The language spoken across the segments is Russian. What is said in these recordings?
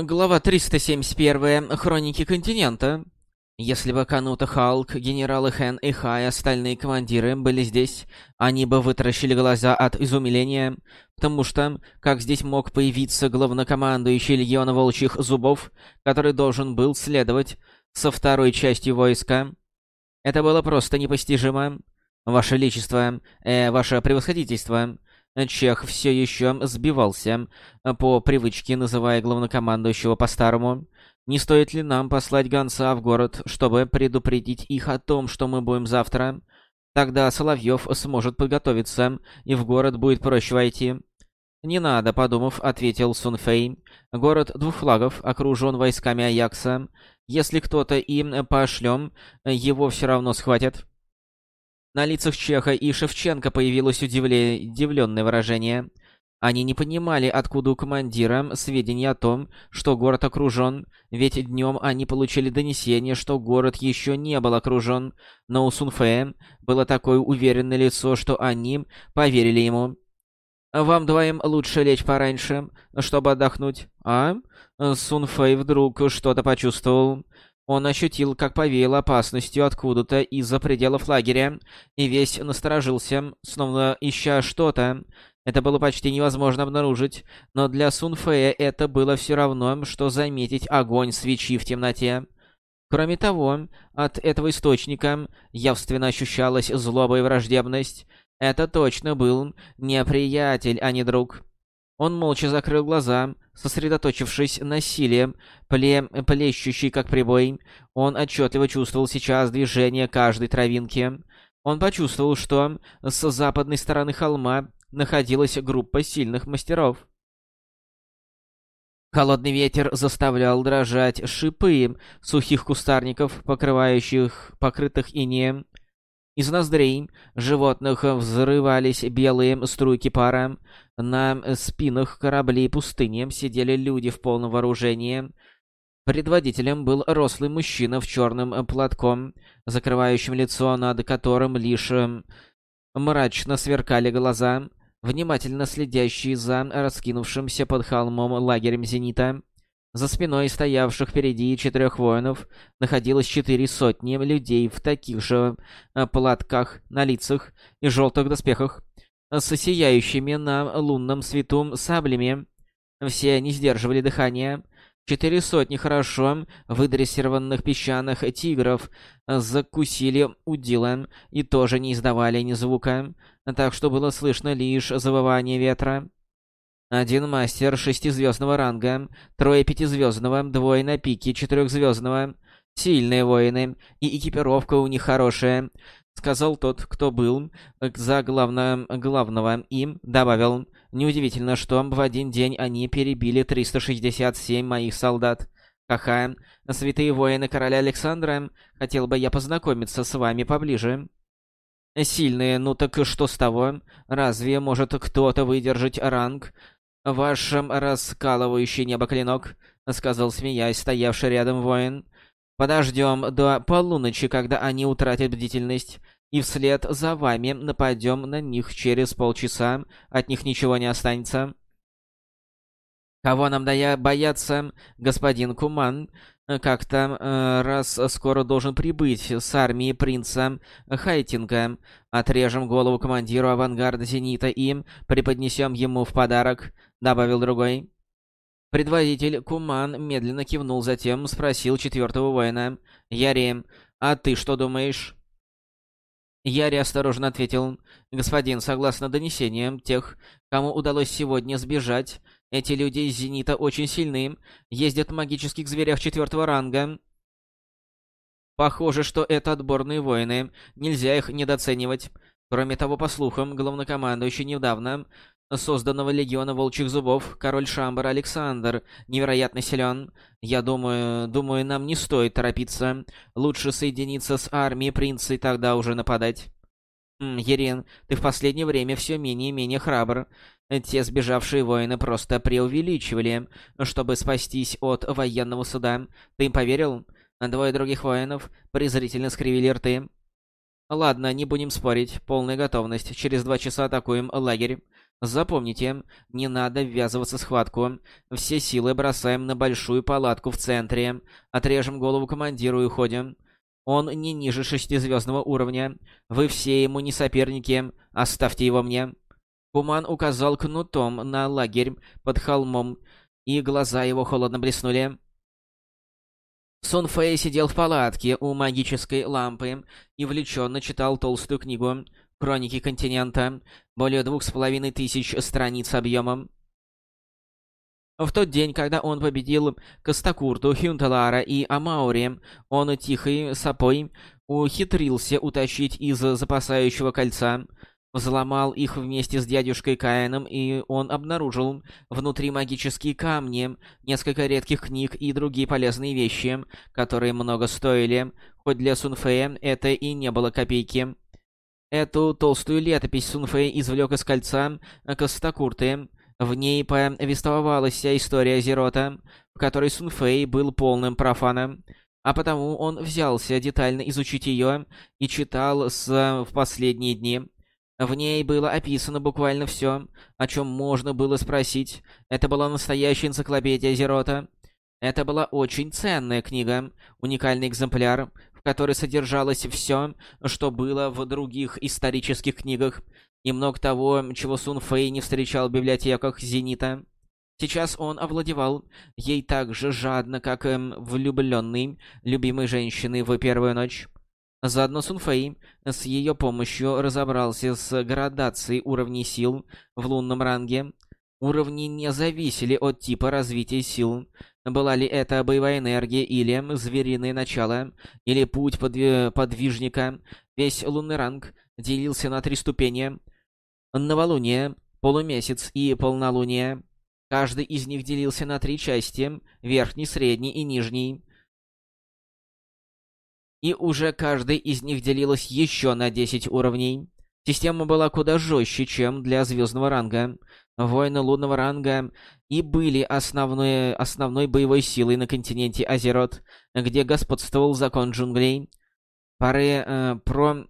Глава 371. Хроники континента. Если бы Канута Халк, генералы Хэн и Хай остальные командиры были здесь, они бы вытаращили глаза от изумления, потому что как здесь мог появиться главнокомандующий Легиона Волчьих Зубов, который должен был следовать со второй частью войска? Это было просто непостижимо. Ваше Величество, э, Ваше Превосходительство, Чех все еще сбивался, по привычке называя главнокомандующего по-старому. «Не стоит ли нам послать гонца в город, чтобы предупредить их о том, что мы будем завтра? Тогда Соловьев сможет подготовиться, и в город будет проще войти». «Не надо», — подумав, ответил Сун Фэй. «Город двух флагов окружен войсками Аякса. Если кто-то им пошлем, его все равно схватят». На лицах Чеха и Шевченко появилось удивле... удивленное выражение. Они не понимали, откуда у командира сведения о том, что город окружен, ведь днем они получили донесение, что город еще не был окружен, но у Сунфея было такое уверенное лицо, что они поверили ему. «Вам двоим лучше лечь пораньше, чтобы отдохнуть, а?» Сунфэй вдруг что-то почувствовал. Он ощутил, как повеяло опасностью откуда-то из-за пределов лагеря, и весь насторожился, снова ища что-то. Это было почти невозможно обнаружить, но для Сунфея это было все равно, что заметить огонь свечи в темноте. Кроме того, от этого источника явственно ощущалась злоба и враждебность. Это точно был не приятель, а не друг. Он молча закрыл глаза, сосредоточившись на силе, пле... плещущей как прибой. Он отчетливо чувствовал сейчас движение каждой травинки. Он почувствовал, что с западной стороны холма находилась группа сильных мастеров. Холодный ветер заставлял дрожать шипы сухих кустарников, покрывающих, покрытых инеем. Из ноздрей животных взрывались белые струйки пара. На спинах кораблей пустыни сидели люди в полном вооружении. Предводителем был рослый мужчина в черном платком, закрывающем лицо, над которым лишь эм, мрачно сверкали глаза, внимательно следящий за раскинувшимся под холмом лагерем Зенита. За спиной стоявших впереди четырех воинов находилось четыре сотни людей в таких же э, платках на лицах и желтых доспехах, с сияющими на лунном свету саблями. Все они сдерживали дыхание. Четыре сотни хорошо выдрессированных песчаных тигров закусили удилом и тоже не издавали ни звука, так что было слышно лишь завывание ветра. Один мастер шестизвездного ранга, трое пятизвездного, двое на пике четырехзвездного. Сильные воины, и экипировка у них хорошая. Сказал тот, кто был за главно... главного, им добавил. Неудивительно, что в один день они перебили 367 моих солдат. Ха-ха, святые воины короля Александра, хотел бы я познакомиться с вами поближе. Сильные, ну так что с того? Разве может кто-то выдержать ранг «Ваш раскалывающий небо клинок», — сказал, смеясь, стоявший рядом воин. «Подождем до полуночи, когда они утратят бдительность, и вслед за вами нападем на них через полчаса, от них ничего не останется». «Кого нам бояться, господин Куман?» Как-то э, раз скоро должен прибыть с армией принца Хайтинга. Отрежем голову командиру авангарда Зенита и преподнесем ему в подарок», — добавил другой. Предводитель Куман медленно кивнул, затем спросил четвертого воина. «Яри, а ты что думаешь?» Яри осторожно ответил. «Господин, согласно донесениям тех, кому удалось сегодня сбежать, эти люди из Зенита очень сильны, ездят в магических зверях четвертого ранга. Похоже, что это отборные воины, нельзя их недооценивать. Кроме того, по слухам, главнокомандующий недавно созданного легиона волчьих зубов, король Шамбар Александр, невероятно силен. Я думаю, думаю, нам не стоит торопиться. Лучше соединиться с армией принца и тогда уже нападать. Ерин, ты в последнее время все менее и менее храбр. Те сбежавшие воины просто преувеличивали, чтобы спастись от военного суда. Ты им поверил? Двое других воинов презрительно скривили рты. Ладно, не будем спорить. Полная готовность. Через два часа атакуем лагерь. Запомните, не надо ввязываться в схватку. Все силы бросаем на большую палатку в центре. Отрежем голову командиру и уходим. Он не ниже шестизвездного уровня. Вы все ему не соперники. Оставьте его мне. Куман указал кнутом на лагерь под холмом, и глаза его холодно блеснули. Сун Фэй сидел в палатке у магической лампы и влеченно читал толстую книгу. Хроники континента, более двух с половиной тысяч страниц объемом. В тот день, когда он победил Костакурту, Хюнталара и Амаури, он тихой сапой ухитрился утащить из запасающего кольца, взломал их вместе с дядюшкой Каином, и он обнаружил внутри магические камни, несколько редких книг и другие полезные вещи, которые много стоили, хоть для Сунфея это и не было копейки. Эту толстую летопись Сунфэй извлек из кольца Костакурты. В ней повествовалась вся история Зерота, в которой Сунфэй был полным профаном, а потому он взялся детально изучить ее и читал с в последние дни. В ней было описано буквально все, о чем можно было спросить. Это была настоящая энциклопедия Зерота. Это была очень ценная книга, уникальный экземпляр, в которой содержалось все, что было в других исторических книгах, и много того, чего Сун Фэй не встречал в библиотеках Зенита. Сейчас он овладевал ей так же жадно, как эм, влюбленный любимой женщины в первую ночь. Заодно Сун Фэй с ее помощью разобрался с градацией уровней сил в лунном ранге. Уровни не зависели от типа развития сил, была ли это боевая энергия или звериное начало, или путь подвижника. Весь лунный ранг делился на три ступени. Новолуние, полумесяц и полнолуние. Каждый из них делился на три части — верхний, средний и нижний. И уже каждый из них делилось еще на 10 уровней. Система была куда жестче, чем для звездного ранга. Воины лунного ранга и были основной, основной боевой силой на континенте Азерот, где господствовал закон джунглей. Пары, э, про,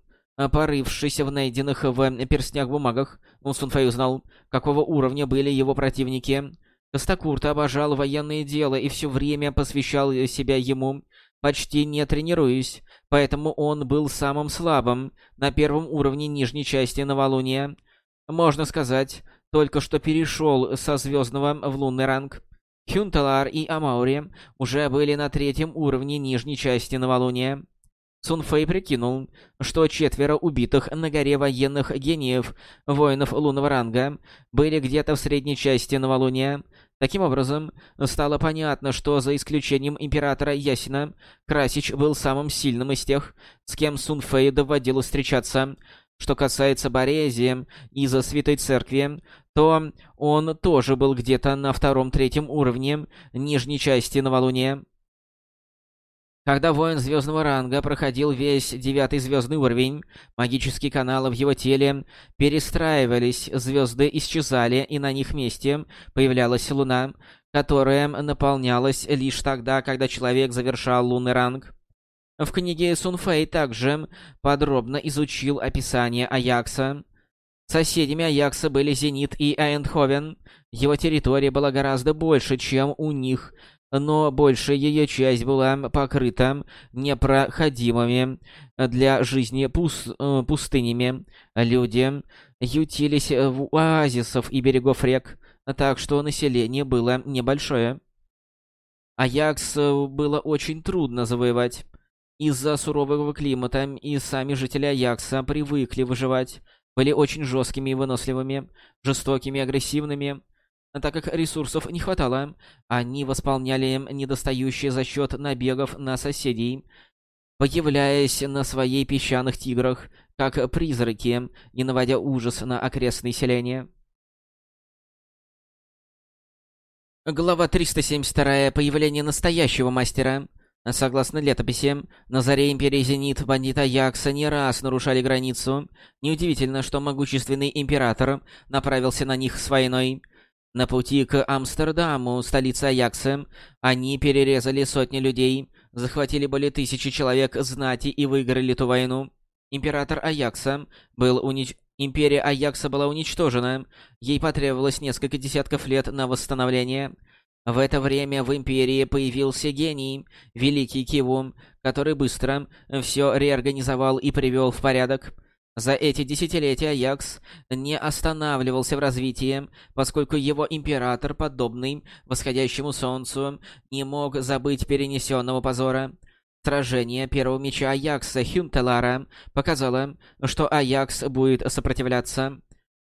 порывшись в найденных в перстнях бумагах, Мусунфэй узнал, какого уровня были его противники. Костакурт обожал военные дела и все время посвящал себя ему, почти не тренируясь, поэтому он был самым слабым на первом уровне нижней части новолуния. Можно сказать, только что перешел со звездного в лунный ранг. Хюнталар и Амаури уже были на третьем уровне нижней части новолуния. Сунфэй прикинул, что четверо убитых на горе военных гениев, воинов лунного ранга, были где-то в средней части новолуния. Таким образом, стало понятно, что за исключением императора Ясина, Красич был самым сильным из тех, с кем Сунфэй доводилось встречаться, что касается Борезии из-за Святой Церкви, то он тоже был где-то на втором-третьем уровне нижней части новолуния. Когда воин звездного ранга проходил весь девятый звездный уровень, магические каналы в его теле перестраивались, звезды исчезали, и на них месте появлялась луна, которая наполнялась лишь тогда, когда человек завершал лунный ранг. В книге Сунфэй также подробно изучил описание Аякса. Соседями Аякса были Зенит и Эйндховен. Его территория была гораздо больше, чем у них, но большая ее часть была покрыта непроходимыми для жизни пус э, пустынями. Люди ютились в оазисов и берегов рек, так что население было небольшое. Аякс было очень трудно завоевать. Из-за сурового климата и сами жители Аякса привыкли выживать, были очень жесткими и выносливыми, жестокими и агрессивными. Так как ресурсов не хватало, они восполняли недостающие за счет набегов на соседей, появляясь на своей песчаных тиграх, как призраки, и наводя ужас на окрестные селения. Глава 372. Появление настоящего мастера. Согласно летописи, на заре Империи Зенит бандита Якса не раз нарушали границу. Неудивительно, что могущественный император направился на них с войной. На пути к Амстердаму, столице Аякса, они перерезали сотни людей, захватили более тысячи человек знати и выиграли ту войну. Император Аякса был унич... Империя Аякса была уничтожена. Ей потребовалось несколько десятков лет на восстановление. В это время в Империи появился гений, Великий Кивум, который быстро все реорганизовал и привел в порядок. За эти десятилетия Аякс не останавливался в развитии, поскольку его император, подобный восходящему солнцу, не мог забыть перенесенного позора. Сражение первого меча Аякса Хюнтелара показало, что Аякс будет сопротивляться.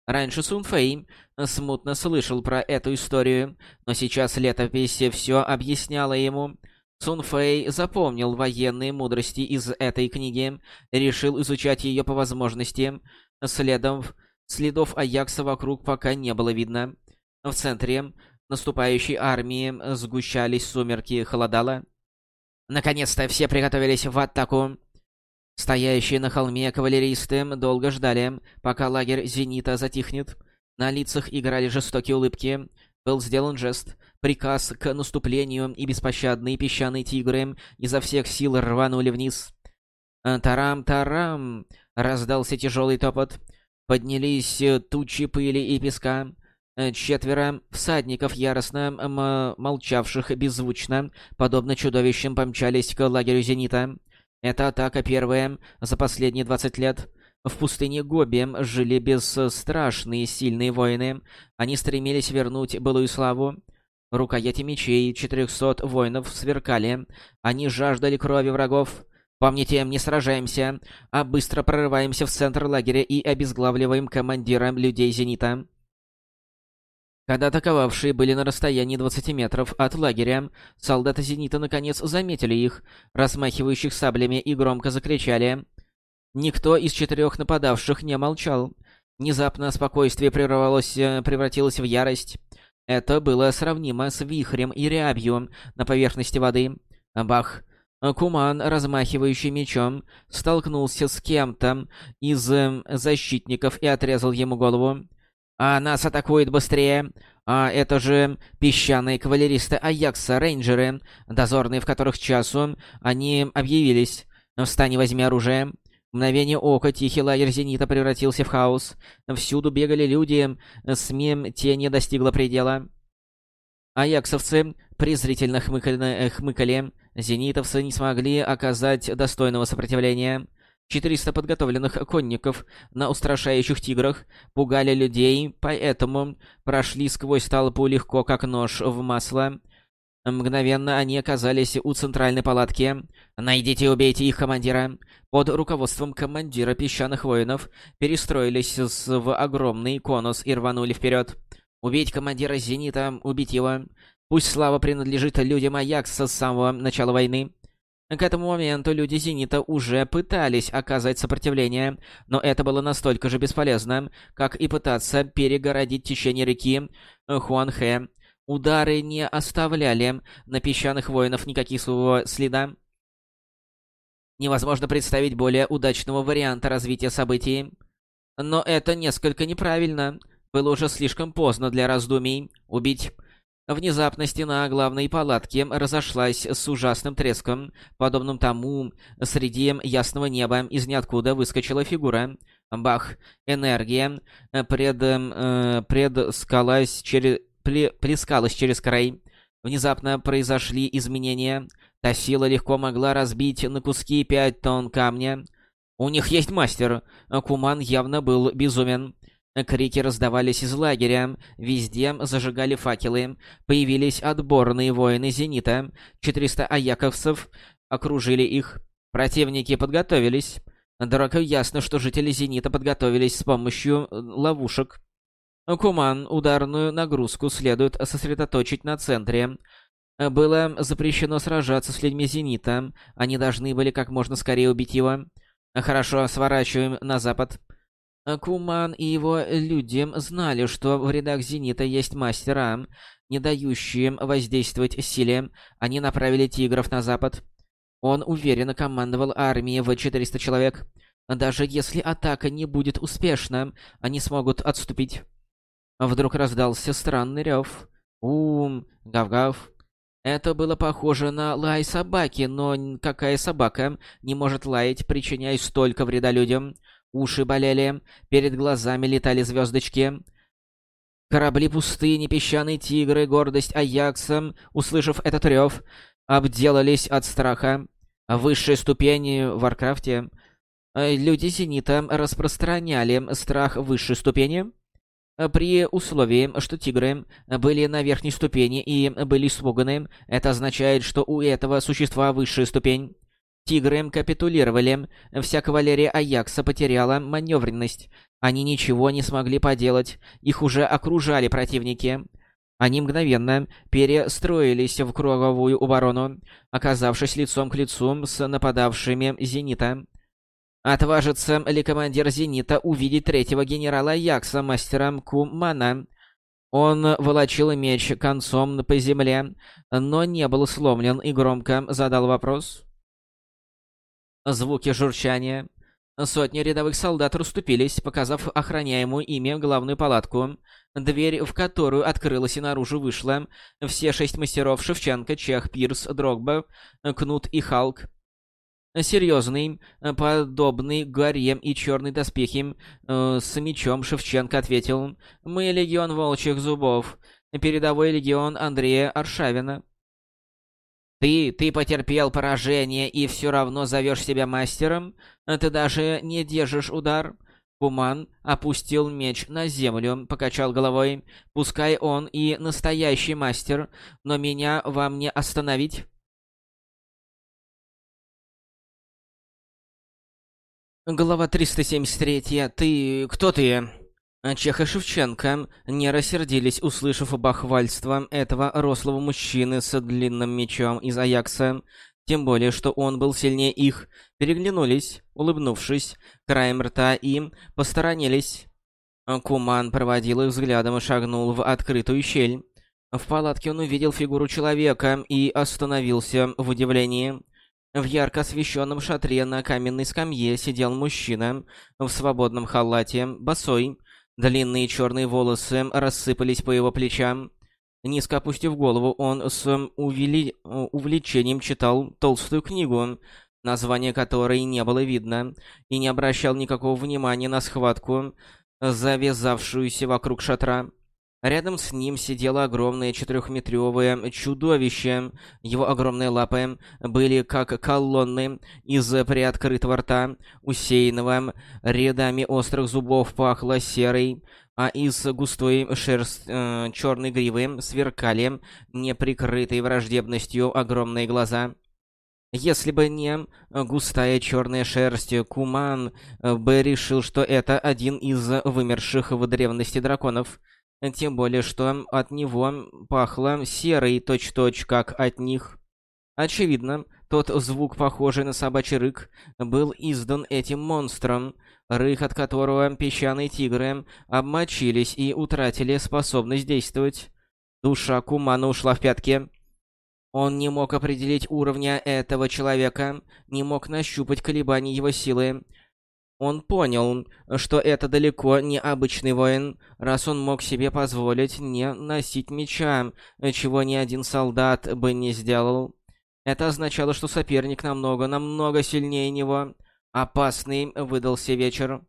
Раньше Сун Фэй смутно слышал про эту историю, но сейчас летопись все объясняла ему. Сун Фэй запомнил военные мудрости из этой книги, решил изучать ее по возможности. Следом, следов Аякса вокруг пока не было видно. В центре наступающей армии сгущались сумерки, холодало. Наконец-то все приготовились в атаку. Стоящие на холме кавалеристы долго ждали, пока лагерь «Зенита» затихнет. На лицах играли жестокие улыбки. Был сделан жест. Приказ к наступлению, и беспощадные песчаные тигры изо всех сил рванули вниз. «Тарам-тарам!» — раздался тяжелый топот. Поднялись тучи пыли и песка. Четверо всадников, яростно молчавших беззвучно, подобно чудовищам, помчались к лагерю «Зенита». Это атака первая за последние 20 лет. В пустыне Гоби жили бесстрашные сильные воины. Они стремились вернуть былую славу. Рукояти мечей 400 воинов сверкали. Они жаждали крови врагов. Помните, не сражаемся, а быстро прорываемся в центр лагеря и обезглавливаем командира людей Зенита. Когда атаковавшие были на расстоянии 20 метров от лагеря, солдаты Зенита наконец заметили их, размахивающих саблями, и громко закричали. Никто из четырех нападавших не молчал. Внезапно спокойствие э, превратилось в ярость. Это было сравнимо с вихрем и рябью на поверхности воды. Бах! Куман, размахивающий мечом, столкнулся с кем-то из э, защитников и отрезал ему голову. «А нас атакует быстрее!» «А это же песчаные кавалеристы Аякса, рейнджеры, дозорные в которых часу они объявились. Встань и возьми оружие!» Мгновение ока тихий лагерь Зенита превратился в хаос. Всюду бегали люди, СМИ тени достигла предела. Аяксовцы презрительно хмыкали, э, хмыкали. Зенитовцы не смогли оказать достойного сопротивления. 400 подготовленных конников на устрашающих тиграх пугали людей, поэтому прошли сквозь толпу легко, как нож в масло. Мгновенно они оказались у центральной палатки. «Найдите и убейте их командира!» Под руководством командира песчаных воинов перестроились в огромный конус и рванули вперед. «Убить командира Зенита, убить его! Пусть слава принадлежит людям Аякса с самого начала войны!» К этому моменту люди Зенита уже пытались оказать сопротивление, но это было настолько же бесполезно, как и пытаться перегородить течение реки Хуанхэ. Удары не оставляли на песчаных воинов никаких своего следа. Невозможно представить более удачного варианта развития событий. Но это несколько неправильно. Было уже слишком поздно для раздумий. Убить. Внезапно стена главной палатки разошлась с ужасным треском, подобным тому, среди ясного неба из ниоткуда выскочила фигура. Бах! Энергия пред, э, предскалась через, плескалась через край. Внезапно произошли изменения. Та сила легко могла разбить на куски пять тонн камня. У них есть мастер. Куман явно был безумен. Крики раздавались из лагеря, везде зажигали факелы. Появились отборные воины Зенита. 400 аяковцев окружили их. Противники подготовились. Драко ясно, что жители Зенита подготовились с помощью э, ловушек. Куман ударную нагрузку следует сосредоточить на центре. Было запрещено сражаться с людьми Зенита. Они должны были как можно скорее убить его. Хорошо, сворачиваем на запад. Куман и его люди знали, что в рядах Зенита есть мастера, не дающие воздействовать силе. Они направили тигров на запад. Он уверенно командовал армией в 400 человек. Даже если атака не будет успешна, они смогут отступить. Вдруг раздался странный рев. Ум, гав-гав. Это было похоже на лай собаки, но какая собака не может лаять, причиняя столько вреда людям? уши болели, перед глазами летали звездочки. Корабли пустыни, песчаные тигры, гордость Аякса, услышав этот рев, обделались от страха. Высшие ступени в Варкрафте люди Зенита распространяли страх высшей ступени при условии, что тигры были на верхней ступени и были испуганы. Это означает, что у этого существа высшая ступень. Тигры капитулировали, вся кавалерия Аякса потеряла маневренность. Они ничего не смогли поделать, их уже окружали противники. Они мгновенно перестроились в круговую оборону, оказавшись лицом к лицу с нападавшими «Зенита». Отважится ли командир «Зенита» увидеть третьего генерала Якса, мастера Кумана? Он волочил меч концом по земле, но не был сломлен и громко задал вопрос. Звуки журчания. Сотни рядовых солдат расступились, показав охраняемую ими главную палатку, дверь в которую открылась и наружу вышла. Все шесть мастеров Шевченко, Чех, Пирс, Дрогба, Кнут и Халк. Серьезный, подобный горе и черной доспехи, э, с мечом Шевченко ответил «Мы легион волчьих зубов, передовой легион Андрея Аршавина». Ты, ты потерпел поражение и все равно зовешь себя мастером? Ты даже не держишь удар?» Куман опустил меч на землю, покачал головой. «Пускай он и настоящий мастер, но меня вам не остановить». Глава 373. Ты... кто ты? Чех и Шевченко не рассердились, услышав бахвальство этого рослого мужчины с длинным мечом из Аякса, тем более, что он был сильнее их, переглянулись, улыбнувшись, краем рта и посторонились. Куман проводил их взглядом и шагнул в открытую щель. В палатке он увидел фигуру человека и остановился в удивлении. В ярко освещенном шатре на каменной скамье сидел мужчина в свободном халате, босой, Длинные черные волосы рассыпались по его плечам. Низко опустив голову, он с увели... увлечением читал толстую книгу, название которой не было видно, и не обращал никакого внимания на схватку, завязавшуюся вокруг шатра. Рядом с ним сидело огромное четырехметровое чудовище. Его огромные лапы были как колонны из приоткрытого рта, усеянного рядами острых зубов пахло серой, а из густой шерсть э, черной гривы сверкали неприкрытые враждебностью огромные глаза. Если бы не густая черная шерсть, Куман бы решил, что это один из вымерших в древности драконов — тем более, что от него пахло серой точь-точь, как от них. Очевидно, тот звук, похожий на собачий рык, был издан этим монстром, рык от которого песчаные тигры обмочились и утратили способность действовать. Душа Кумана ушла в пятки. Он не мог определить уровня этого человека, не мог нащупать колебаний его силы, он понял, что это далеко не обычный воин, раз он мог себе позволить не носить меча, чего ни один солдат бы не сделал. Это означало, что соперник намного-намного сильнее него. Опасный выдался вечер.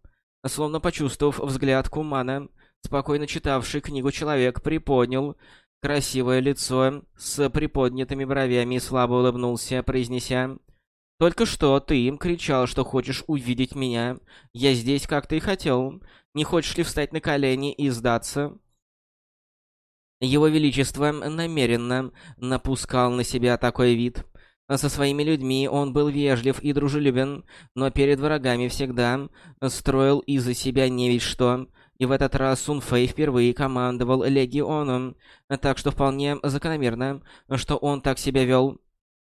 Словно почувствовав взгляд Кумана, спокойно читавший книгу человек приподнял красивое лицо с приподнятыми бровями и слабо улыбнулся, произнеся только что ты им кричал, что хочешь увидеть меня. Я здесь, как ты и хотел. Не хочешь ли встать на колени и сдаться?» Его Величество намеренно напускал на себя такой вид. Со своими людьми он был вежлив и дружелюбен, но перед врагами всегда строил из-за себя не ведь что. И в этот раз Сун Фэй впервые командовал легионом, так что вполне закономерно, что он так себя вел.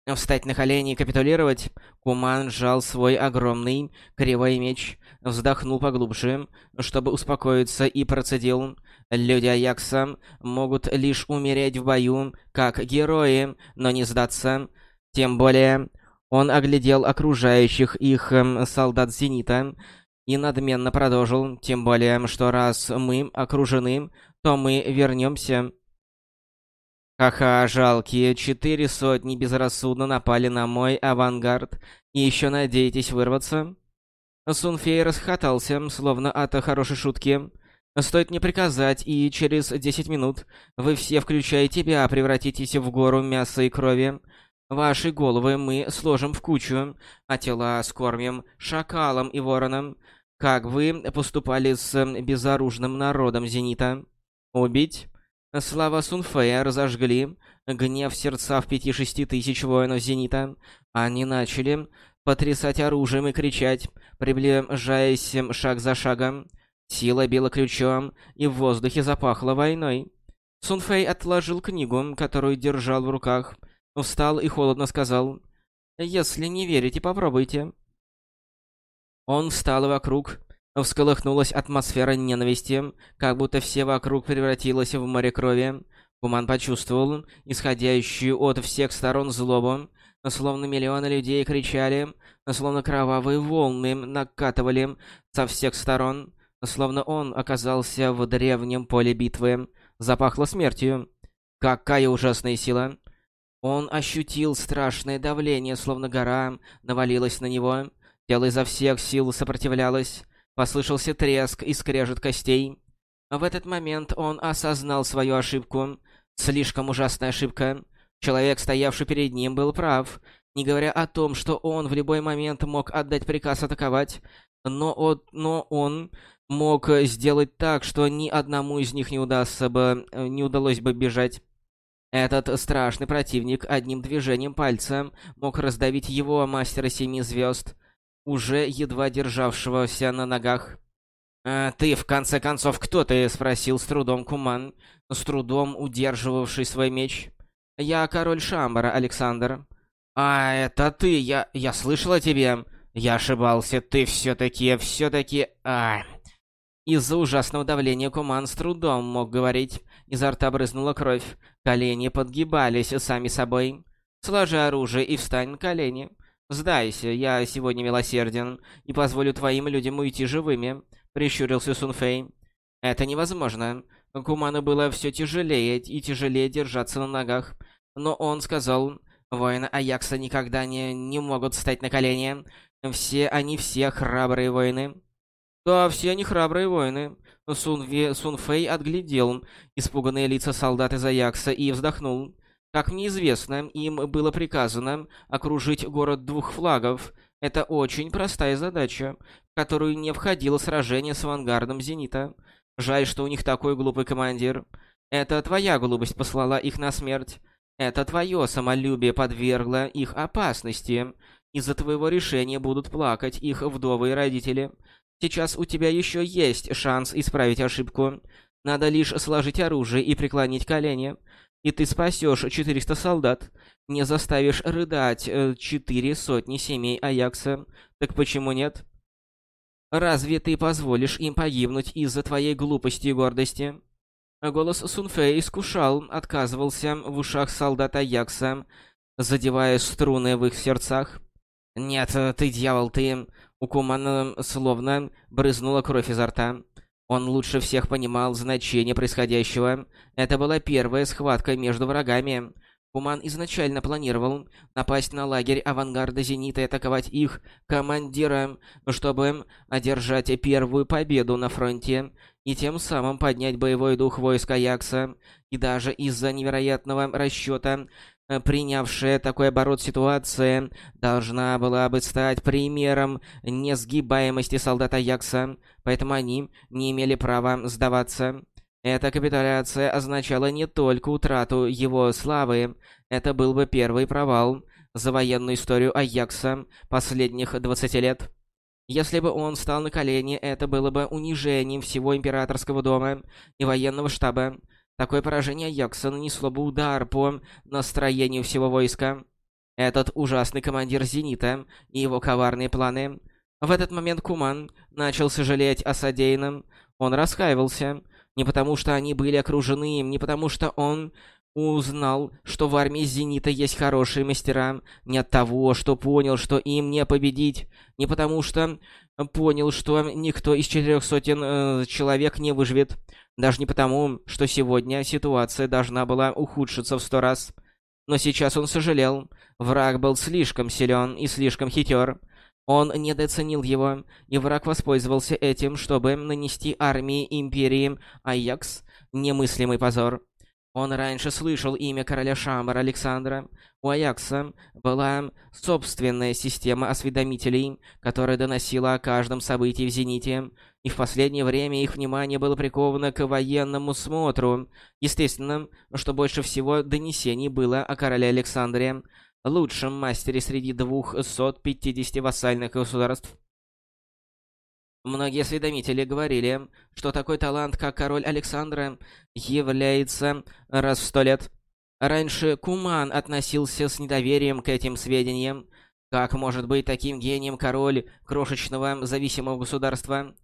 Встать на колени и капитулировать? Куман сжал свой огромный кривой меч, вздохнул поглубже, чтобы успокоиться, и процедил. Люди Аякса могут лишь умереть в бою, как герои, но не сдаться. Тем более, он оглядел окружающих их эм, солдат Зенита и надменно продолжил, тем более, что раз мы окружены, то мы вернемся. Ха-ха, жалкие четыре сотни безрассудно напали на мой авангард и еще надеетесь вырваться? Сунфей расхотался, словно от хорошей шутки. Стоит мне приказать, и через 10 минут вы все, включая тебя, превратитесь в гору мяса и крови. Ваши головы мы сложим в кучу, а тела скормим шакалам и воронам, как вы поступали с безоружным народом Зенита. Убить? Слава Сунфея разожгли гнев сердца в пяти-шести тысяч воинов Зенита. Они начали потрясать оружием и кричать, приближаясь шаг за шагом. Сила била ключом, и в воздухе запахло войной. Сунфэй отложил книгу, которую держал в руках, встал и холодно сказал, «Если не верите, попробуйте». Он встал вокруг, всколыхнулась атмосфера ненависти, как будто все вокруг превратилось в море крови. Куман почувствовал исходящую от всех сторон злобу, словно миллионы людей кричали, словно кровавые волны накатывали со всех сторон, словно он оказался в древнем поле битвы. Запахло смертью. Какая ужасная сила! Он ощутил страшное давление, словно гора навалилась на него. Тело изо всех сил сопротивлялось. Послышался треск и скрежет костей. В этот момент он осознал свою ошибку. Слишком ужасная ошибка. Человек, стоявший перед ним, был прав, не говоря о том, что он в любой момент мог отдать приказ атаковать, но, от, но он мог сделать так, что ни одному из них не удастся бы, не удалось бы бежать. Этот страшный противник одним движением пальца мог раздавить его мастера семи звезд, уже едва державшегося на ногах. «А ты, в конце концов, кто ты?» — спросил с трудом Куман, с трудом удерживавший свой меч. «Я король Шамбара, Александр». «А, это ты! Я... я слышал о тебе!» «Я ошибался, ты все-таки... все-таки... а...» Из-за ужасного давления Куман с трудом мог говорить. Изо рта брызнула кровь. Колени подгибались сами собой. «Сложи оружие и встань на колени. Сдайся, я сегодня милосерден и позволю твоим людям уйти живыми», — прищурился Сунфэй. «Это невозможно. Куману было все тяжелее и тяжелее держаться на ногах. Но он сказал, воины Аякса никогда не, не могут встать на колени. Все они все храбрые воины. Да, все они храбрые воины. Сунве, Сунфэй отглядел испуганные лица солдат из Аякса и вздохнул. Как мне известно, им было приказано окружить город двух флагов. Это очень простая задача, в которую не входило сражение с авангардом Зенита. Жаль, что у них такой глупый командир. Это твоя глупость послала их на смерть. Это твое самолюбие подвергло их опасности. Из-за твоего решения будут плакать их вдовы и родители. Сейчас у тебя еще есть шанс исправить ошибку. Надо лишь сложить оружие и преклонить колени. И ты спасешь 400 солдат. Не заставишь рыдать э, четыре сотни семей Аякса. Так почему нет? Разве ты позволишь им погибнуть из-за твоей глупости и гордости?» Голос Сунфея искушал, отказывался в ушах солдата Якса, задевая струны в их сердцах. «Нет, ты дьявол, ты...» У Кумана словно брызнула кровь изо рта. Он лучше всех понимал значение происходящего. Это была первая схватка между врагами. Куман изначально планировал напасть на лагерь авангарда Зенита и атаковать их командира, чтобы одержать первую победу на фронте и тем самым поднять боевой дух войска Якса. И даже из-за невероятного расчета, э, принявшая такой оборот ситуация, должна была бы стать примером несгибаемости солдата Якса, поэтому они не имели права сдаваться. Эта капитуляция означала не только утрату его славы, это был бы первый провал за военную историю Аякса последних 20 лет. Если бы он стал на колени, это было бы унижением всего императорского дома и военного штаба. Такое поражение Аякса нанесло бы удар по настроению всего войска. Этот ужасный командир Зенита и его коварные планы. В этот момент Куман начал сожалеть о содеянном. Он раскаивался. Не потому, что они были окружены им, не потому, что он узнал, что в армии Зенита есть хорошие мастера, не от того, что понял, что им не победить, не потому что понял, что никто из четырех сотен э, человек не выживет, даже не потому, что сегодня ситуация должна была ухудшиться в сто раз. Но сейчас он сожалел. Враг был слишком силен и слишком хитер. Он недооценил его, и враг воспользовался этим, чтобы нанести армии Империи Аякс немыслимый позор. Он раньше слышал имя короля Шамбара Александра. У Аякса была собственная система осведомителей, которая доносила о каждом событии в Зените, и в последнее время их внимание было приковано к военному смотру. Естественно, что больше всего донесений было о короле Александре, лучшем мастере среди 250 вассальных государств. Многие осведомители говорили, что такой талант, как король Александра, является раз в сто лет. Раньше Куман относился с недоверием к этим сведениям. Как может быть таким гением король крошечного зависимого государства?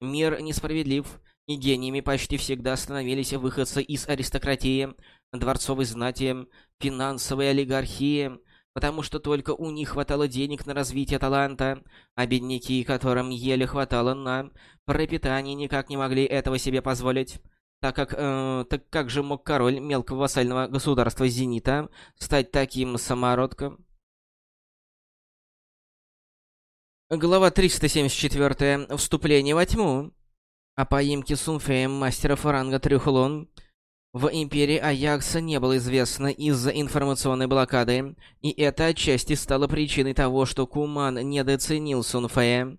Мир несправедлив, и гениями почти всегда становились выходцы из аристократии, дворцовой знати, финансовой олигархии, потому что только у них хватало денег на развитие таланта, а бедняки, которым еле хватало на пропитание, никак не могли этого себе позволить. Так как, э, так как же мог король мелкого вассального государства Зенита стать таким самородком? Глава 374. Вступление во тьму. О поимке Сунфеем мастера фаранга Трюхлон в Империи Аякса не было известно из-за информационной блокады, и это отчасти стало причиной того, что Куман недооценил Сунфея.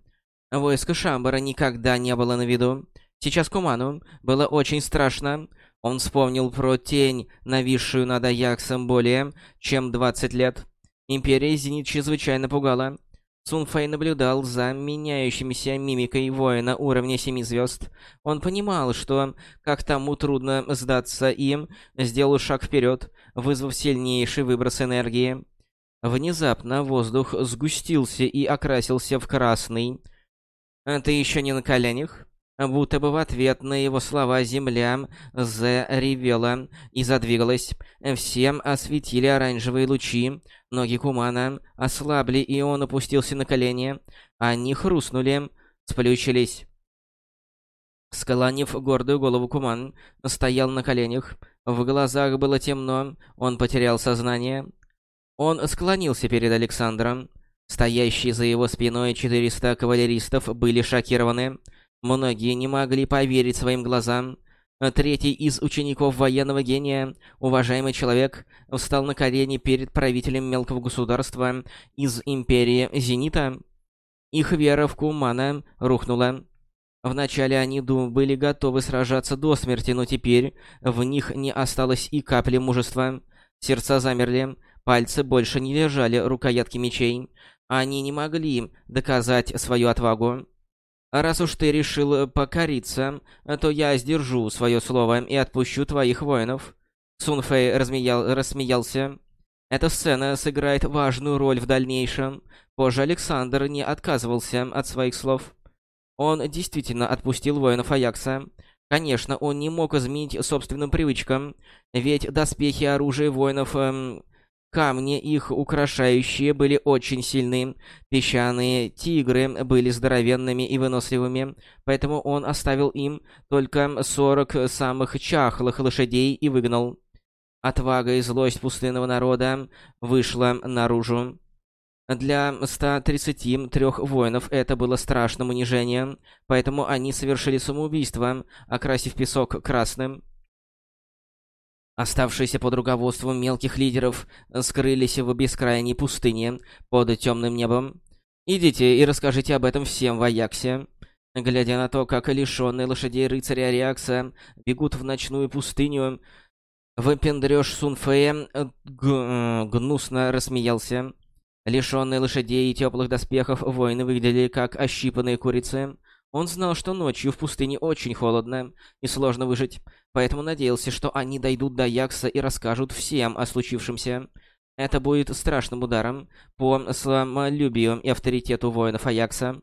Войско Шамбара никогда не было на виду. Сейчас Куману было очень страшно. Он вспомнил про тень, нависшую над Аяксом более чем 20 лет. Империя Зенит чрезвычайно пугала. Сун Фэй наблюдал за меняющимися мимикой воина уровня семи звезд. Он понимал, что, как тому трудно сдаться им, сделал шаг вперед, вызвав сильнейший выброс энергии. Внезапно воздух сгустился и окрасился в красный. «Ты еще не на коленях?» Будто бы в ответ на его слова земля заревела и задвигалась. Всем осветили оранжевые лучи. Ноги Кумана ослабли, и он опустился на колени. Они хрустнули, сплющились. Склонив гордую голову Куман, стоял на коленях. В глазах было темно, он потерял сознание. Он склонился перед Александром. Стоящие за его спиной 400 кавалеристов были шокированы. Многие не могли поверить своим глазам. Третий из учеников военного гения, уважаемый человек, встал на колени перед правителем мелкого государства из Империи Зенита. Их вера в Кумана рухнула. Вначале они были готовы сражаться до смерти, но теперь в них не осталось и капли мужества. Сердца замерли, пальцы больше не лежали рукоятки мечей. Они не могли доказать свою отвагу. Раз уж ты решил э, покориться, то я сдержу свое слово и отпущу твоих воинов. Сун Фэй размеял, рассмеялся. Эта сцена сыграет важную роль в дальнейшем. Позже Александр не отказывался от своих слов. Он действительно отпустил воинов Аякса. Конечно, он не мог изменить собственным привычкам, ведь доспехи и оружие воинов эм, Камни, их украшающие, были очень сильны. Песчаные тигры были здоровенными и выносливыми, поэтому он оставил им только 40 самых чахлых лошадей и выгнал. Отвага и злость пустынного народа вышла наружу. Для 133 воинов это было страшным унижением, поэтому они совершили самоубийство, окрасив песок красным. Оставшиеся под руководством мелких лидеров скрылись в бескрайней пустыне под темным небом. Идите и расскажите об этом всем в Аяксе. Глядя на то, как лишённые лошадей рыцаря Ариакса бегут в ночную пустыню, выпендрёж Сунфея гнусно рассмеялся. Лишённые лошадей и тёплых доспехов воины выглядели как ощипанные курицы. Он знал, что ночью в пустыне очень холодно и сложно выжить, поэтому надеялся, что они дойдут до Якса и расскажут всем о случившемся. Это будет страшным ударом по самолюбию и авторитету воинов Аякса.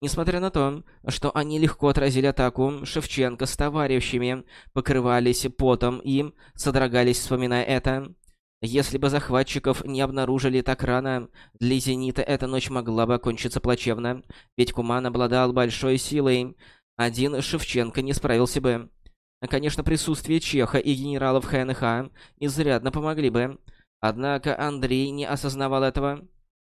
Несмотря на то, что они легко отразили атаку, Шевченко с товарищами покрывались потом и содрогались, вспоминая это. Если бы захватчиков не обнаружили так рано, для Зенита эта ночь могла бы окончиться плачевно, ведь Куман обладал большой силой. Один Шевченко не справился бы. Конечно, присутствие Чеха и генералов ХНХ изрядно помогли бы. Однако Андрей не осознавал этого.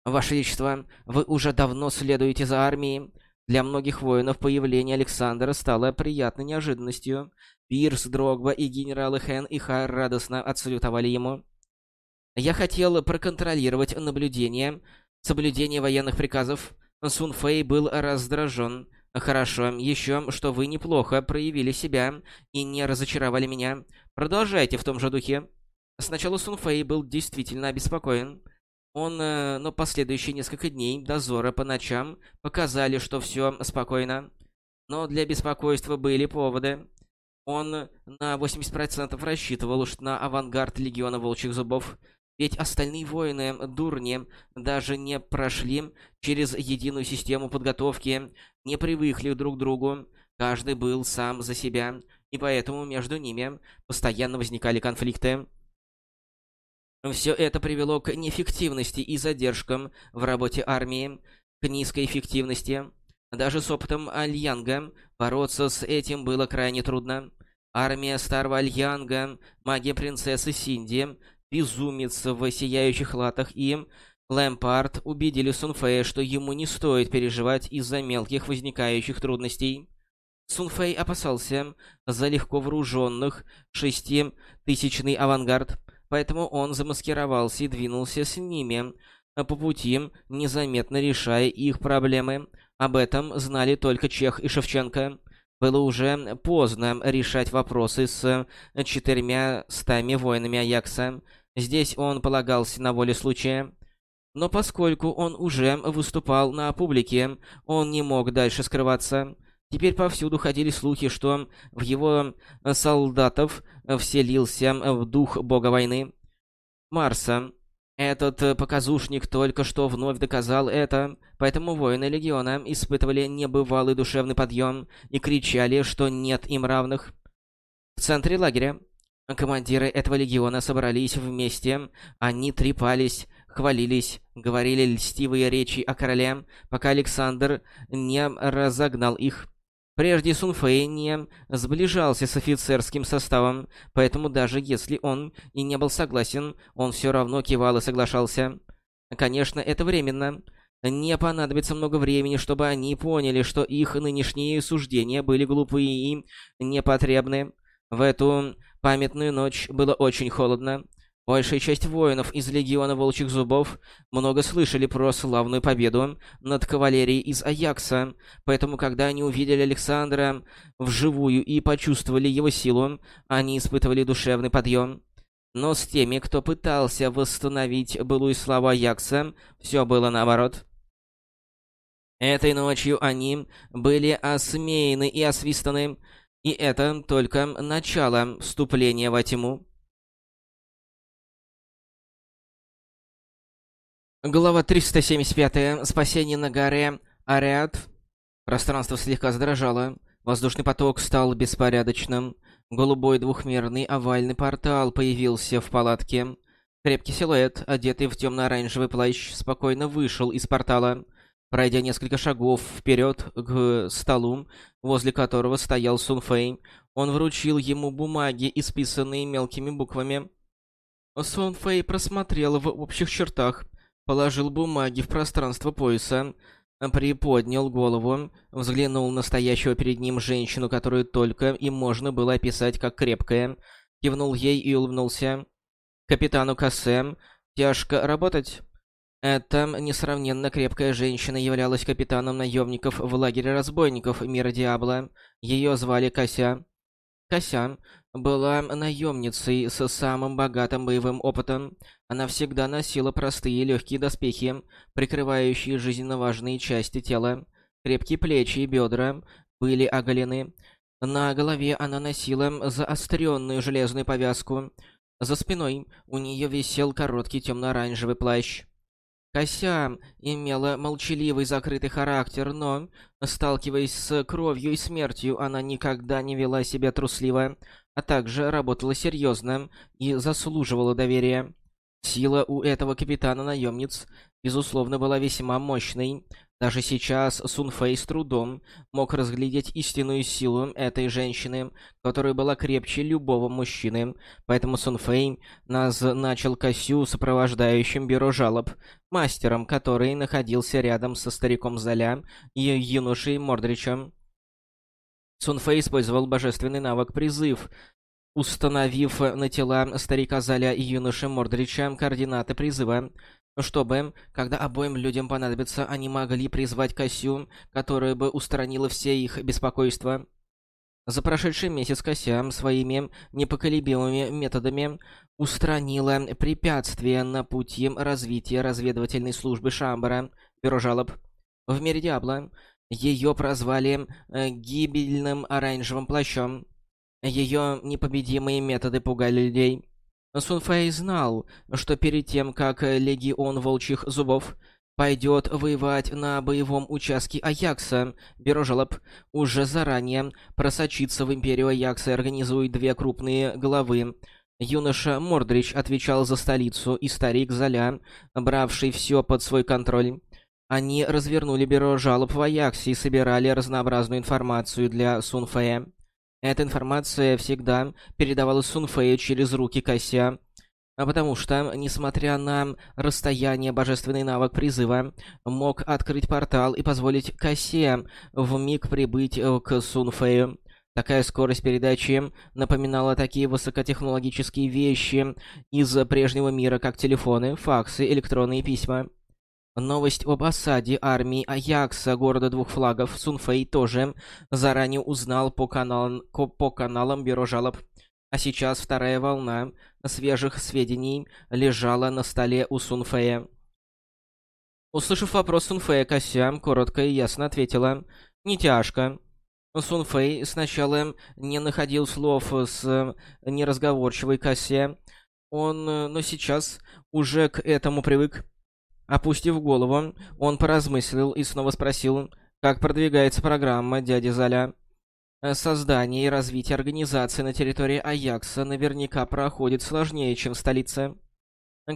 «Ваше Величество, вы уже давно следуете за армией». Для многих воинов появление Александра стало приятной неожиданностью. Пирс, Дрогба и генералы Хэн и Хар радостно отсалютовали ему. «Я хотел проконтролировать наблюдение, соблюдение военных приказов». Сун Фэй был раздражен. «Хорошо, еще, что вы неплохо проявили себя и не разочаровали меня. Продолжайте в том же духе». Сначала Сун Фэй был действительно обеспокоен. Он, э, но последующие несколько дней дозора по ночам показали, что все спокойно. Но для беспокойства были поводы. Он на 80% рассчитывал уж на авангард Легиона Волчьих Зубов, ведь остальные воины дурни даже не прошли через единую систему подготовки, не привыкли друг к другу, каждый был сам за себя, и поэтому между ними постоянно возникали конфликты. Все это привело к неэффективности и задержкам в работе армии, к низкой эффективности. Даже с опытом Альянга бороться с этим было крайне трудно. Армия старого Альянга, магия принцессы Синди, безумец в сияющих латах и Лэмпард убедили Сунфея, что ему не стоит переживать из-за мелких возникающих трудностей. Сунфэй опасался за легко вооруженных шеститысячный авангард, поэтому он замаскировался и двинулся с ними по пути, незаметно решая их проблемы. Об этом знали только Чех и Шевченко. Было уже поздно решать вопросы с четырьмя стами воинами Аякса. Здесь он полагался на воле случая. Но поскольку он уже выступал на публике, он не мог дальше скрываться. Теперь повсюду ходили слухи, что в его солдатов вселился в дух бога войны Марса. Этот показушник только что вновь доказал это, поэтому воины Легиона испытывали небывалый душевный подъем и кричали, что нет им равных. В центре лагеря командиры этого Легиона собрались вместе, они трепались, хвалились, говорили льстивые речи о короле, пока Александр не разогнал их. Прежде Сун Фэй не сближался с офицерским составом, поэтому даже если он и не был согласен, он все равно кивал и соглашался. Конечно, это временно. Не понадобится много времени, чтобы они поняли, что их нынешние суждения были глупые и непотребны. В эту памятную ночь было очень холодно. Большая часть воинов из Легиона Волчьих Зубов много слышали про славную победу над кавалерией из Аякса, поэтому когда они увидели Александра вживую и почувствовали его силу, они испытывали душевный подъем. Но с теми, кто пытался восстановить былую славу Аякса, все было наоборот. Этой ночью они были осмеяны и освистаны, и это только начало вступления во тьму. Глава 375. Спасение на горе Ариат. Пространство слегка задрожало. Воздушный поток стал беспорядочным. Голубой двухмерный овальный портал появился в палатке. Крепкий силуэт, одетый в темно-оранжевый плащ, спокойно вышел из портала. Пройдя несколько шагов вперед к столу, возле которого стоял Сунфэй, он вручил ему бумаги, исписанные мелкими буквами. Сунфэй просмотрел в общих чертах положил бумаги в пространство пояса, приподнял голову, взглянул на стоящую перед ним женщину, которую только и можно было описать как крепкая, кивнул ей и улыбнулся. «Капитану Кассе, тяжко работать?» Эта несравненно крепкая женщина являлась капитаном наемников в лагере разбойников мира Диабло. Ее звали Кася. Кася была наемницей с самым богатым боевым опытом. Она всегда носила простые легкие доспехи, прикрывающие жизненно важные части тела. Крепкие плечи и бедра были оголены. На голове она носила заостренную железную повязку. За спиной у нее висел короткий темно-оранжевый плащ. Кося имела молчаливый закрытый характер, но, сталкиваясь с кровью и смертью, она никогда не вела себя трусливо, а также работала серьезно и заслуживала доверия. Сила у этого капитана наемниц, безусловно, была весьма мощной. Даже сейчас Сун Фэй с трудом мог разглядеть истинную силу этой женщины, которая была крепче любого мужчины, поэтому Сун Фэй назначил Косю сопровождающим бюро жалоб, мастером, который находился рядом со стариком Золя и юношей Мордричем. Сун Фэй использовал божественный навык «Призыв», установив на тела старика Золя и юноши Мордрича координаты призыва чтобы, когда обоим людям понадобится, они могли призвать Косю, которая бы устранила все их беспокойства. За прошедший месяц Кося своими непоколебимыми методами устранила препятствия на пути развития разведывательной службы Шамбара, бюро жалоб. В мире Диабло ее прозвали э, «гибельным оранжевым плащом». Ее непобедимые методы пугали людей. Сун Фэй знал, что перед тем, как Легион Волчьих Зубов пойдет воевать на боевом участке Аякса, Бюро жалоб уже заранее просочится в Империю Аякса и организует две крупные главы. Юноша Мордрич отвечал за столицу, и старик Золя, бравший все под свой контроль. Они развернули бюро жалоб в Аяксе и собирали разнообразную информацию для Сунфея. Эта информация всегда передавалась Сунфею через руки Кося, а потому что, несмотря на расстояние, божественный навык призыва мог открыть портал и позволить Косе вмиг прибыть э, к Сунфею. Такая скорость передачи напоминала такие высокотехнологические вещи из прежнего мира, как телефоны, факсы, электронные письма. Новость об осаде армии Аякса, города двух флагов, Сунфэй тоже заранее узнал по, канал... по каналам Бюро жалоб. А сейчас вторая волна свежих сведений лежала на столе у Сунфэя. Услышав вопрос Сунфэя, Кося коротко и ясно ответила «Не тяжко». Сунфэй сначала не находил слов с неразговорчивой Косе, он, но сейчас уже к этому привык. Опустив голову, он поразмыслил и снова спросил, как продвигается программа дяди Золя. Создание и развитие организации на территории Аякса наверняка проходит сложнее, чем в столице.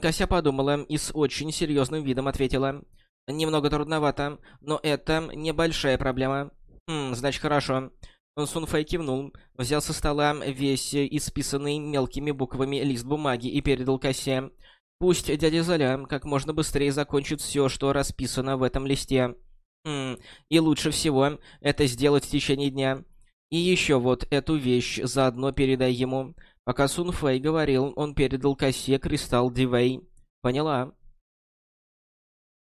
Кася подумала и с очень серьезным видом ответила. «Немного трудновато, но это небольшая проблема». «Хм, значит, хорошо». Сунфэй кивнул, взял со стола весь исписанный мелкими буквами лист бумаги и передал Касе. Пусть дядя Золя как можно быстрее закончит все, что расписано в этом листе. И лучше всего это сделать в течение дня. И еще вот эту вещь заодно передай ему. Пока Сун Фэй говорил, он передал косе кристалл Дивей. Поняла?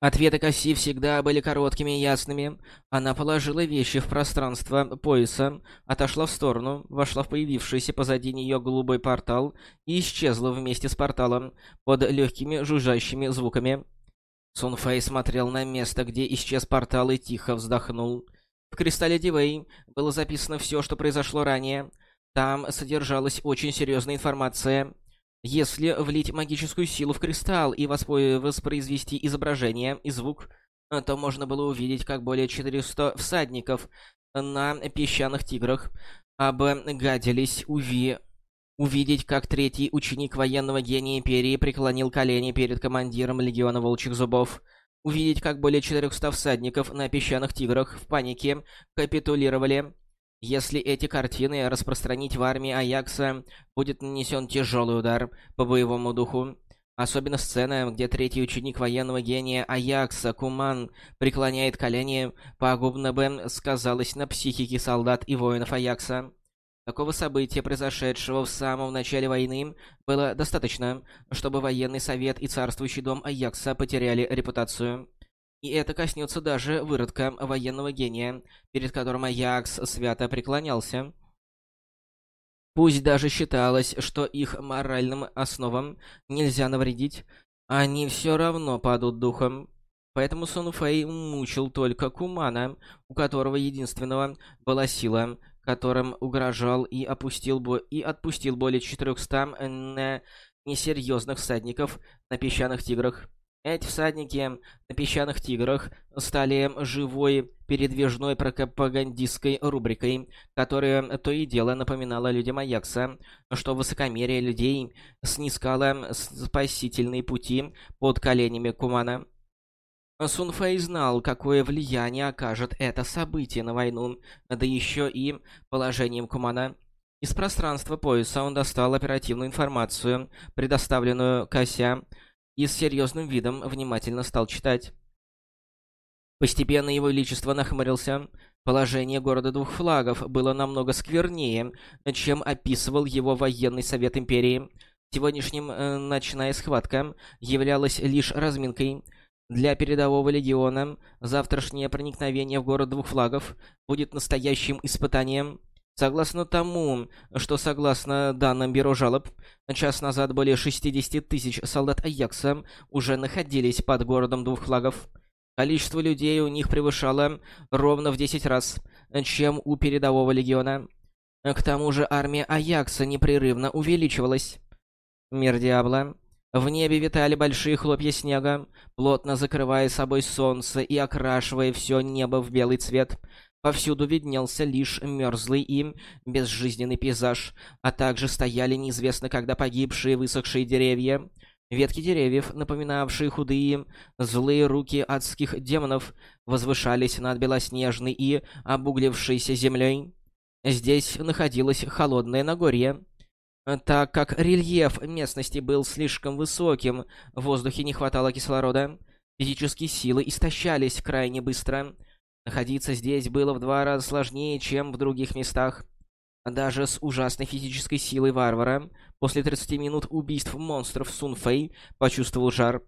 Ответы Касси всегда были короткими и ясными. Она положила вещи в пространство пояса, отошла в сторону, вошла в появившийся позади нее голубой портал и исчезла вместе с порталом под легкими жужжащими звуками. Сун Фэй смотрел на место, где исчез портал и тихо вздохнул. В кристалле Дивей было записано все, что произошло ранее. Там содержалась очень серьезная информация. Если влить магическую силу в кристалл и воспроизвести изображение и звук, э, то можно было увидеть, как более 400 всадников на песчаных тиграх обгадились уви... Увидеть, как третий ученик военного гения Империи преклонил колени перед командиром Легиона Волчьих Зубов. Увидеть, как более 400 всадников на песчаных тиграх в панике капитулировали если эти картины распространить в армии Аякса, будет нанесен тяжелый удар по боевому духу. Особенно сцена, где третий ученик военного гения Аякса, Куман, преклоняет колени, пагубно бы сказалось на психике солдат и воинов Аякса. Такого события, произошедшего в самом начале войны, было достаточно, чтобы военный совет и царствующий дом Аякса потеряли репутацию. И это коснется даже выродка военного гения, перед которым Аякс свято преклонялся. Пусть даже считалось, что их моральным основам нельзя навредить, они все равно падут духом. Поэтому Сон Фэй мучил только Кумана, у которого единственного была сила, которым угрожал и, опустил бо и отпустил более 400 несерьезных всадников на песчаных тиграх. Эти всадники на песчаных тиграх стали живой передвижной пропагандистской рубрикой, которая то и дело напоминала людям Аякса, что высокомерие людей снискало спасительные пути под коленями Кумана. Сун Фэй знал, какое влияние окажет это событие на войну, да еще и положением Кумана. Из пространства пояса он достал оперативную информацию, предоставленную Кася, и с серьезным видом внимательно стал читать. Постепенно его величество нахмурился. Положение города двух флагов было намного сквернее, чем описывал его военный совет империи. Сегодняшним э, ночная схватка являлась лишь разминкой. Для передового легиона завтрашнее проникновение в город двух флагов будет настоящим испытанием. Согласно тому, что согласно данным Бюро жалоб, час назад более 60 тысяч солдат Аякса уже находились под городом двух флагов. Количество людей у них превышало ровно в 10 раз, чем у передового легиона. К тому же армия Аякса непрерывно увеличивалась. Мир Диабло. В небе витали большие хлопья снега, плотно закрывая собой солнце и окрашивая все небо в белый цвет. Повсюду виднелся лишь мерзлый и безжизненный пейзаж, а также стояли неизвестно когда погибшие высохшие деревья. Ветки деревьев, напоминавшие худые, злые руки адских демонов, возвышались над белоснежной и обуглившейся землей. Здесь находилось холодное Нагорье. Так как рельеф местности был слишком высоким, в воздухе не хватало кислорода, физические силы истощались крайне быстро. Находиться здесь было в два раза сложнее, чем в других местах. Даже с ужасной физической силой варвара, после 30 минут убийств монстров Сун Фэй почувствовал жар,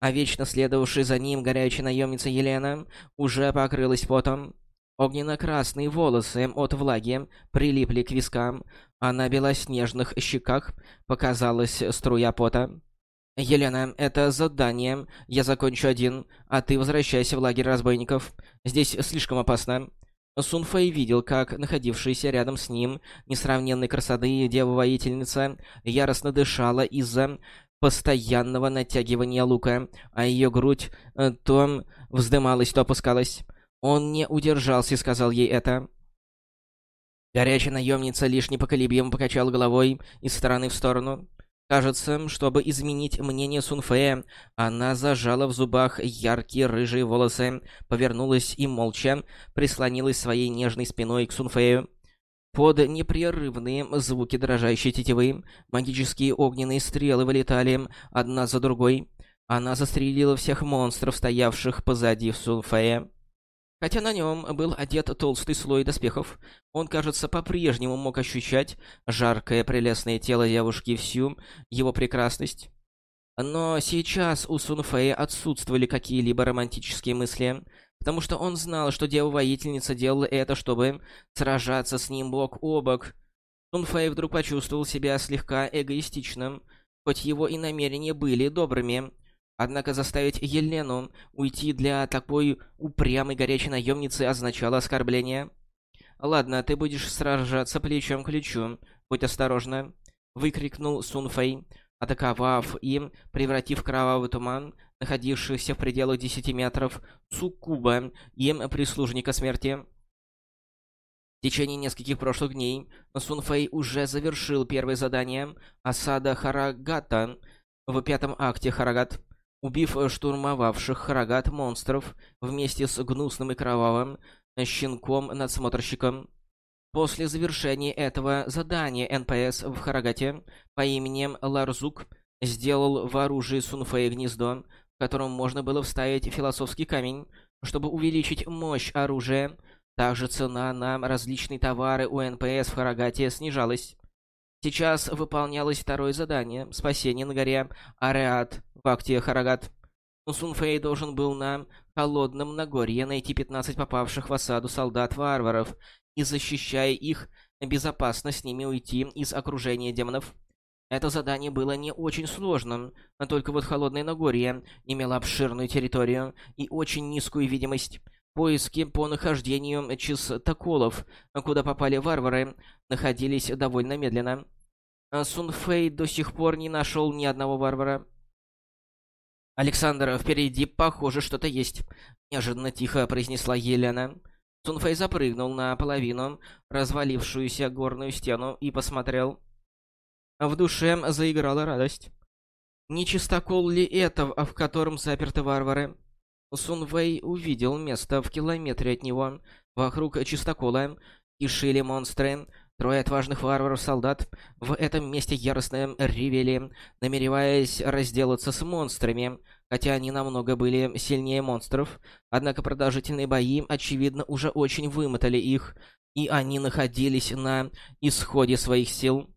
а вечно следовавшая за ним горячая наемница Елена уже покрылась потом. Огненно-красные волосы от влаги прилипли к вискам, а на белоснежных щеках показалась струя пота. «Елена, это задание. Я закончу один, а ты возвращайся в лагерь разбойников. Здесь слишком опасно». Сун Фэй видел, как находившаяся рядом с ним несравненной красоты дева-воительница яростно дышала из-за постоянного натягивания лука, а ее грудь э, то вздымалась, то опускалась. Он не удержался и сказал ей это. Горячая наемница лишь непоколебимо покачала головой из стороны в сторону. Кажется, чтобы изменить мнение Сунфея, она зажала в зубах яркие рыжие волосы, повернулась и молча прислонилась своей нежной спиной к Сунфею. Под непрерывные звуки дрожащей тетивы магические огненные стрелы вылетали одна за другой. Она застрелила всех монстров, стоявших позади Сунфея. Хотя на нем был одет толстый слой доспехов, он, кажется, по-прежнему мог ощущать жаркое прелестное тело девушки всю его прекрасность. Но сейчас у Сунфея отсутствовали какие-либо романтические мысли, потому что он знал, что дева-воительница делала это, чтобы сражаться с ним бок о бок. Сунфэй вдруг почувствовал себя слегка эгоистичным, хоть его и намерения были добрыми. Однако заставить Елену уйти для такой упрямой горячей наемницы означало оскорбление. «Ладно, ты будешь сражаться плечом к плечу. Будь осторожна!» — выкрикнул Сун Фэй, атаковав и превратив кровавый туман, находившийся в пределах 10 метров, Цукуба и прислужника смерти. В течение нескольких прошлых дней Сун Фэй уже завершил первое задание осада Харагата в пятом акте Харагат убив э, штурмовавших Харагат монстров вместе с гнусным и кровавым э, щенком-надсмотрщиком. После завершения этого задания НПС в Харагате по имени Ларзук сделал в оружии Сунфея гнездо, в котором можно было вставить философский камень, чтобы увеличить мощь оружия. Также цена на различные товары у НПС в Харагате снижалась. Сейчас выполнялось второе задание — спасение на горе Ареат в акте Харагат. Сунфэй должен был на холодном Нагорье найти 15 попавших в осаду солдат-варваров и, защищая их, безопасно с ними уйти из окружения демонов. Это задание было не очень сложным, но только вот Холодное Нагорье имело обширную территорию и очень низкую видимость. Поиски по нахождению чистоколов, куда попали варвары, находились довольно медленно. А Сунфэй до сих пор не нашел ни одного варвара. «Александр, впереди, похоже, что-то есть», — неожиданно тихо произнесла Елена. Сунфэй запрыгнул на половину развалившуюся горную стену и посмотрел. В душе заиграла радость. Не чистокол ли это, в котором заперты варвары? Сун Вэй увидел место в километре от него. Вокруг чистокола кишили монстры. Трое отважных варваров-солдат в этом месте яростно ревели, намереваясь разделаться с монстрами, хотя они намного были сильнее монстров. Однако продолжительные бои, очевидно, уже очень вымотали их, и они находились на исходе своих сил.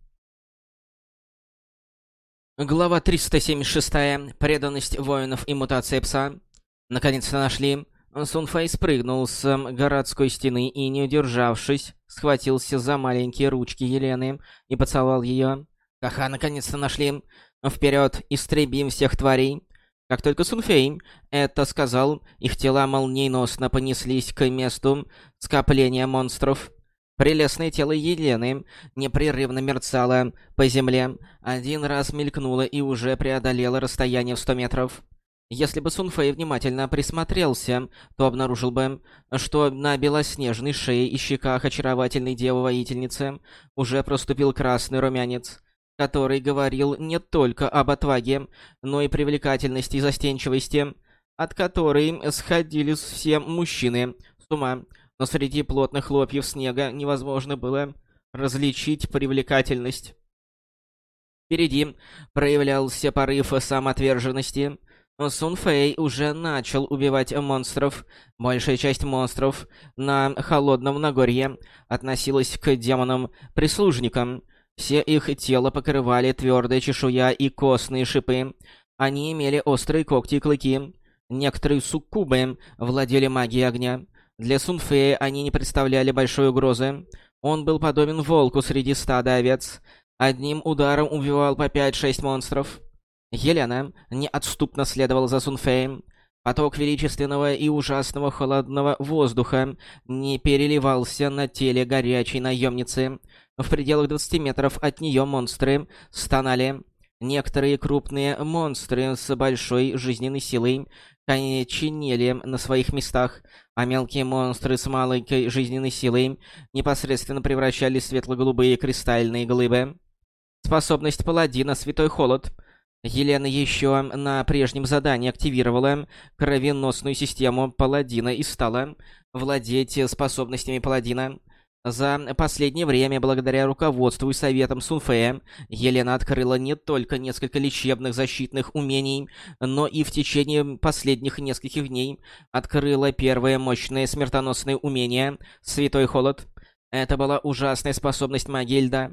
Глава 376. Преданность воинов и мутация пса. Наконец-то нашли. Сунфэй спрыгнул с городской стены и, не удержавшись, схватился за маленькие ручки Елены и поцеловал ее. «Ха-ха, наконец-то нашли! Вперед, истребим всех тварей!» Как только Сунфей это сказал, их тела молниеносно понеслись к месту скопления монстров. Прелестное тело Елены непрерывно мерцало по земле, один раз мелькнуло и уже преодолело расстояние в сто метров. Если бы Сунфэй внимательно присмотрелся, то обнаружил бы, что на белоснежной шее и щеках очаровательной девы-воительницы уже проступил красный румянец, который говорил не только об отваге, но и привлекательности и застенчивости, от которой сходили все мужчины с ума, но среди плотных хлопьев снега невозможно было различить привлекательность. Впереди проявлялся порыв самоотверженности, Сун Фэй уже начал убивать монстров. Большая часть монстров на Холодном Нагорье относилась к демонам-прислужникам. Все их тело покрывали твердая чешуя и костные шипы. Они имели острые когти и клыки. Некоторые суккубы владели магией огня. Для Сун Фэя они не представляли большой угрозы. Он был подобен волку среди стада овец. Одним ударом убивал по 5-6 монстров. Елена неотступно следовала за Сунфеем. Поток величественного и ужасного холодного воздуха не переливался на теле горячей наемницы. В пределах 20 метров от нее монстры стонали. Некоторые крупные монстры с большой жизненной силой чинели на своих местах, а мелкие монстры с маленькой жизненной силой непосредственно превращались в светло-голубые кристальные глыбы. Способность паладина «Святой холод» Елена еще на прежнем задании активировала кровеносную систему паладина и стала владеть способностями паладина. За последнее время, благодаря руководству и советам Сунфея, Елена открыла не только несколько лечебных защитных умений, но и в течение последних нескольких дней открыла первое мощное смертоносное умение «Святой холод». Это была ужасная способность магии льда.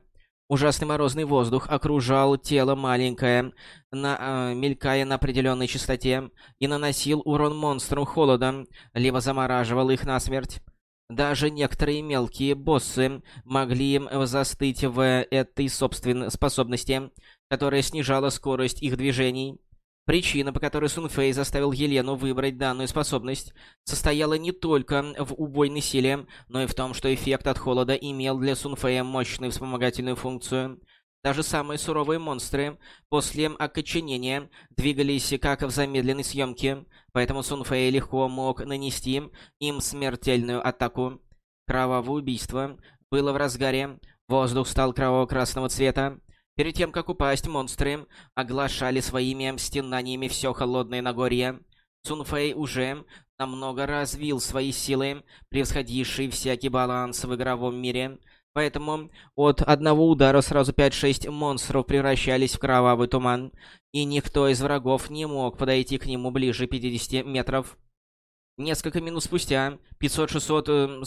Ужасный морозный воздух окружал тело маленькое, на, э, мелькая на определенной частоте, и наносил урон монстрам холодом, либо замораживал их насмерть. Даже некоторые мелкие боссы могли застыть в этой собственной способности, которая снижала скорость их движений. Причина, по которой Сунфэй заставил Елену выбрать данную способность, состояла не только в убойной силе, но и в том, что эффект от холода имел для Сунфэя мощную вспомогательную функцию. Даже самые суровые монстры после окоченения двигались как в замедленной съемке, поэтому Сунфэй легко мог нанести им смертельную атаку. Кровавое убийство было в разгаре, воздух стал кроваво-красного цвета, Перед тем, как упасть, монстры оглашали своими стенаниями все холодное Нагорье. Цунфэй уже намного развил свои силы, превосходившие всякий баланс в игровом мире. Поэтому от одного удара сразу 5-6 монстров превращались в кровавый туман, и никто из врагов не мог подойти к нему ближе 50 метров. Несколько минут спустя 500-600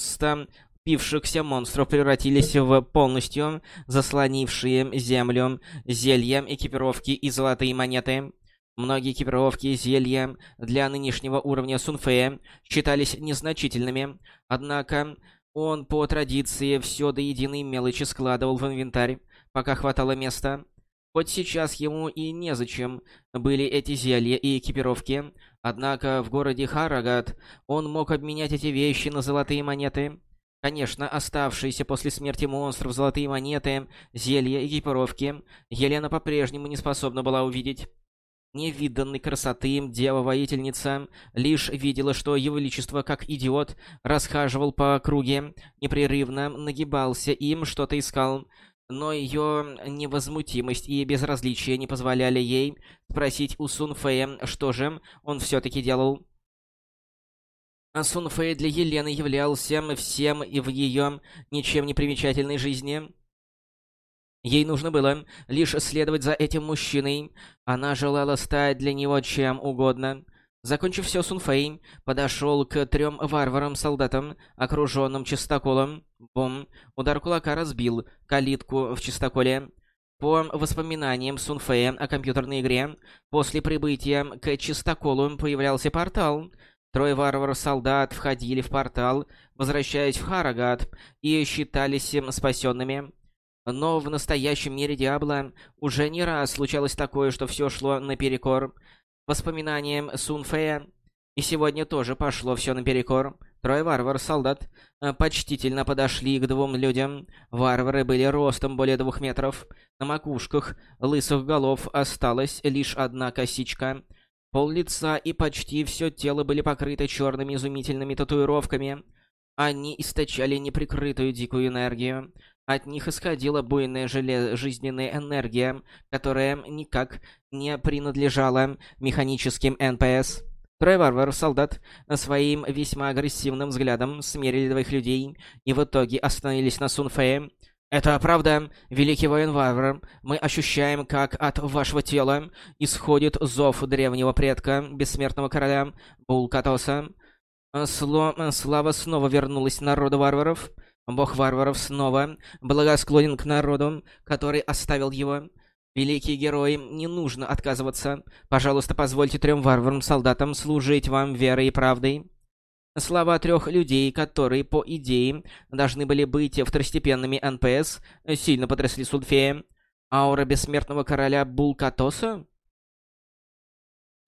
Пившихся монстров превратились в полностью заслонившие землю зелья, экипировки и золотые монеты. Многие экипировки и зелья для нынешнего уровня Сунфея считались незначительными, однако он по традиции все до единой мелочи складывал в инвентарь, пока хватало места. Хоть сейчас ему и незачем были эти зелья и экипировки, однако в городе Харагат он мог обменять эти вещи на золотые монеты. Конечно, оставшиеся после смерти монстров золотые монеты, зелья, экипировки Елена по-прежнему не способна была увидеть. Невиданной красоты дева-воительница лишь видела, что его величество, как идиот, расхаживал по округе, непрерывно нагибался им, что-то искал, но ее невозмутимость и безразличие не позволяли ей спросить у Сунфея, что же он все-таки делал. Сун Фэй для Елены являлся всем и в ее ничем не примечательной жизни. Ей нужно было лишь следовать за этим мужчиной. Она желала стать для него чем угодно. Закончив все, Сунфэй подошел к трем варварам-солдатам, окруженным чистоколом. Бум! Удар кулака разбил калитку в чистоколе. По воспоминаниям Сунфэя о компьютерной игре, после прибытия к чистоколу появлялся портал — Трое варваров-солдат входили в портал, возвращаясь в Харагат, и считались спасенными. Но в настоящем мире Диабло уже не раз случалось такое, что все шло наперекор воспоминаниям Сунфея, и сегодня тоже пошло все наперекор. Трое варвар-солдат э, почтительно подошли к двум людям. Варвары были ростом более двух метров. На макушках лысых голов осталась лишь одна косичка — Пол лица и почти все тело были покрыты черными изумительными татуировками. Они источали неприкрытую дикую энергию. От них исходила буйная желе... жизненная энергия, которая никак не принадлежала механическим НПС. Трое варваров-солдат своим весьма агрессивным взглядом смерили двоих людей и в итоге остановились на Сунфее, это правда, великий воин-варвар. Мы ощущаем, как от вашего тела исходит зов древнего предка, бессмертного короля Булкатоса. Сло... Слава снова вернулась народу варваров. Бог варваров снова благосклонен к народу, который оставил его. Великие герои, не нужно отказываться. Пожалуйста, позвольте трем варварам-солдатам служить вам верой и правдой. Слова трех людей, которые, по идее, должны были быть второстепенными НПС, сильно потрясли Сунфея. Аура бессмертного короля Булкатоса?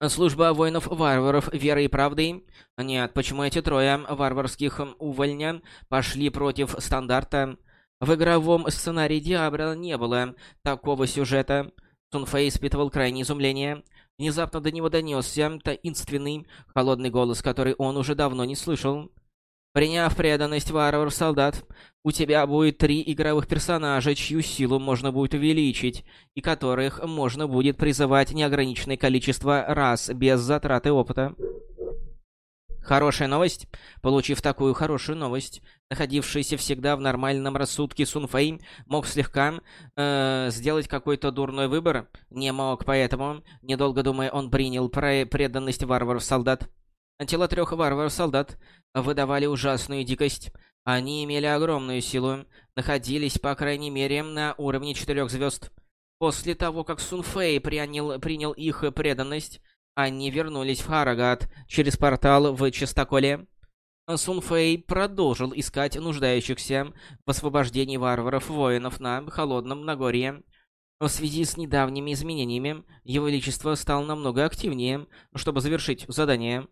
Служба воинов-варваров верой и правдой? Нет, почему эти трое варварских увольня пошли против стандарта? В игровом сценарии Диабра не было такого сюжета. Сунфэй испытывал крайнее изумление. Внезапно до него донесся таинственный, холодный голос, который он уже давно не слышал. Приняв преданность варваров-солдат, у тебя будет три игровых персонажа, чью силу можно будет увеличить, и которых можно будет призывать неограниченное количество раз без затраты опыта. Хорошая новость. Получив такую хорошую новость, находившийся всегда в нормальном рассудке Сунфэй мог слегка э, сделать какой-то дурной выбор. Не мог, поэтому, недолго думая, он принял преданность варваров-солдат. Тела трех варваров-солдат выдавали ужасную дикость. Они имели огромную силу, находились, по крайней мере, на уровне четырех звезд. После того, как Сунфэй принял, принял их преданность, они вернулись в Харагат через портал в Чистоколе. Сун Фэй продолжил искать нуждающихся в освобождении варваров-воинов на Холодном Нагорье. В связи с недавними изменениями, Его Величество стал намного активнее, чтобы завершить задание.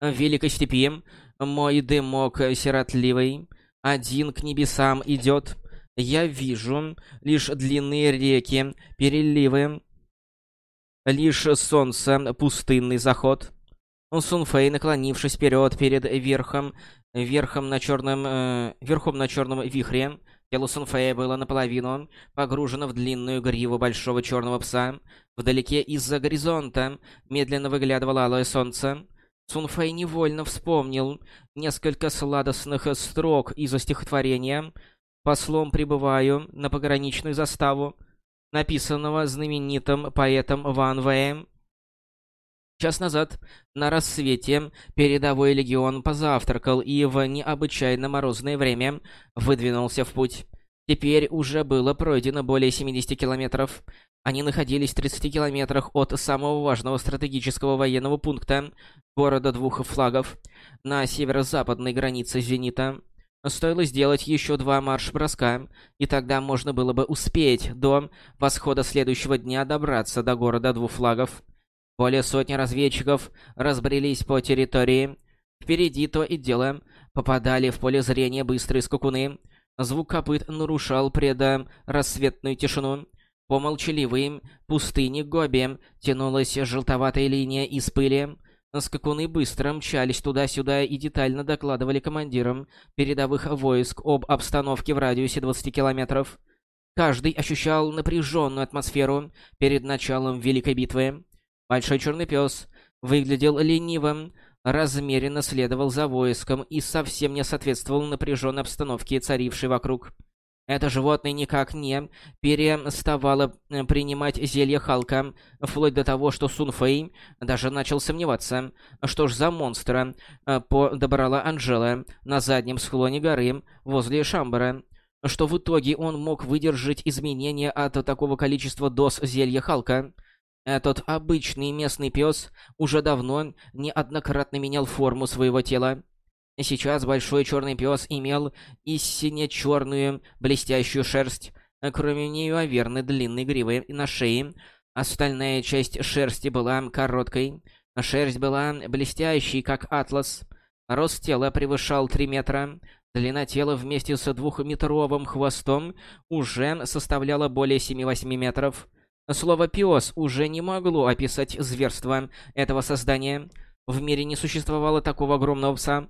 В Великой Степи мой дымок сиротливый, один к небесам идет. Я вижу лишь длинные реки, переливы, Лишь солнце, пустынный заход. Сунфэй, наклонившись вперед перед верхом, верхом на черном, э, верхом на черном вихре, тело Сунфэя было наполовину погружено в длинную гриву большого черного пса. Вдалеке из-за горизонта медленно выглядывало алое солнце. Сунфэй невольно вспомнил несколько сладостных строк из стихотворения «Послом прибываю на пограничную заставу, написанного знаменитым поэтом Ван Вэем. Час назад, на рассвете, передовой легион позавтракал и в необычайно морозное время выдвинулся в путь. Теперь уже было пройдено более 70 километров. Они находились в 30 километрах от самого важного стратегического военного пункта, города двух флагов, на северо-западной границе Зенита. Стоило сделать еще два марш-броска, и тогда можно было бы успеть до восхода следующего дня добраться до города двух флагов. Более сотни разведчиков разбрелись по территории. Впереди то и дело попадали в поле зрения быстрые скакуны. Звук копыт нарушал предрассветную тишину. По молчаливой пустыне Гоби тянулась желтоватая линия из пыли. Скакуны быстро мчались туда-сюда и детально докладывали командирам передовых войск об обстановке в радиусе 20 километров. Каждый ощущал напряженную атмосферу перед началом Великой битвы. Большой черный пес выглядел ленивым, размеренно следовал за войском и совсем не соответствовал напряженной обстановке, царившей вокруг. Это животное никак не переставало э, принимать зелье Халка, вплоть до того, что Сун Фэй даже начал сомневаться, что ж за монстра э, подобрала Анжела на заднем склоне горы возле Шамбара, что в итоге он мог выдержать изменения от такого количества доз зелья Халка. Этот обычный местный пес уже давно неоднократно менял форму своего тела. Сейчас большой черный пес имел истинно черную блестящую шерсть, кроме неимоверно длинной гривы на шее. Остальная часть шерсти была короткой. Шерсть была блестящей, как атлас. Рост тела превышал 3 метра. Длина тела вместе с двухметровым хвостом уже составляла более 7-8 метров. Слово «пёс» уже не могло описать зверство этого создания. В мире не существовало такого огромного пса.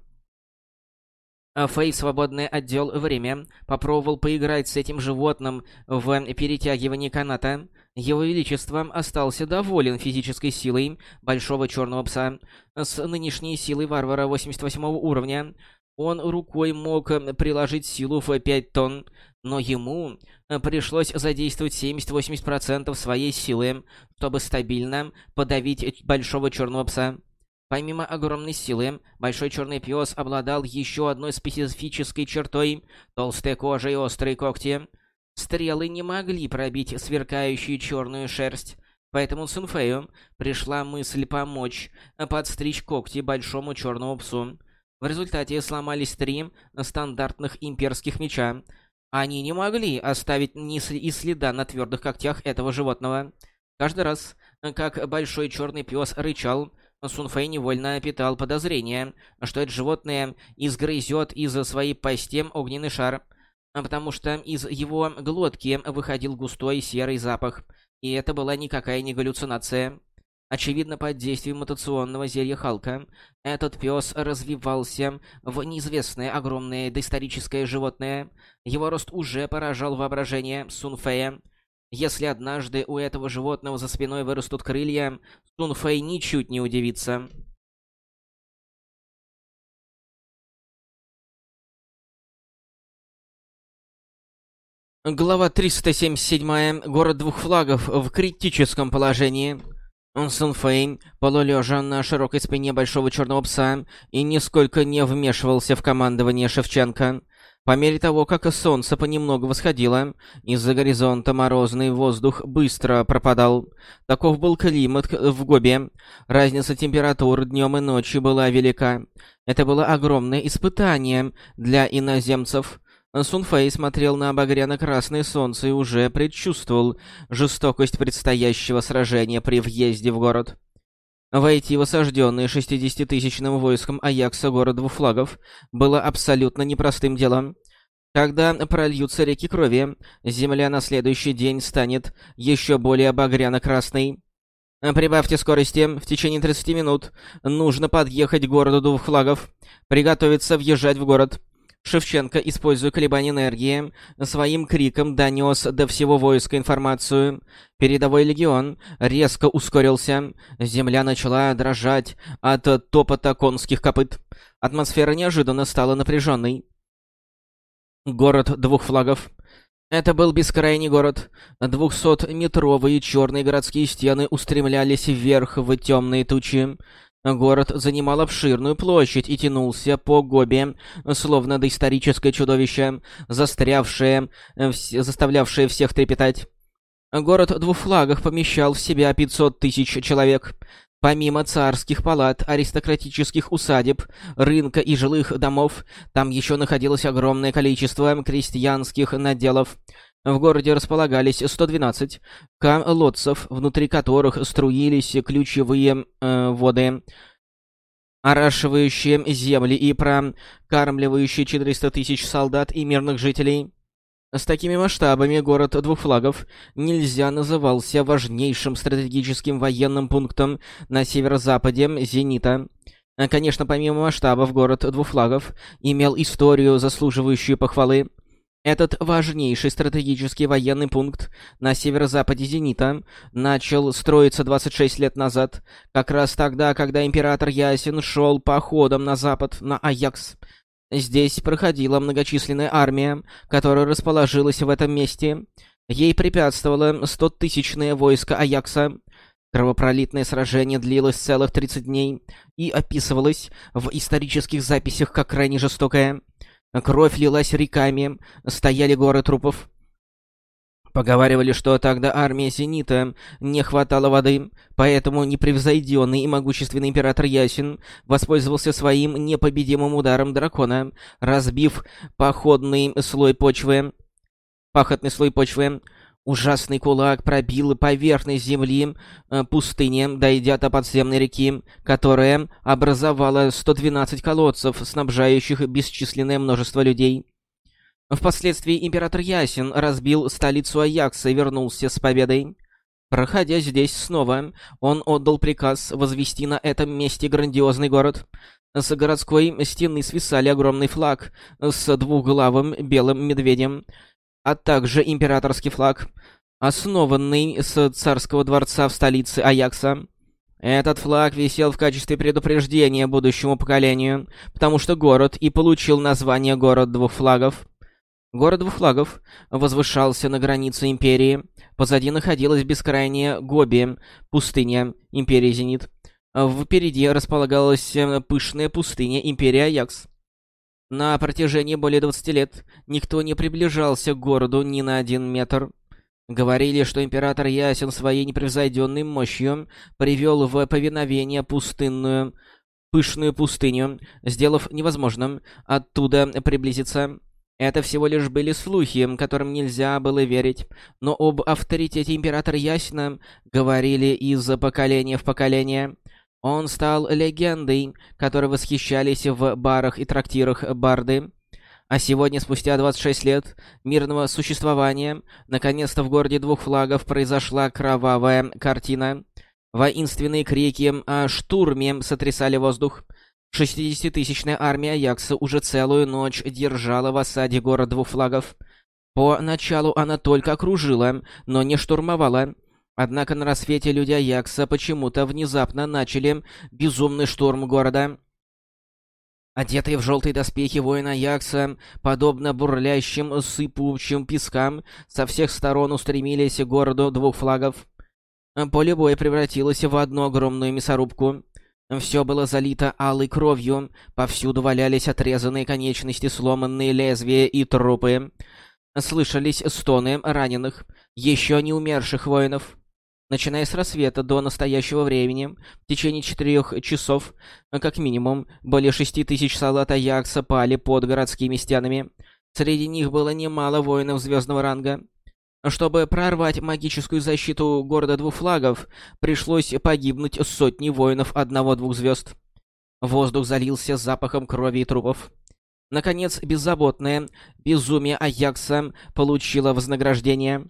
А Фэй в свободное отдел время попробовал поиграть с этим животным в перетягивании каната. Его Величество остался доволен физической силой большого черного пса. С нынешней силой варвара 88 уровня он рукой мог приложить силу в 5 тонн, но ему пришлось задействовать 70-80% своей силы, чтобы стабильно подавить большого черного пса. Помимо огромной силы, Большой Черный Пес обладал еще одной специфической чертой — толстая кожа и острые когти. Стрелы не могли пробить сверкающую черную шерсть, поэтому Сунфею пришла мысль помочь подстричь когти Большому Черному Псу. В результате сломались три стандартных имперских меча. Они не могли оставить ни и следа на твердых когтях этого животного. Каждый раз, как Большой Черный Пес рычал, Сунфэй невольно питал подозрение, что это животное изгрызет из своей пасти огненный шар, потому что из его глотки выходил густой серый запах, и это была никакая не галлюцинация. Очевидно, под действием мутационного зелья Халка, этот пес развивался в неизвестное огромное доисторическое животное. Его рост уже поражал воображение Сунфея, если однажды у этого животного за спиной вырастут крылья, Сун Фэй ничуть не удивится. Глава 377. Город двух флагов в критическом положении. Сун Фэй, полулежа на широкой спине большого черного пса, и нисколько не вмешивался в командование Шевченко. По мере того, как солнце понемногу восходило, из-за горизонта морозный воздух быстро пропадал. Таков был климат в Гобе. Разница температур днем и ночью была велика. Это было огромное испытание для иноземцев. Сунфэй смотрел на багряно-красное солнце и уже предчувствовал жестокость предстоящего сражения при въезде в город. Войти в осажденный 60-тысячным войском Аякса город двух флагов было абсолютно непростым делом. Когда прольются реки крови, земля на следующий день станет еще более багряно-красной. Прибавьте скорости. В течение 30 минут нужно подъехать к городу двух флагов, приготовиться въезжать в город. Шевченко, используя колебания энергии, своим криком донес до всего войска информацию. Передовой легион резко ускорился. Земля начала дрожать от топота конских копыт. Атмосфера неожиданно стала напряженной. Город двух флагов. Это был бескрайний город. Двухсотметровые черные городские стены устремлялись вверх в темные тучи. Город занимал обширную площадь и тянулся по Гобе, словно доисторическое чудовище, застрявшее, заставлявшее всех трепетать. Город двух флагах помещал в себя 500 тысяч человек. Помимо царских палат, аристократических усадеб, рынка и жилых домов, там еще находилось огромное количество крестьянских наделов. В городе располагались 112 колодцев, внутри которых струились ключевые э, воды, орашивающие земли и прокармливающие 400 тысяч солдат и мирных жителей. С такими масштабами город двух флагов нельзя назывался важнейшим стратегическим военным пунктом на северо-западе Зенита. Конечно, помимо масштабов, город двух флагов имел историю, заслуживающую похвалы. Этот важнейший стратегический военный пункт на северо-западе Зенита начал строиться 26 лет назад, как раз тогда, когда император Ясин шел походом на запад, на Аякс. Здесь проходила многочисленная армия, которая расположилась в этом месте. Ей препятствовало стотысячное войско Аякса. Кровопролитное сражение длилось целых 30 дней и описывалось в исторических записях как крайне жестокое. Кровь лилась реками, стояли горы трупов. Поговаривали, что тогда армия Зенита не хватало воды, поэтому непревзойденный и могущественный император Ясин воспользовался своим непобедимым ударом дракона, разбив походный слой почвы, пахотный слой почвы, Ужасный кулак пробил поверхность земли э, пустыни, дойдя до подземной реки, которая образовала 112 колодцев, снабжающих бесчисленное множество людей. Впоследствии император Ясин разбил столицу Аякса и вернулся с победой. Проходя здесь снова, он отдал приказ возвести на этом месте грандиозный город. С городской стены свисали огромный флаг с двухглавым белым медведем, а также императорский флаг, основанный с царского дворца в столице Аякса. Этот флаг висел в качестве предупреждения будущему поколению, потому что город и получил название «Город двух флагов». Город двух флагов возвышался на границе империи. Позади находилась бескрайняя Гоби, пустыня империи Зенит. Впереди располагалась пышная пустыня империи Аякс. На протяжении более 20 лет никто не приближался к городу ни на один метр. Говорили, что император Ясен своей непревзойденной мощью привел в повиновение пустынную, пышную пустыню, сделав невозможным оттуда приблизиться. Это всего лишь были слухи, которым нельзя было верить, но об авторитете императора Ясена говорили из поколения в поколение. Он стал легендой, которой восхищались в барах и трактирах барды. А сегодня, спустя 26 лет мирного существования, наконец-то в городе двух флагов произошла кровавая картина. Воинственные крики о штурме сотрясали воздух. 60-тысячная армия Аякса уже целую ночь держала в осаде город двух флагов. Поначалу она только окружила, но не штурмовала. Однако на рассвете люди Аякса почему-то внезапно начали безумный штурм города. Одетые в желтые доспехи воины Аякса, подобно бурлящим сыпучим пескам, со всех сторон устремились к городу двух флагов. Поле боя превратилось в одну огромную мясорубку. Все было залито алой кровью, повсюду валялись отрезанные конечности, сломанные лезвия и трупы. Слышались стоны раненых, еще не умерших воинов. Начиная с рассвета до настоящего времени, в течение четырех часов, как минимум, более шести тысяч солдат Аякса пали под городскими стенами. Среди них было немало воинов звездного ранга. Чтобы прорвать магическую защиту города двух флагов, пришлось погибнуть сотни воинов одного-двух звезд. Воздух залился запахом крови и трупов. Наконец, беззаботное безумие Аякса получило вознаграждение.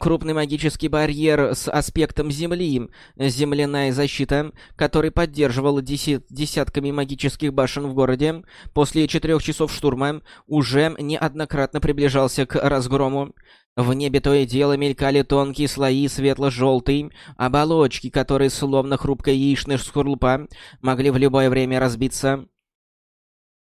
Крупный магический барьер с аспектом Земли, земляная защита, который поддерживал десят, десятками магических башен в городе, после четырех часов штурма уже неоднократно приближался к разгрому. В небе то и дело мелькали тонкие слои светло-желтой оболочки, которые, словно хрупкая яичная скорлупа, могли в любое время разбиться.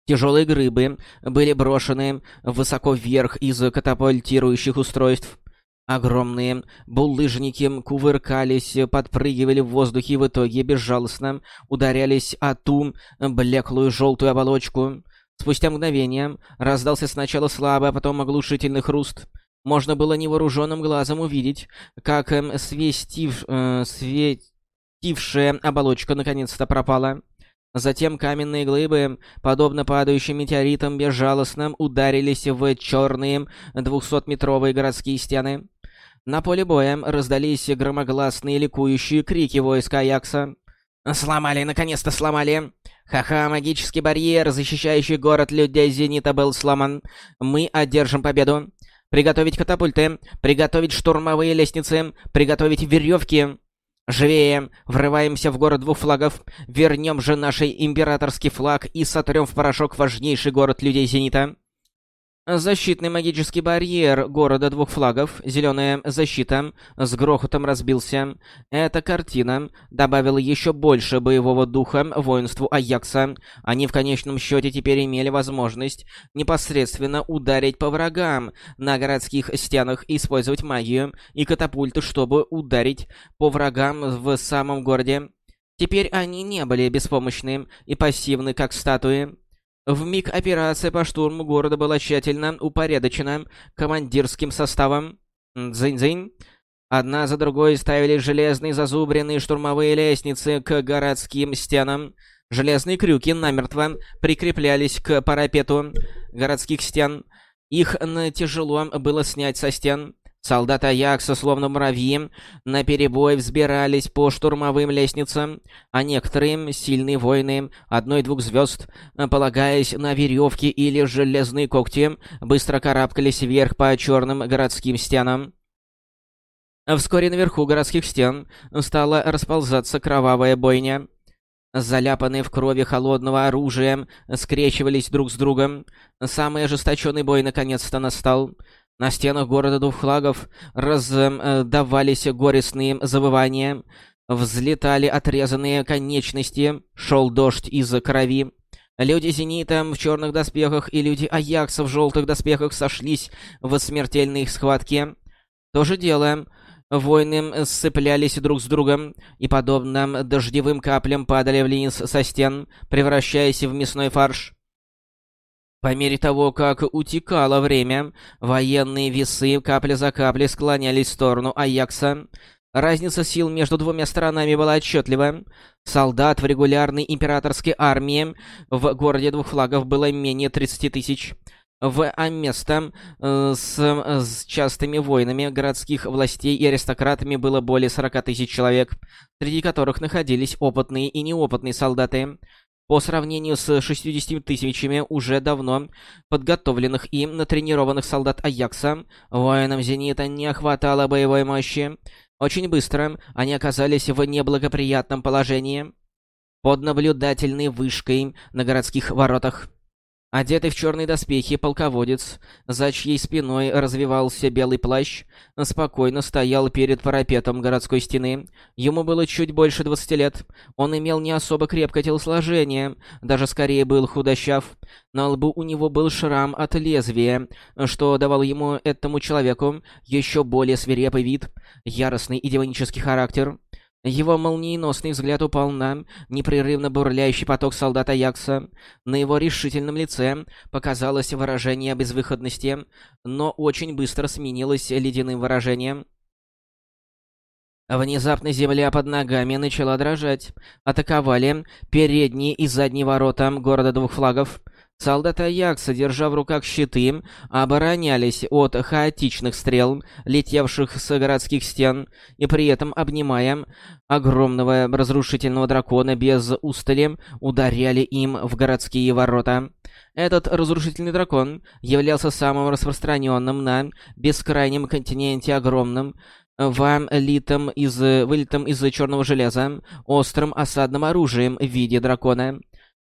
Тяжелые грыбы были брошены высоко вверх из катапультирующих устройств. Огромные булыжники кувыркались, подпрыгивали в воздухе и в итоге безжалостно ударялись о ту блеклую желтую оболочку. Спустя мгновение раздался сначала слабый, а потом оглушительный хруст. Можно было невооруженным глазом увидеть, как э, свестив, э, светившая оболочка наконец-то пропала. Затем каменные глыбы, подобно падающим метеоритам, безжалостно ударились в черные двухсотметровые городские стены. На поле боя раздались громогласные ликующие крики войска Аякса. «Сломали, наконец-то сломали! Ха-ха, магический барьер, защищающий город людей Зенита, был сломан. Мы одержим победу. Приготовить катапульты, приготовить штурмовые лестницы, приготовить веревки. Живее! Врываемся в город двух флагов. Вернем же наш императорский флаг и сотрем в порошок важнейший город людей Зенита. Защитный магический барьер города двух флагов, зеленая защита, с грохотом разбился. Эта картина добавила еще больше боевого духа воинству Аякса. Они в конечном счете теперь имели возможность непосредственно ударить по врагам на городских стенах, использовать магию и катапульты, чтобы ударить по врагам в самом городе. Теперь они не были беспомощны и пассивны, как статуи. В миг операция по штурму города была тщательно упорядочена командирским составом. Дзынь-дзынь. Одна за другой ставили железные зазубренные штурмовые лестницы к городским стенам. Железные крюки намертво прикреплялись к парапету городских стен. Их тяжело было снять со стен. Солдаты Аякса, словно муравьи, наперебой взбирались по штурмовым лестницам, а некоторые сильные воины одной-двух звезд, полагаясь на веревки или железные когти, быстро карабкались вверх по черным городским стенам. Вскоре наверху городских стен стала расползаться кровавая бойня. Заляпанные в крови холодного оружия скрещивались друг с другом. Самый ожесточенный бой наконец-то настал — на стенах города двух флагов раздавались горестные завывания, взлетали отрезанные конечности, шел дождь из крови. Люди Зенита в черных доспехах и люди Аякса в желтых доспехах сошлись в смертельной схватке. То же дело, воины сцеплялись друг с другом и, подобно дождевым каплям, падали вниз со стен, превращаясь в мясной фарш. По мере того, как утекало время, военные весы капля за каплей склонялись в сторону Аякса. Разница сил между двумя сторонами была отчетлива. Солдат в регулярной императорской армии в городе двух флагов было менее 30 тысяч. В место э, с, с частыми войнами городских властей и аристократами было более 40 тысяч человек, среди которых находились опытные и неопытные солдаты. По сравнению с 60 тысячами уже давно подготовленных и натренированных солдат Аякса, воинам Зенита не хватало боевой мощи. Очень быстро они оказались в неблагоприятном положении под наблюдательной вышкой на городских воротах. Одетый в черные доспехи полководец, за чьей спиной развивался белый плащ, спокойно стоял перед парапетом городской стены. Ему было чуть больше двадцати лет. Он имел не особо крепкое телосложение, даже скорее был худощав. На лбу у него был шрам от лезвия, что давал ему, этому человеку, еще более свирепый вид, яростный и демонический характер. Его молниеносный взгляд упал на непрерывно бурлящий поток солдат Аякса. На его решительном лице показалось выражение безвыходности, но очень быстро сменилось ледяным выражением. Внезапно земля под ногами начала дрожать. Атаковали передние и задние ворота города двух флагов. Солдаты Аякса, держа в руках щиты, оборонялись от хаотичных стрел, летевших с городских стен, и при этом, обнимая огромного разрушительного дракона без устали, ударяли им в городские ворота. Этот разрушительный дракон являлся самым распространенным на бескрайнем континенте огромным, вылитым из, вылитым из черного железа, острым осадным оружием в виде дракона.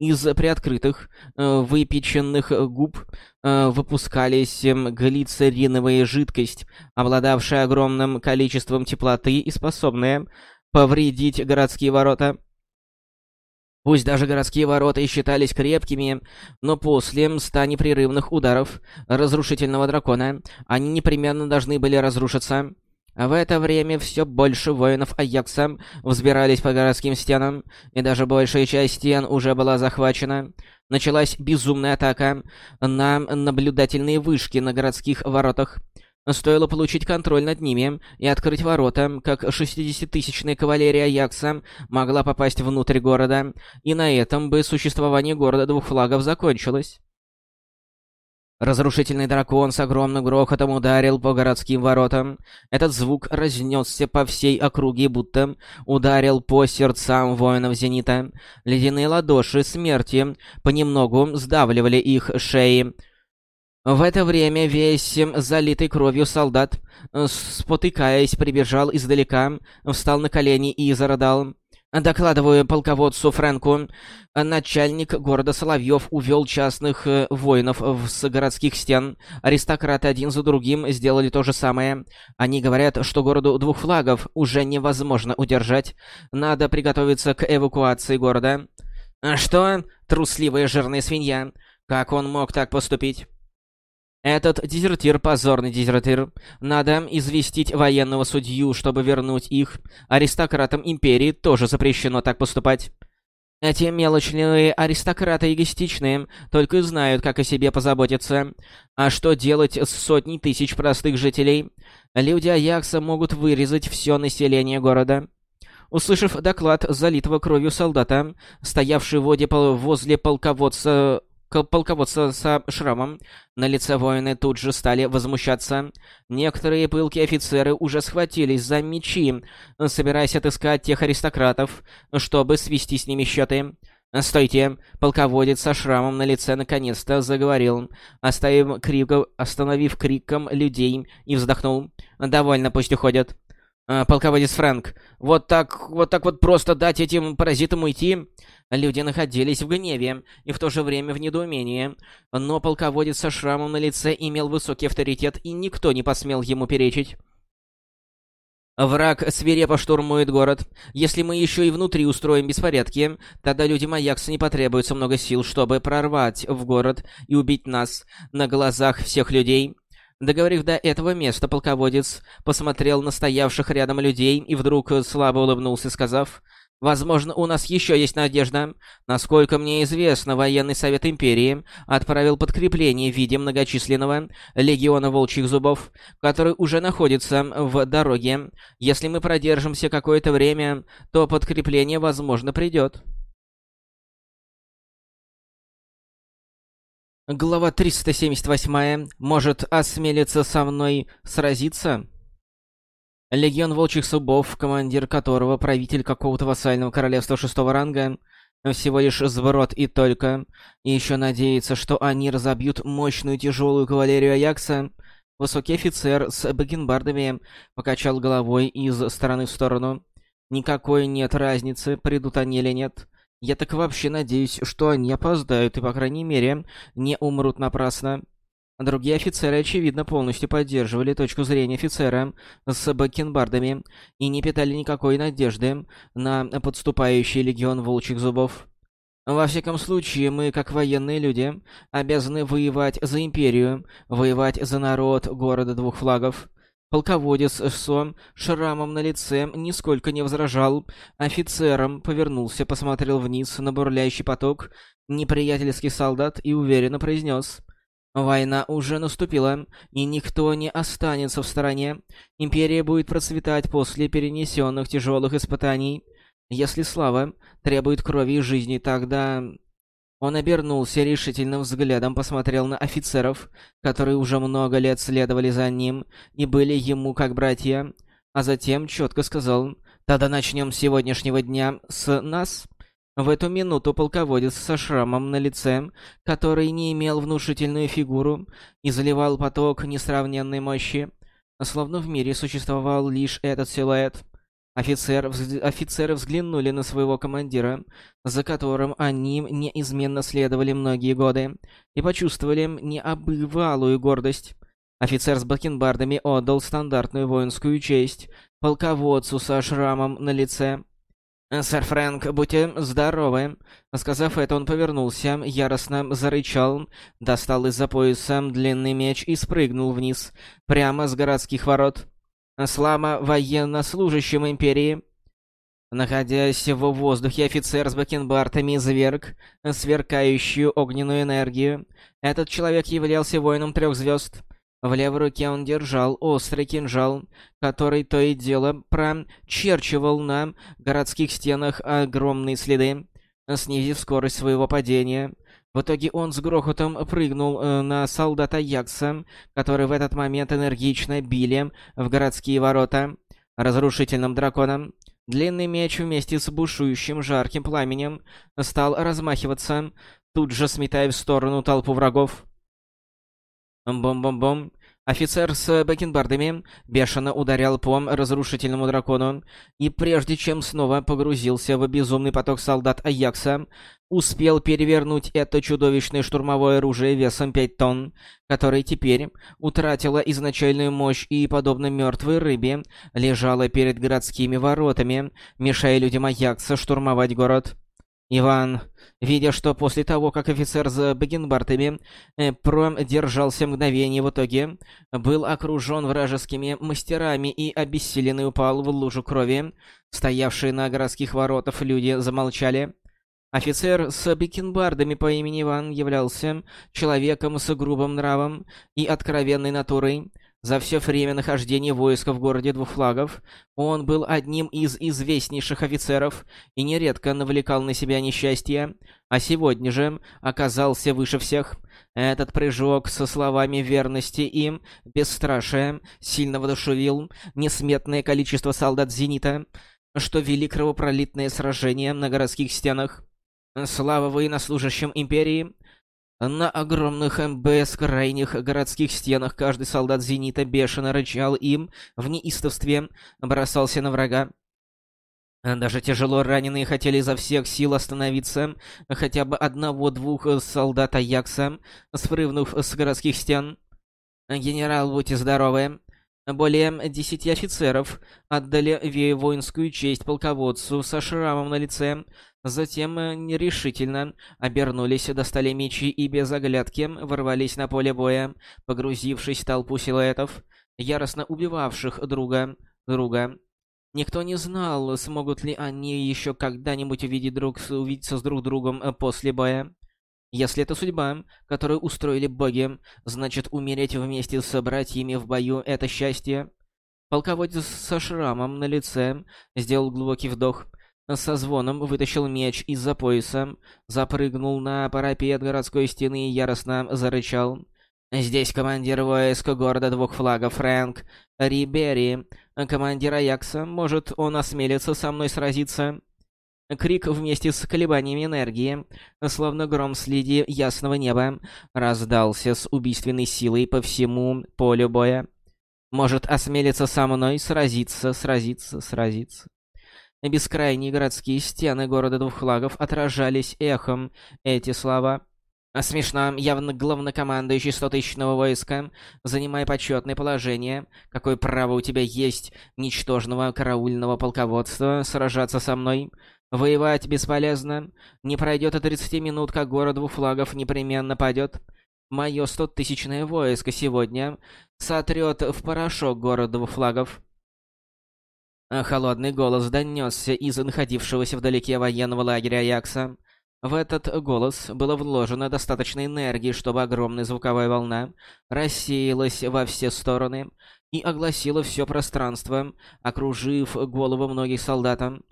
Из приоткрытых, э, выпеченных губ э, выпускались глицериновая жидкость, обладавшая огромным количеством теплоты и способная повредить городские ворота. Пусть даже городские ворота и считались крепкими, но после ста непрерывных ударов разрушительного дракона они непременно должны были разрушиться. В это время все больше воинов Аякса взбирались по городским стенам, и даже большая часть стен уже была захвачена. Началась безумная атака на наблюдательные вышки на городских воротах. Стоило получить контроль над ними и открыть ворота, как 60-тысячная кавалерия Аякса могла попасть внутрь города, и на этом бы существование города двух флагов закончилось. Разрушительный дракон с огромным грохотом ударил по городским воротам. Этот звук разнесся по всей округе, будто ударил по сердцам воинов Зенита. Ледяные ладоши смерти понемногу сдавливали их шеи. В это время весь залитый кровью солдат, спотыкаясь, прибежал издалека, встал на колени и зарыдал. Докладываю полководцу Фрэнку. Начальник города Соловьев увел частных э, воинов с городских стен. Аристократы один за другим сделали то же самое. Они говорят, что городу двух флагов уже невозможно удержать. Надо приготовиться к эвакуации города. Что? Трусливая жирная свинья. Как он мог так поступить? Этот дезертир — позорный дезертир. Надо известить военного судью, чтобы вернуть их. Аристократам Империи тоже запрещено так поступать. Эти мелочные аристократы эгоистичные, только и знают, как о себе позаботиться. А что делать с сотней тысяч простых жителей? Люди Аякса могут вырезать все население города. Услышав доклад залитого кровью солдата, стоявший возле полководца полководца со шрамом. На лице воины тут же стали возмущаться. Некоторые пылкие офицеры уже схватились за мечи, собираясь отыскать тех аристократов, чтобы свести с ними счеты. «Стойте!» Полководец со шрамом на лице наконец-то заговорил, оставив криком, остановив криком людей и вздохнул. «Довольно, пусть уходят». А, «Полководец Фрэнк, вот так, вот так вот просто дать этим паразитам уйти?» Люди находились в гневе и в то же время в недоумении, но полководец со шрамом на лице имел высокий авторитет, и никто не посмел ему перечить. Враг свирепо штурмует город. Если мы еще и внутри устроим беспорядки, тогда людям Аякса не потребуется много сил, чтобы прорвать в город и убить нас на глазах всех людей. Договорив до этого места, полководец посмотрел на стоявших рядом людей и вдруг слабо улыбнулся, сказав... Возможно, у нас еще есть надежда. Насколько мне известно, военный совет Империи отправил подкрепление в виде многочисленного легиона волчьих зубов, который уже находится в дороге. Если мы продержимся какое-то время, то подкрепление, возможно, придет. Глава 378. Может осмелиться со мной сразиться? Легион Волчьих Зубов, командир которого правитель какого-то вассального королевства шестого ранга, всего лишь сброд и только, и еще надеется, что они разобьют мощную тяжелую кавалерию Аякса. Высокий офицер с бакенбардами покачал головой из стороны в сторону. Никакой нет разницы, придут они или нет. Я так вообще надеюсь, что они опоздают и, по крайней мере, не умрут напрасно. Другие офицеры, очевидно, полностью поддерживали точку зрения офицера с бакенбардами и не питали никакой надежды на подступающий легион волчьих зубов. Во всяком случае, мы, как военные люди, обязаны воевать за империю, воевать за народ города двух флагов. Полководец с шрамом на лице нисколько не возражал. Офицером повернулся, посмотрел вниз на бурлящий поток неприятельских солдат и уверенно произнес — Война уже наступила, и никто не останется в стороне. Империя будет процветать после перенесенных тяжелых испытаний. Если слава требует крови и жизни, тогда... Он обернулся решительным взглядом, посмотрел на офицеров, которые уже много лет следовали за ним и были ему как братья, а затем четко сказал «Тогда начнем с сегодняшнего дня с нас». В эту минуту полководец со шрамом на лице, который не имел внушительную фигуру и заливал поток несравненной мощи, словно в мире существовал лишь этот силуэт. Офицер, вз... Офицеры взглянули на своего командира, за которым они неизменно следовали многие годы, и почувствовали необывалую гордость. Офицер с бакенбардами отдал стандартную воинскую честь полководцу со шрамом на лице, «Сэр Фрэнк, будьте здоровы!» Сказав это, он повернулся, яростно зарычал, достал из-за пояса длинный меч и спрыгнул вниз, прямо с городских ворот. Слава военнослужащим Империи! Находясь в воздухе, офицер с бакенбартами изверг сверкающую огненную энергию. Этот человек являлся воином трех звезд. В левой руке он держал острый кинжал, который то и дело прочерчивал на городских стенах огромные следы, снизив скорость своего падения. В итоге он с грохотом прыгнул э, на солдата Якса, который в этот момент энергично били в городские ворота разрушительным драконом. Длинный меч вместе с бушующим жарким пламенем стал размахиваться, тут же сметая в сторону толпу врагов. Бом-бом-бом. Офицер с бакенбардами бешено ударял по разрушительному дракону, и прежде чем снова погрузился в безумный поток солдат Аякса, успел перевернуть это чудовищное штурмовое оружие весом 5 тонн, которое теперь утратило изначальную мощь и, подобно мертвой рыбе, лежало перед городскими воротами, мешая людям Аякса штурмовать город. Иван, видя, что после того, как офицер с бакенбартами э, продержался мгновение в итоге, был окружен вражескими мастерами и обессиленный упал в лужу крови, стоявшие на городских воротах люди замолчали. Офицер с бакенбардами по имени Иван являлся человеком с грубым нравом и откровенной натурой, за все время нахождения войска в городе двух флагов он был одним из известнейших офицеров и нередко навлекал на себя несчастье, а сегодня же оказался выше всех. Этот прыжок со словами верности им, бесстрашия, сильно воодушевил несметное количество солдат «Зенита», что вели кровопролитные сражения на городских стенах. Слава военнослужащим Империи! На огромных бескрайних городских стенах каждый солдат «Зенита» бешено рычал им в неистовстве, бросался на врага. Даже тяжело раненые хотели изо всех сил остановиться хотя бы одного-двух солдат Аякса, спрыгнув с городских стен. «Генерал, будьте здоровы!» Более десяти офицеров отдали воинскую честь полководцу со шрамом на лице, затем э, нерешительно обернулись, достали мечи и без оглядки ворвались на поле боя, погрузившись в толпу силуэтов, яростно убивавших друга друга. Никто не знал, смогут ли они еще когда-нибудь увидеть друг, увидеться с друг другом э, после боя. Если это судьба, которую устроили боги, значит умереть вместе с братьями в бою — это счастье. Полководец со шрамом на лице сделал глубокий вдох, со звоном вытащил меч из-за пояса, запрыгнул на парапет городской стены и яростно зарычал. «Здесь командир войск города двух флагов Фрэнк Рибери, командир Аякса. Может, он осмелится со мной сразиться?» Крик вместе с колебаниями энергии, словно гром среди ясного неба, раздался с убийственной силой по всему полю боя. Может осмелиться со мной сразиться, сразиться, сразиться. Бескрайние городские стены города двух флагов отражались эхом эти слова. Смешно, явно главнокомандующий стотысячного войска, занимая почетное положение, какое право у тебя есть, ничтожного караульного полководства, сражаться со мной? Воевать бесполезно. Не пройдет и 30 минут, как город двух флагов непременно падет. Мое стотысячное войско сегодня сотрет в порошок город двух флагов. Холодный голос донесся из находившегося вдалеке военного лагеря Аякса. В этот голос было вложено достаточно энергии, чтобы огромная звуковая волна рассеялась во все стороны и огласила все пространство, окружив голову многих солдатам.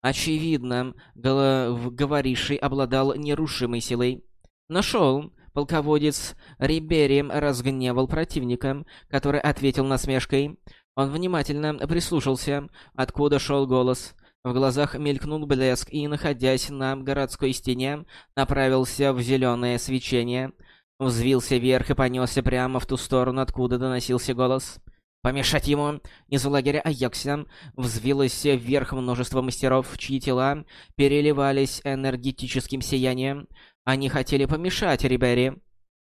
Очевидно, говоривший обладал нерушимой силой. Нашел. Полководец Рибери разгневал противника, который ответил насмешкой. Он внимательно прислушался, откуда шел голос. В глазах мелькнул блеск и, находясь на городской стене, направился в зеленое свечение. Взвился вверх и понесся прямо в ту сторону, откуда доносился голос. Помешать ему! Из лагеря Аякся взвилось вверх множество мастеров, чьи тела переливались энергетическим сиянием. Они хотели помешать Рибери.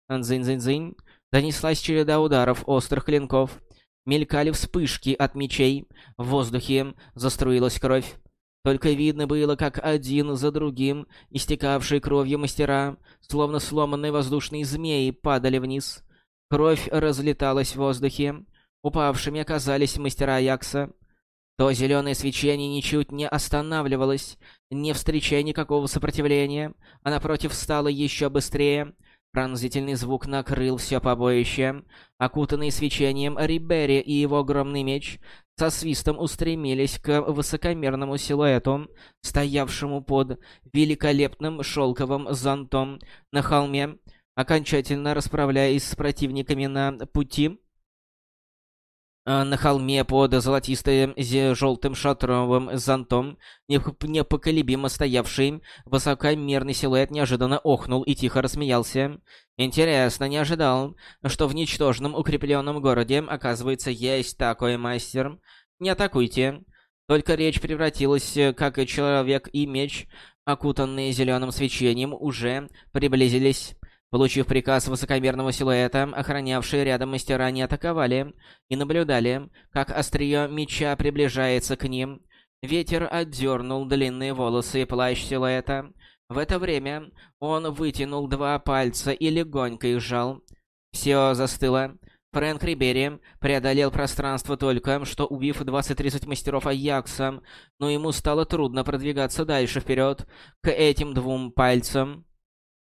Дзынь-дзынь-дзынь. Донеслась череда ударов острых клинков. Мелькали вспышки от мечей. В воздухе заструилась кровь. Только видно было, как один за другим истекавшие кровью мастера, словно сломанные воздушные змеи, падали вниз. Кровь разлеталась в воздухе. Упавшими оказались мастера Аякса. То зеленое свечение ничуть не останавливалось, не встречая никакого сопротивления, а напротив стало еще быстрее. Пронзительный звук накрыл все побоище. Окутанный свечением Рибери и его огромный меч со свистом устремились к высокомерному силуэту, стоявшему под великолепным шелковым зонтом на холме, окончательно расправляясь с противниками на пути на холме под золотистым желтым шатровым зонтом непоколебимо стоявший высокомерный силуэт неожиданно охнул и тихо рассмеялся. Интересно, не ожидал, что в ничтожном укрепленном городе, оказывается, есть такой мастер. Не атакуйте. Только речь превратилась, как человек и меч, окутанные зеленым свечением, уже приблизились. Получив приказ высокомерного силуэта, охранявшие рядом мастера не атаковали и наблюдали, как острие меча приближается к ним. Ветер отдернул длинные волосы и плащ силуэта. В это время он вытянул два пальца и легонько их сжал. Все застыло. Фрэнк Рибери преодолел пространство только, что убив 20-30 мастеров Аякса, но ему стало трудно продвигаться дальше вперед к этим двум пальцам.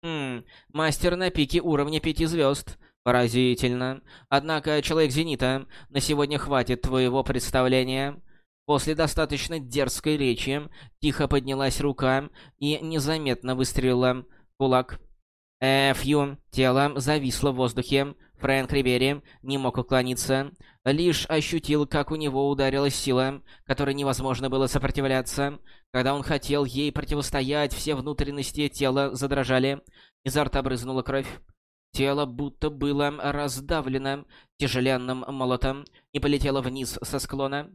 Хм, мастер на пике уровня пяти звезд. Поразительно. Однако, Человек Зенита, на сегодня хватит твоего представления. После достаточно дерзкой речи, тихо поднялась рука и незаметно выстрелила кулак. Эфью, тело зависло в воздухе. Фрэнк Рибери не мог уклониться. Лишь ощутил, как у него ударилась сила, которой невозможно было сопротивляться. Когда он хотел ей противостоять, все внутренности тела задрожали. Изо рта брызнула кровь. Тело будто было раздавлено тяжеленным молотом и полетело вниз со склона.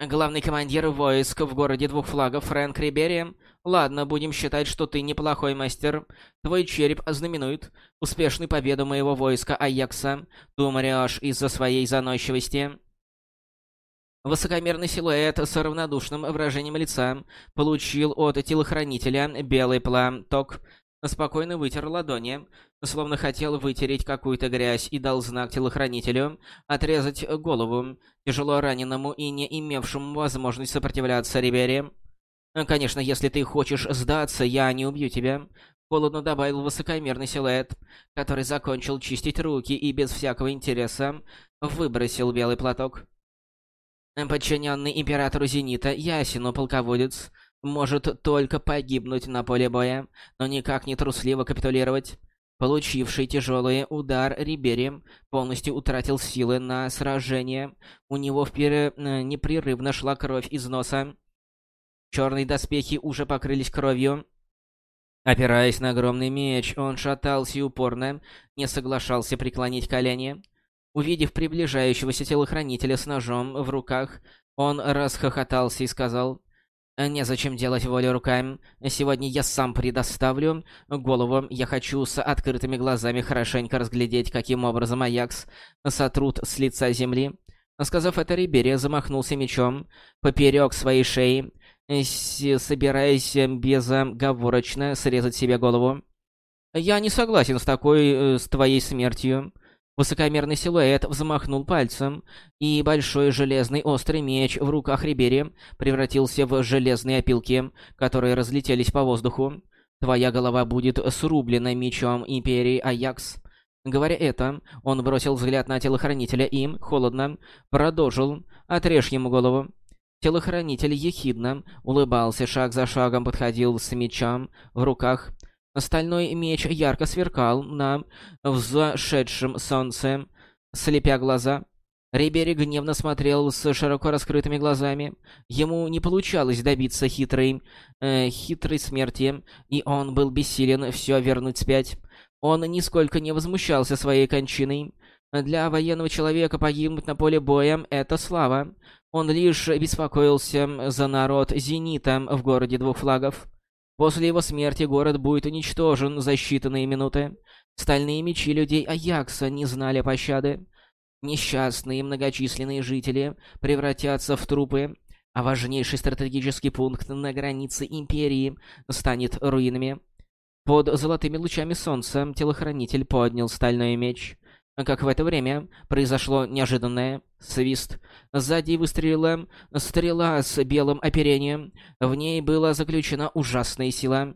Главный командир войск в городе двух флагов Фрэнк Рибери. Ладно, будем считать, что ты неплохой мастер. Твой череп ознаменует успешную победу моего войска Аякса. Ты умрёшь из-за своей заносчивости. Высокомерный силуэт с равнодушным выражением лица получил от телохранителя белый платок, спокойно вытер ладони, словно хотел вытереть какую-то грязь и дал знак телохранителю отрезать голову тяжело раненому и не имевшему возможности сопротивляться Рибери. «Конечно, если ты хочешь сдаться, я не убью тебя», — холодно добавил высокомерный силуэт, который закончил чистить руки и без всякого интереса выбросил белый платок. Подчиненный императору Зенита, Ясину полководец, может только погибнуть на поле боя, но никак не трусливо капитулировать. Получивший тяжелый удар Рибери полностью утратил силы на сражение. У него вперед э, непрерывно шла кровь из носа. Черные доспехи уже покрылись кровью. Опираясь на огромный меч, он шатался и упорно не соглашался преклонить колени. Увидев приближающегося телохранителя с ножом в руках, он расхохотался и сказал... Незачем делать волю руками. Сегодня я сам предоставлю голову. Я хочу с открытыми глазами хорошенько разглядеть, каким образом Аякс сотрут с лица земли. Сказав это, Риберия замахнулся мечом поперек своей шеи, собираясь безоговорочно срезать себе голову. «Я не согласен с такой... Э, с твоей смертью», Высокомерный силуэт взмахнул пальцем, и большой железный острый меч в руках Рибери превратился в железные опилки, которые разлетелись по воздуху. «Твоя голова будет срублена мечом Империи Аякс». Говоря это, он бросил взгляд на телохранителя и, холодно, продолжил «Отрежь ему голову». Телохранитель ехидно улыбался, шаг за шагом подходил с мечом в руках, Стальной меч ярко сверкал на взошедшем солнце, слепя глаза. Рибери гневно смотрел с широко раскрытыми глазами. Ему не получалось добиться хитрой, э, хитрой смерти, и он был бессилен все вернуть спять. Он нисколько не возмущался своей кончиной. Для военного человека погибнуть на поле боя — это слава. Он лишь беспокоился за народ Зенита в городе двух флагов. После его смерти город будет уничтожен за считанные минуты. Стальные мечи людей Аякса не знали пощады. Несчастные многочисленные жители превратятся в трупы, а важнейший стратегический пункт на границе Империи станет руинами. Под золотыми лучами солнца телохранитель поднял стальной меч. Как в это время произошло неожиданное свист. Сзади выстрелила стрела с белым оперением. В ней была заключена ужасная сила.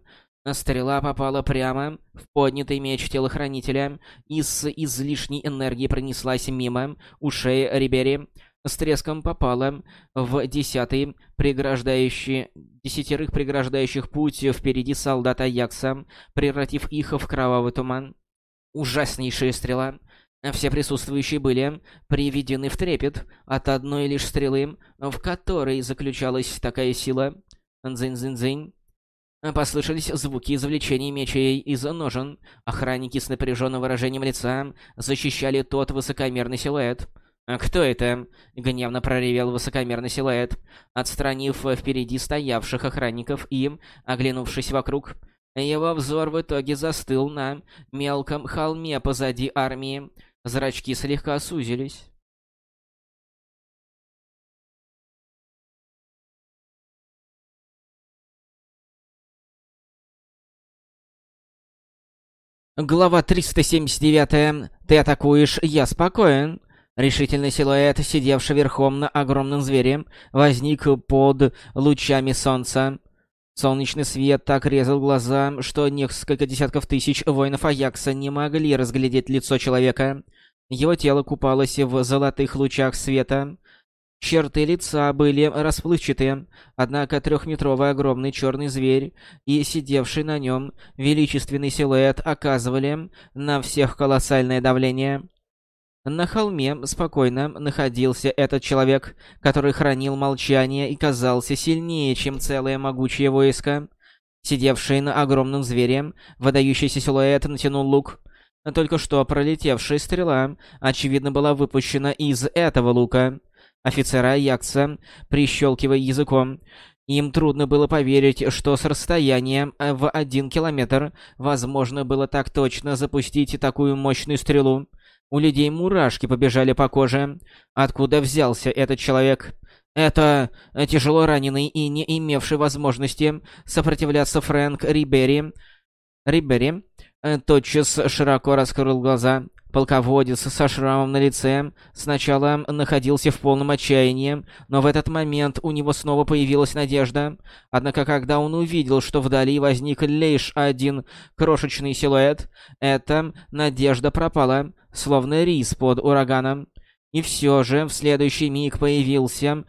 Стрела попала прямо в поднятый меч телохранителя и с излишней энергией пронеслась мимо ушей Рибери. С треском попала в десятый, преграждающий, десятерых преграждающих путь впереди солдата Якса, превратив их в кровавый туман. Ужаснейшая стрела. Все присутствующие были приведены в трепет от одной лишь стрелы, в которой заключалась такая сила. Дзынь-дзынь-дзынь. Послышались звуки извлечения мечей из ножен. Охранники с напряженным выражением лица защищали тот высокомерный силуэт. «Кто это?» — гневно проревел высокомерный силуэт, отстранив впереди стоявших охранников и, оглянувшись вокруг, его взор в итоге застыл на мелком холме позади армии. Зрачки слегка сузились. Глава 379. Ты атакуешь, я спокоен. Решительный силуэт, сидевший верхом на огромном звере, возник под лучами солнца. Солнечный свет так резал глаза, что несколько десятков тысяч воинов Аякса не могли разглядеть лицо человека. Его тело купалось в золотых лучах света. Черты лица были расплывчатые, однако трехметровый огромный черный зверь и сидевший на нем величественный силуэт оказывали на всех колоссальное давление. На холме спокойно находился этот человек, который хранил молчание и казался сильнее, чем целое могучее войско. Сидевший на огромном звере, выдающийся силуэт натянул лук. Только что пролетевшая стрела, очевидно, была выпущена из этого лука. Офицера Аякса, прищелкивая языком, им трудно было поверить, что с расстояния в один километр возможно было так точно запустить такую мощную стрелу. У людей мурашки побежали по коже. Откуда взялся этот человек? Это тяжело раненый и не имевший возможности сопротивляться Фрэнк Рибери. Рибери э, тотчас широко раскрыл глаза. Полководец со шрамом на лице сначала находился в полном отчаянии, но в этот момент у него снова появилась надежда. Однако, когда он увидел, что вдали возник лишь один крошечный силуэт, эта надежда пропала, словно рис под ураганом. И все же в следующий миг появился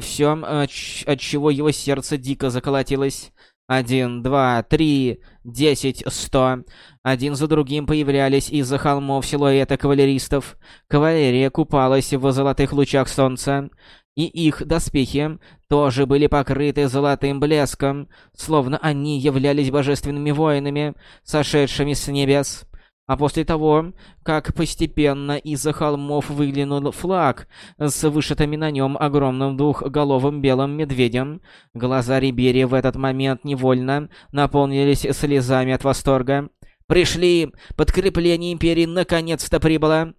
все, от чего его сердце дико заколотилось. Один, два, три, десять, сто. Один за другим появлялись из-за холмов силуэты кавалеристов. Кавалерия купалась в золотых лучах солнца. И их доспехи тоже были покрыты золотым блеском, словно они являлись божественными воинами, сошедшими с небес. А после того, как постепенно из-за холмов выглянул флаг с вышитыми на нем огромным двухголовым белым медведем, глаза Рибери в этот момент невольно наполнились слезами от восторга. «Пришли! Подкрепление Империи наконец-то прибыло!»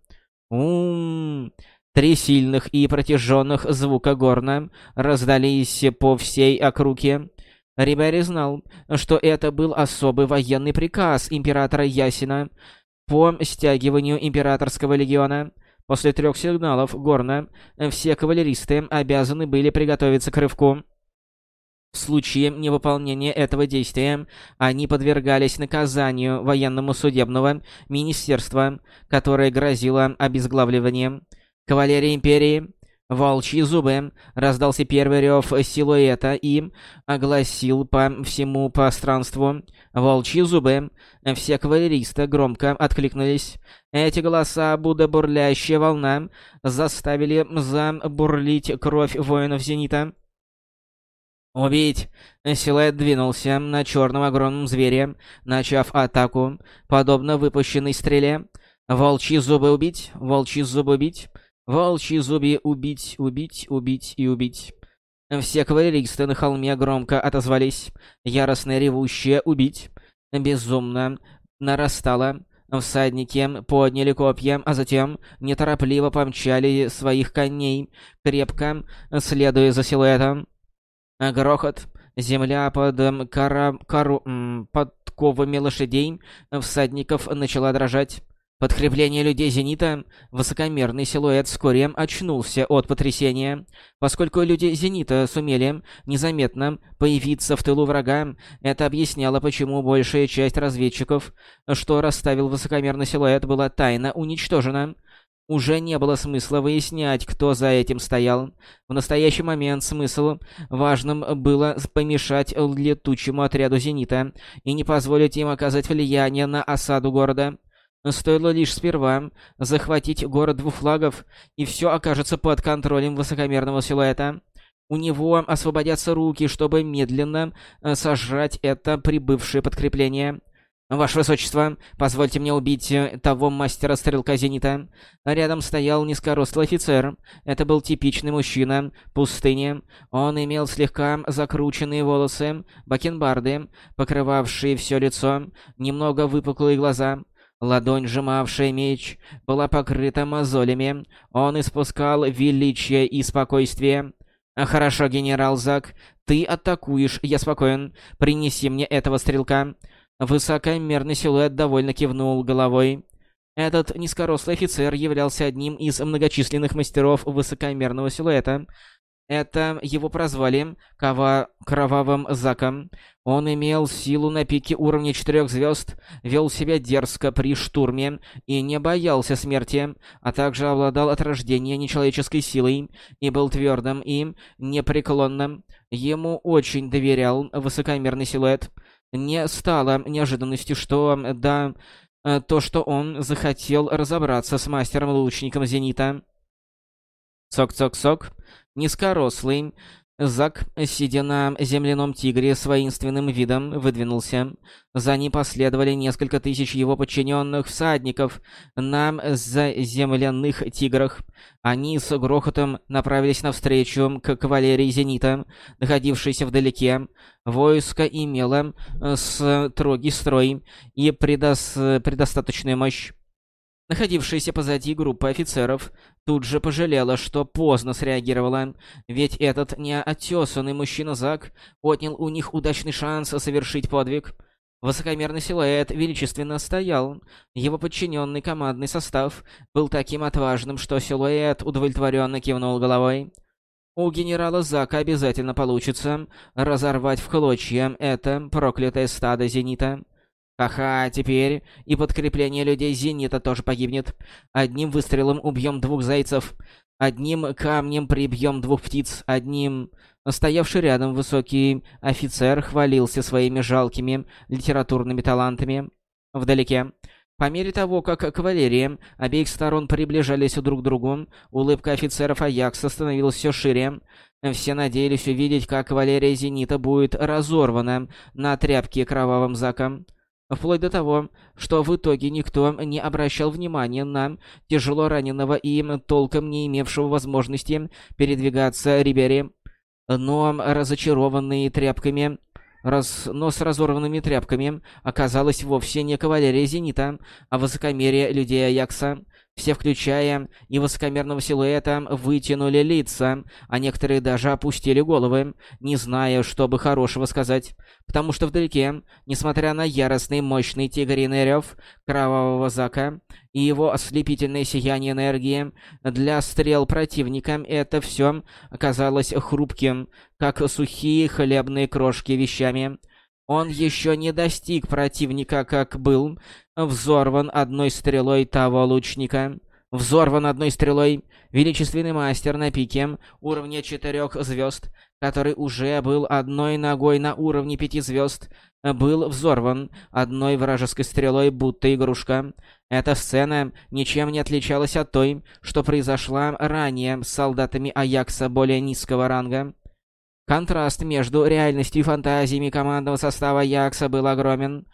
«Ум...» Три сильных и протяженных звука горна раздались по всей округе. Рибери знал, что это был особый военный приказ императора Ясина по стягиванию императорского легиона. После трех сигналов Горна все кавалеристы обязаны были приготовиться к рывку. В случае невыполнения этого действия они подвергались наказанию военному судебного министерства, которое грозило обезглавливанием. Кавалерия Империи Волчьи зубы. Раздался первый рев силуэта и огласил по всему пространству. Волчьи зубы. Все кавалеристы громко откликнулись. Эти голоса, будто бурлящая волна, заставили забурлить кровь воинов Зенита. «Убить!» Силуэт двинулся на черном огромном звере, начав атаку, подобно выпущенной стреле. «Волчьи зубы убить! Волчьи зубы убить!» Волчьи зубья убить, убить, убить и убить. Все кавалеристы на холме громко отозвались. Яростное ревущее «убить» безумно нарастало. Всадники подняли копья, а затем неторопливо помчали своих коней, крепко следуя за силуэтом. Грохот. Земля под кара... кару... подковами лошадей всадников начала дрожать. Подкрепление людей Зенита, высокомерный силуэт вскоре очнулся от потрясения. Поскольку люди Зенита сумели незаметно появиться в тылу врага, это объясняло, почему большая часть разведчиков, что расставил высокомерный силуэт, была тайно уничтожена. Уже не было смысла выяснять, кто за этим стоял. В настоящий момент смысл важным было помешать летучему отряду Зенита и не позволить им оказать влияние на осаду города. Стоило лишь сперва захватить город двух флагов, и все окажется под контролем высокомерного силуэта. У него освободятся руки, чтобы медленно э, сожрать это прибывшее подкрепление. «Ваше Высочество, позвольте мне убить э, того мастера-стрелка Зенита». Рядом стоял низкорослый офицер. Это был типичный мужчина, пустыни. Он имел слегка закрученные волосы, бакенбарды, покрывавшие все лицо, немного выпуклые глаза. Ладонь, сжимавшая меч, была покрыта мозолями. Он испускал величие и спокойствие. «Хорошо, генерал Зак, ты атакуешь, я спокоен. Принеси мне этого стрелка». Высокомерный силуэт довольно кивнул головой. Этот низкорослый офицер являлся одним из многочисленных мастеров высокомерного силуэта. Это его прозвали Кава... Кровавым Заком. Он имел силу на пике уровня четырех звезд, вел себя дерзко при штурме и не боялся смерти, а также обладал от рождения нечеловеческой силой и был твердым и непреклонным. Ему очень доверял высокомерный силуэт. Не стало неожиданностью, что да, э, то, что он захотел разобраться с мастером-лучником Зенита. Цок-цок-цок. Низкорослый, Зак, сидя на земляном тигре с воинственным видом, выдвинулся. За ним последовали несколько тысяч его подчиненных всадников на земляных тиграх. Они с грохотом направились навстречу к кавалерии Зенита, находившейся вдалеке. Войско имело э, строгий строй и предос предостаточную мощь. Находившаяся позади группа офицеров тут же пожалела, что поздно среагировала, ведь этот неотесанный мужчина Зак отнял у них удачный шанс совершить подвиг. Высокомерный силуэт величественно стоял. Его подчиненный командный состав был таким отважным, что силуэт удовлетворенно кивнул головой. У генерала Зака обязательно получится разорвать в клочья это проклятое стадо Зенита. Ха-ха, теперь и подкрепление людей Зенита тоже погибнет. Одним выстрелом убьем двух зайцев, одним камнем прибьем двух птиц, одним... Стоявший рядом высокий офицер хвалился своими жалкими литературными талантами. Вдалеке. По мере того, как кавалерия обеих сторон приближались друг к другу, улыбка офицеров Аякса становилась все шире. Все надеялись увидеть, как кавалерия Зенита будет разорвана на тряпке кровавым заком. Вплоть до того, что в итоге никто не обращал внимания на тяжело раненого и толком не имевшего возможности передвигаться Рибери. Но разочарованные тряпками... Раз... Но с разорванными тряпками оказалось вовсе не кавалерия Зенита, а высокомерие людей Аякса. Все, включая и высокомерного силуэта, вытянули лица, а некоторые даже опустили головы, не зная, что бы хорошего сказать. Потому что вдалеке, несмотря на яростный мощный тигриный рев кровавого зака и его ослепительное сияние энергии, для стрел противника это все оказалось хрупким, как сухие хлебные крошки вещами. Он еще не достиг противника, как был взорван одной стрелой того лучника. Взорван одной стрелой величественный мастер на пике уровня четырех звезд, который уже был одной ногой на уровне пяти звезд, был взорван одной вражеской стрелой, будто игрушка. Эта сцена ничем не отличалась от той, что произошла ранее с солдатами Аякса более низкого ранга. Контраст между реальностью и фантазиями командного состава Якса был огромен,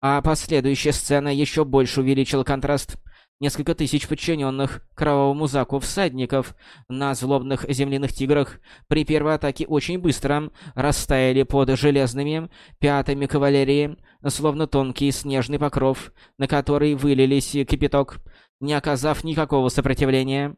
а последующая сцена еще больше увеличила контраст. Несколько тысяч подчиненных кровавому заку всадников на злобных земляных тиграх при первой атаке очень быстро растаяли под железными пятами кавалерии, словно тонкий снежный покров, на который вылились кипяток, не оказав никакого сопротивления.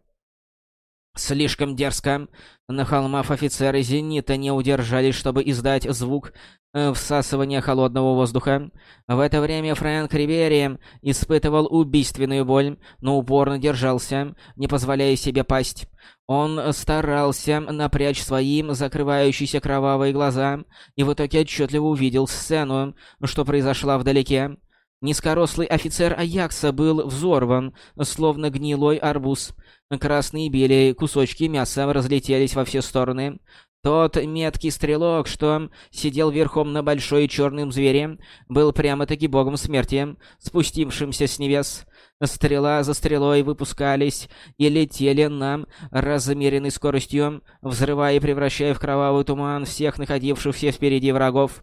Слишком дерзко. На холмах офицеры «Зенита» не удержались, чтобы издать звук э, всасывания холодного воздуха. В это время Фрэнк Ривери испытывал убийственную боль, но упорно держался, не позволяя себе пасть. Он старался напрячь свои закрывающиеся кровавые глаза и в итоге отчетливо увидел сцену, что произошла вдалеке. Низкорослый офицер Аякса был взорван, словно гнилой арбуз. Красные и белые кусочки мяса разлетелись во все стороны. Тот меткий стрелок, что сидел верхом на большой черном звере, был прямо-таки богом смерти, спустившимся с небес. Стрела за стрелой выпускались и летели нам размеренной скоростью, взрывая и превращая в кровавый туман всех находившихся впереди врагов.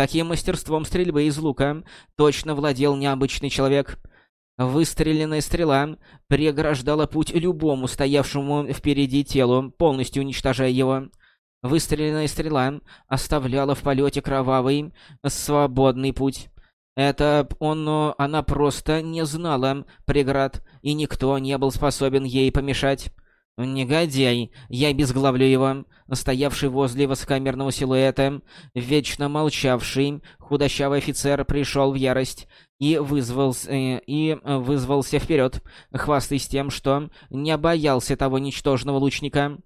Таким мастерством стрельбы из лука точно владел необычный человек. Выстреленная стрела преграждала путь любому стоявшему впереди телу, полностью уничтожая его. Выстреленная стрела оставляла в полете кровавый, свободный путь. Это он, она просто не знала преград, и никто не был способен ей помешать. Негодяй, я обезглавлю его. Стоявший возле высокомерного силуэта, вечно молчавший, худощавый офицер пришел в ярость и вызвался, э, и вызвался вперед, хвастаясь тем, что не боялся того ничтожного лучника.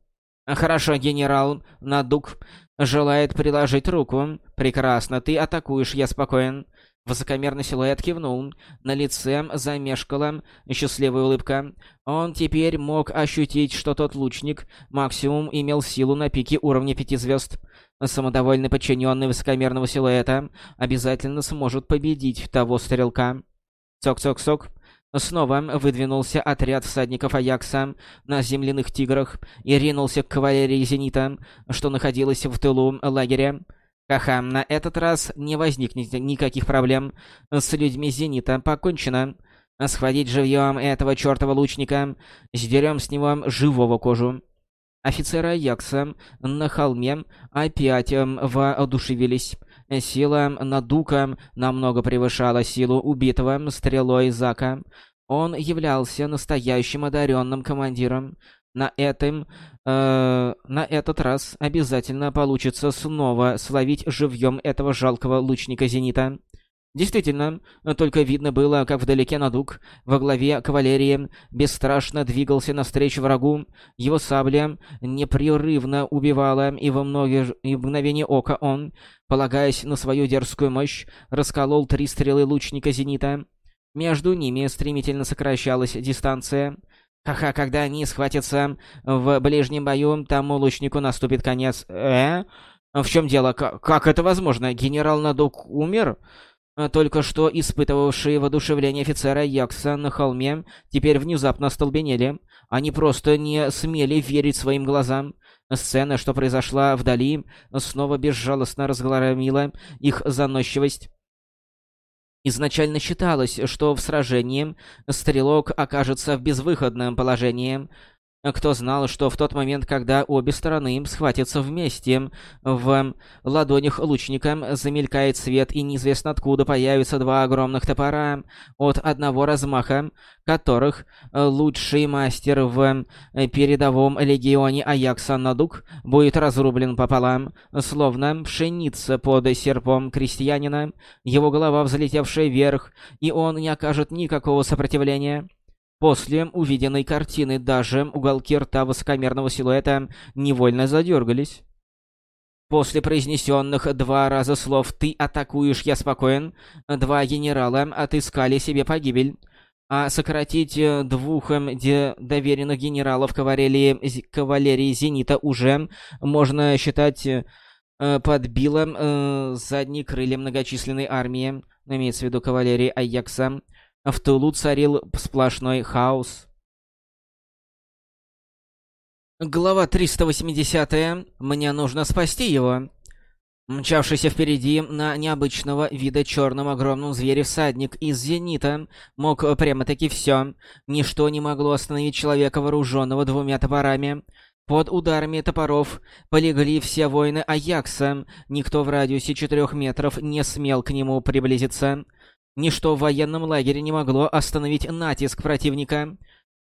«Хорошо, генерал. Надук желает приложить руку. Прекрасно, ты атакуешь, я спокоен». Высокомерный силуэт кивнул. На лице замешкала счастливая улыбка. Он теперь мог ощутить, что тот лучник максимум имел силу на пике уровня пяти звезд. Самодовольный подчиненный высокомерного силуэта обязательно сможет победить того стрелка. Цок-цок-цок. Снова выдвинулся отряд всадников Аякса на земляных тиграх и ринулся к кавалерии Зенита, что находилась в тылу лагеря. Ха-ха, на этот раз не возникнет никаких проблем. С людьми Зенита покончено. Схватить живьем этого чертова лучника, сдерем с него живого кожу. Офицеры Аякса на холме опять эм, воодушевились. Сила Надука намного превышала силу убитого стрелой Зака. Он являлся настоящим одаренным командиром. На этом, э, на этот раз обязательно получится снова словить живьем этого жалкого лучника Зенита. Действительно, только видно было, как вдалеке Надук, во главе кавалерии, бесстрашно двигался навстречу врагу. Его сабля непрерывно убивала, и во многие, и в мгновение ока он, полагаясь на свою дерзкую мощь, расколол три стрелы лучника Зенита. Между ними стремительно сокращалась дистанция. Ха-ха, когда они схватятся в ближнем бою, тому лучнику наступит конец. Э? В чем дело? К как это возможно? Генерал Надук умер? Только что испытывавшие воодушевление офицера Якса на холме теперь внезапно остолбенели. Они просто не смели верить своим глазам. Сцена, что произошла вдали, снова безжалостно разгромила их заносчивость. Изначально считалось, что в сражении стрелок окажется в безвыходном положении, кто знал, что в тот момент, когда обе стороны схватятся вместе, в ладонях лучника замелькает свет, и неизвестно откуда появятся два огромных топора, от одного размаха, которых лучший мастер в передовом легионе Аякса Надук будет разрублен пополам, словно пшеница под серпом крестьянина, его голова взлетевшая вверх, и он не окажет никакого сопротивления. После увиденной картины даже уголки рта высокомерного силуэта невольно задергались. После произнесенных два раза слов «ты атакуешь, я спокоен», два генерала отыскали себе погибель. А сократить э, двух эм, доверенных генералов кавалерии, кавалерии «Зенита» уже можно считать э, подбило э, задние крылья многочисленной армии, имеется в виду кавалерии Аякса, в тылу царил сплошной хаос. Глава 380. Мне нужно спасти его. Мчавшийся впереди на необычного вида черном огромном звере всадник из зенита мог прямо-таки все. Ничто не могло остановить человека, вооруженного двумя топорами. Под ударами топоров полегли все воины Аякса. Никто в радиусе четырех метров не смел к нему приблизиться. Ничто в военном лагере не могло остановить натиск противника.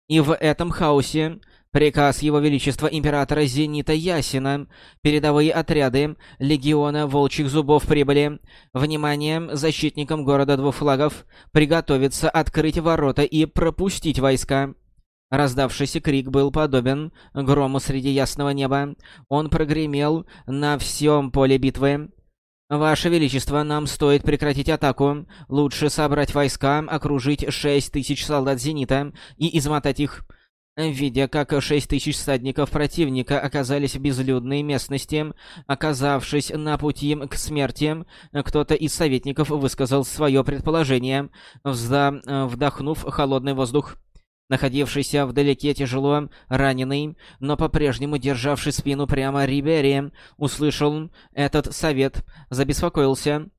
И в этом хаосе приказ Его Величества Императора Зенита Ясина, передовые отряды Легиона Волчьих Зубов прибыли. Внимание защитникам города двух флагов приготовиться открыть ворота и пропустить войска. Раздавшийся крик был подобен грому среди ясного неба. Он прогремел на всем поле битвы. «Ваше Величество, нам стоит прекратить атаку. Лучше собрать войска, окружить шесть тысяч солдат «Зенита» и измотать их. Видя, как шесть тысяч всадников противника оказались в безлюдной местности, оказавшись на пути к смерти, кто-то из советников высказал свое предположение, вдохнув холодный воздух. Находившийся вдалеке тяжело раненый, но по-прежнему державший спину прямо Рибери, услышал этот совет, забеспокоился.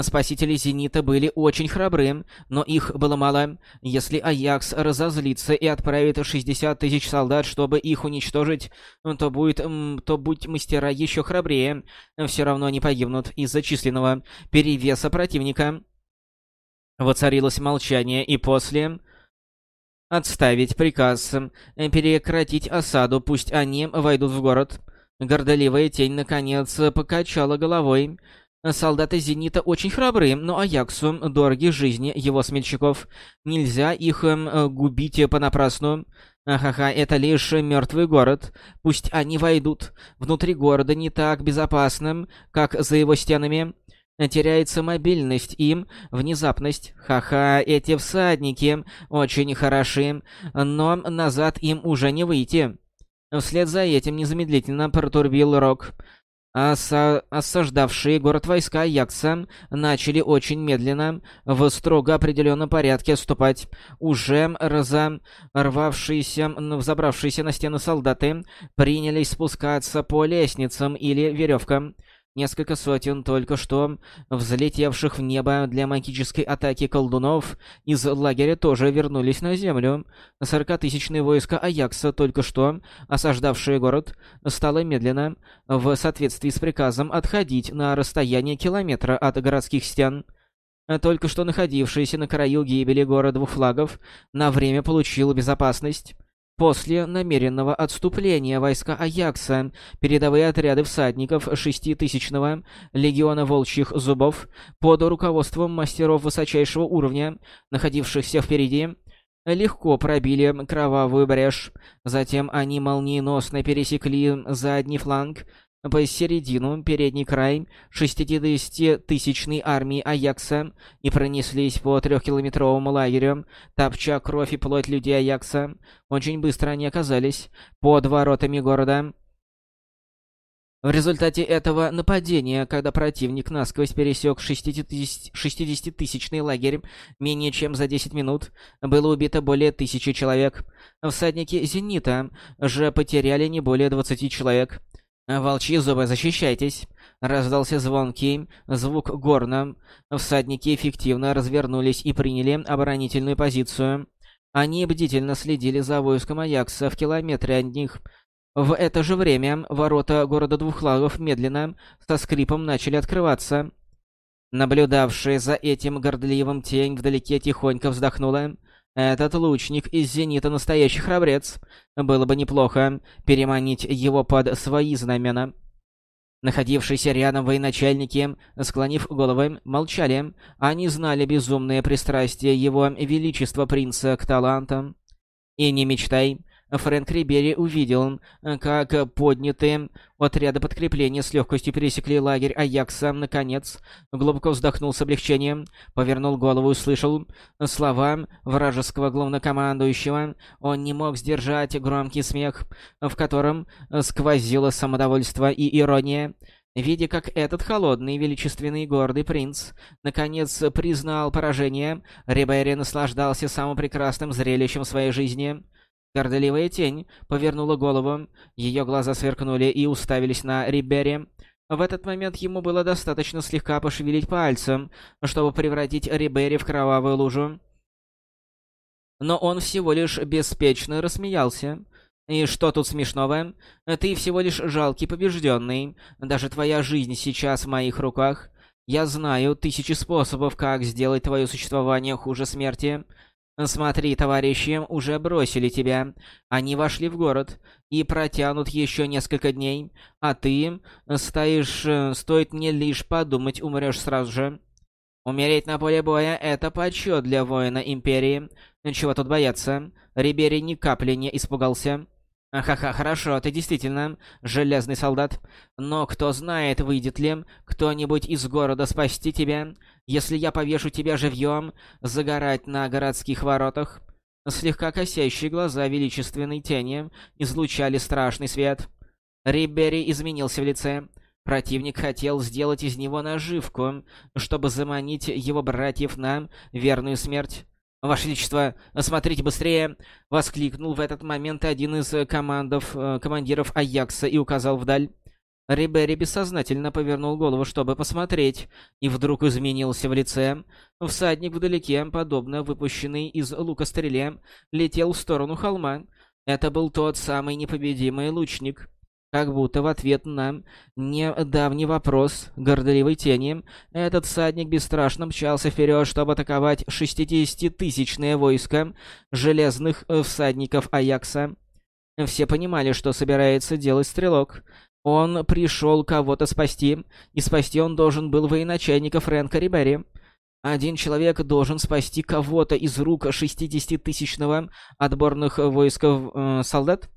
Спасители Зенита были очень храбры, но их было мало. Если Аякс разозлится и отправит 60 тысяч солдат, чтобы их уничтожить, то будет, то будь мастера еще храбрее, все равно они погибнут из-за численного перевеса противника. Воцарилось молчание, и после... Отставить приказ, перекратить осаду, пусть они войдут в город. Гордоливая тень, наконец, покачала головой. Солдаты Зенита очень храбры, но Аяксу дороги жизни его смельчаков. Нельзя их э, губить понапрасну. Ахаха, это лишь мертвый город. Пусть они войдут. Внутри города не так безопасно, как за его стенами. Теряется мобильность им, внезапность. Ха-ха, эти всадники очень хороши, но назад им уже не выйти. Вслед за этим незамедлительно протурбил Рок. Оса осаждавшие город войска Аякса начали очень медленно, в строго определенном порядке отступать. Уже разорвавшиеся, взобравшиеся на стены солдаты принялись спускаться по лестницам или веревкам. Несколько сотен только что взлетевших в небо для магической атаки колдунов из лагеря тоже вернулись на землю. Сорокатысячные войска Аякса, только что осаждавшие город, стало медленно, в соответствии с приказом, отходить на расстояние километра от городских стен. Только что находившийся на краю гибели города двух флагов на время получил безопасность. После намеренного отступления войска Аякса, передовые отряды всадников шеститысячного легиона волчьих зубов под руководством мастеров высочайшего уровня, находившихся впереди, легко пробили кровавую брешь. Затем они молниеносно пересекли задний фланг посередину передний край 60-тысячной армии Аякса и пронеслись по трехкилометровому лагерю, топча кровь и плоть людей Аякса. Очень быстро они оказались под воротами города. В результате этого нападения, когда противник насквозь пересек 60-тысячный лагерь менее чем за 10 минут, было убито более тысячи человек. Всадники «Зенита» же потеряли не более 20 человек. «Волчьи зубы, защищайтесь!» Раздался звонкий звук горна. Всадники эффективно развернулись и приняли оборонительную позицию. Они бдительно следили за войском Аякса в километре от них. В это же время ворота города Двухлагов медленно, со скрипом начали открываться. Наблюдавшая за этим гордливым тень вдалеке тихонько вздохнула. Этот лучник из зенита настоящий храбрец. Было бы неплохо переманить его под свои знамена. Находившиеся рядом военачальники, склонив головы, молчали. Они знали безумное пристрастие его величества принца к талантам. И не мечтай, Фрэнк Рибери увидел, как поднятые отряды подкрепления с легкостью пересекли лагерь Аякса. Наконец, глубоко вздохнул с облегчением, повернул голову и услышал слова вражеского главнокомандующего. Он не мог сдержать громкий смех, в котором сквозило самодовольство и ирония. Видя, как этот холодный, величественный, гордый принц наконец признал поражение, Рибери наслаждался самым прекрасным зрелищем своей жизни — Горделивая тень повернула голову, ее глаза сверкнули и уставились на Рибери. В этот момент ему было достаточно слегка пошевелить пальцем, чтобы превратить Рибери в кровавую лужу. Но он всего лишь беспечно рассмеялся. «И что тут смешного? Ты всего лишь жалкий побежденный. Даже твоя жизнь сейчас в моих руках. Я знаю тысячи способов, как сделать твое существование хуже смерти. «Смотри, товарищи, уже бросили тебя. Они вошли в город и протянут еще несколько дней, а ты стоишь... Э, стоит мне лишь подумать, умрешь сразу же. Умереть на поле боя — это почет для воина Империи. Чего тут бояться? Рибери ни капли не испугался». Ха-ха, хорошо, ты действительно железный солдат. Но кто знает, выйдет ли кто-нибудь из города спасти тебя, если я повешу тебя живьем, загорать на городских воротах. Слегка косящие глаза величественной тени излучали страшный свет. Риббери изменился в лице. Противник хотел сделать из него наживку, чтобы заманить его братьев на верную смерть. «Ваше Величество, смотрите быстрее!» — воскликнул в этот момент один из командов, э, командиров Аякса и указал вдаль. Рибери бессознательно повернул голову, чтобы посмотреть, и вдруг изменился в лице. Всадник вдалеке, подобно выпущенный из лука стреле, летел в сторону холма. Это был тот самый непобедимый лучник. Как будто в ответ на недавний вопрос гордоливой тени, этот всадник бесстрашно мчался вперед, чтобы атаковать 60-тысячное войско железных всадников Аякса. Все понимали, что собирается делать стрелок. Он пришел кого-то спасти, и спасти он должен был военачальника Фрэнка Рибери. Один человек должен спасти кого-то из рук 60-тысячного отборных войск э, солдат.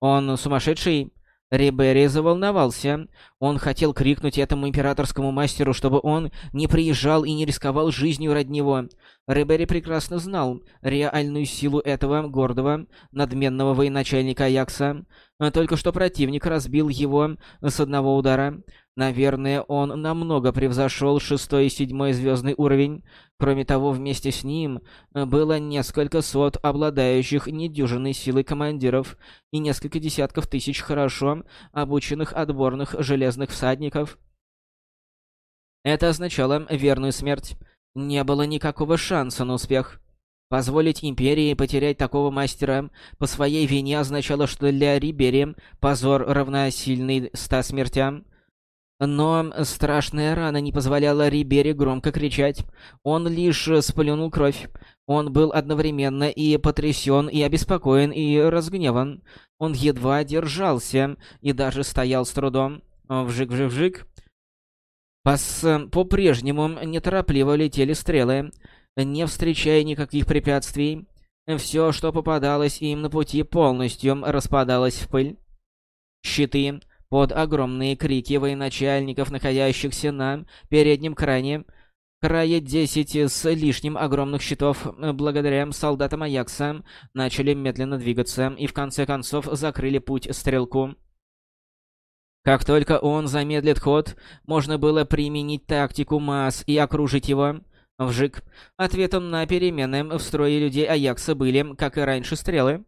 Он сумасшедший. Рибери заволновался. Он хотел крикнуть этому императорскому мастеру, чтобы он не приезжал и не рисковал жизнью ради него. Рибери прекрасно знал реальную силу этого гордого, надменного военачальника Аякса. Только что противник разбил его с одного удара. Наверное, он намного превзошел шестой и седьмой звездный уровень. Кроме того, вместе с ним было несколько сот обладающих недюжинной силой командиров и несколько десятков тысяч хорошо обученных отборных железных всадников. Это означало верную смерть. Не было никакого шанса на успех. Позволить Империи потерять такого мастера по своей вине означало, что для Рибери позор равносильный ста смертям. Но страшная рана не позволяла Рибери громко кричать. Он лишь сплюнул кровь. Он был одновременно и потрясен, и обеспокоен, и разгневан. Он едва держался и даже стоял с трудом. Вжик-вжик-вжик. По-прежнему неторопливо летели стрелы не встречая никаких препятствий. Все, что попадалось им на пути, полностью распадалось в пыль. Щиты под огромные крики военачальников, находящихся на переднем кране, крае десять с лишним огромных щитов, благодаря солдатам Аякса, начали медленно двигаться и в конце концов закрыли путь стрелку. Как только он замедлит ход, можно было применить тактику масс и окружить его. Вжик. Ответом на перемены в строе людей Аякса были, как и раньше, стрелы.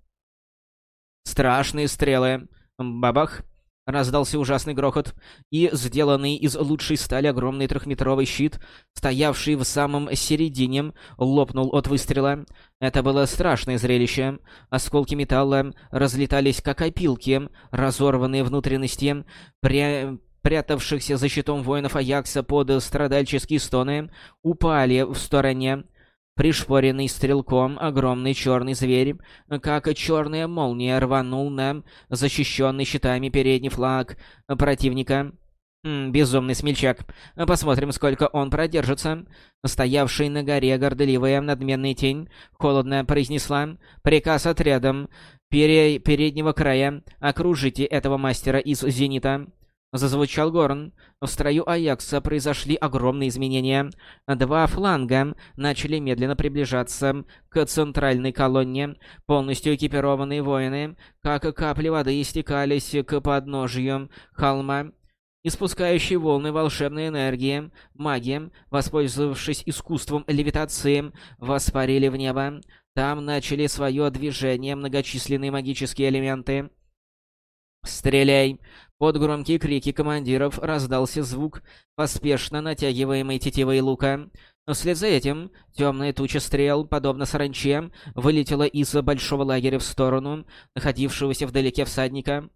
Страшные стрелы. Бабах. Раздался ужасный грохот, и сделанный из лучшей стали огромный трехметровый щит, стоявший в самом середине, лопнул от выстрела. Это было страшное зрелище. Осколки металла разлетались как опилки, разорванные внутренности, при прятавшихся за щитом воинов Аякса под страдальческие стоны, упали в стороне. Пришпоренный стрелком, огромный черный зверь, как черная молния, рванул на защищенный щитами передний флаг противника. Безумный смельчак. Посмотрим, сколько он продержится. Стоявший на горе горделивая надменная тень холодно произнесла приказ отрядом пере переднего края окружите этого мастера из зенита. Зазвучал горн. В строю Аякса произошли огромные изменения. Два фланга начали медленно приближаться к центральной колонне. Полностью экипированные воины, как капли воды, истекались к подножью холма. Испускающие волны волшебной энергии, маги, воспользовавшись искусством левитации, воспарили в небо. Там начали свое движение многочисленные магические элементы. «Стреляй!» Под громкие крики командиров раздался звук, поспешно натягиваемой тетивой лука. Вслед за этим темная туча стрел, подобно саранче, вылетела из большого лагеря в сторону находившегося вдалеке всадника.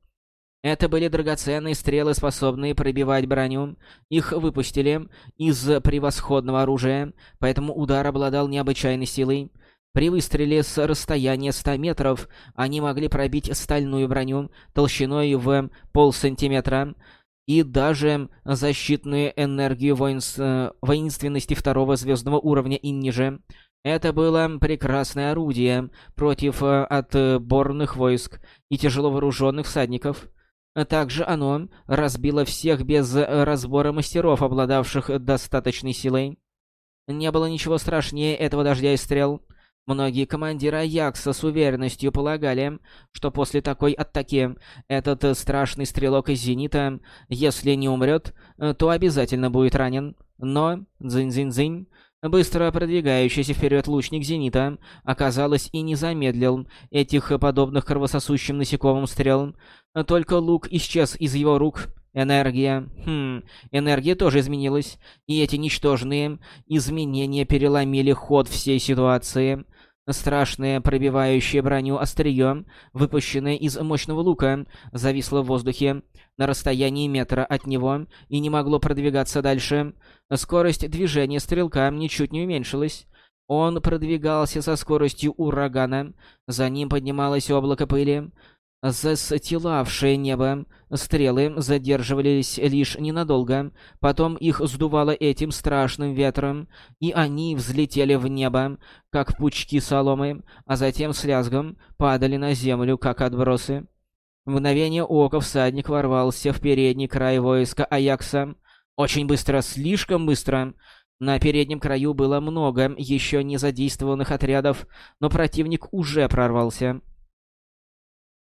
Это были драгоценные стрелы, способные пробивать броню. Их выпустили из превосходного оружия, поэтому удар обладал необычайной силой. При выстреле с расстояния 100 метров они могли пробить стальную броню толщиной в полсантиметра и даже защитную энергию воинс... воинственности второго звездного уровня и ниже. Это было прекрасное орудие против э, отборных войск и тяжело вооруженных всадников. Также оно разбило всех без разбора мастеров, обладавших достаточной силой. Не было ничего страшнее этого дождя и стрел. Многие командиры Аякса с уверенностью полагали, что после такой атаки этот страшный стрелок из Зенита, если не умрет, то обязательно будет ранен. Но, дзынь-дзынь-дзынь, быстро продвигающийся вперед лучник Зенита, оказалось, и не замедлил этих подобных кровососущим насекомым стрел. Только лук исчез из его рук, Энергия. Хм, энергия тоже изменилась, и эти ничтожные изменения переломили ход всей ситуации. Страшное, пробивающее броню острие, выпущенное из мощного лука, зависло в воздухе на расстоянии метра от него и не могло продвигаться дальше. Скорость движения стрелка ничуть не уменьшилась. Он продвигался со скоростью урагана. За ним поднималось облако пыли застилавшее небо. Стрелы задерживались лишь ненадолго, потом их сдувало этим страшным ветром, и они взлетели в небо, как пучки соломы, а затем с лязгом падали на землю, как отбросы. В мгновение ока всадник ворвался в передний край войска Аякса. Очень быстро, слишком быстро. На переднем краю было много еще не задействованных отрядов, но противник уже прорвался.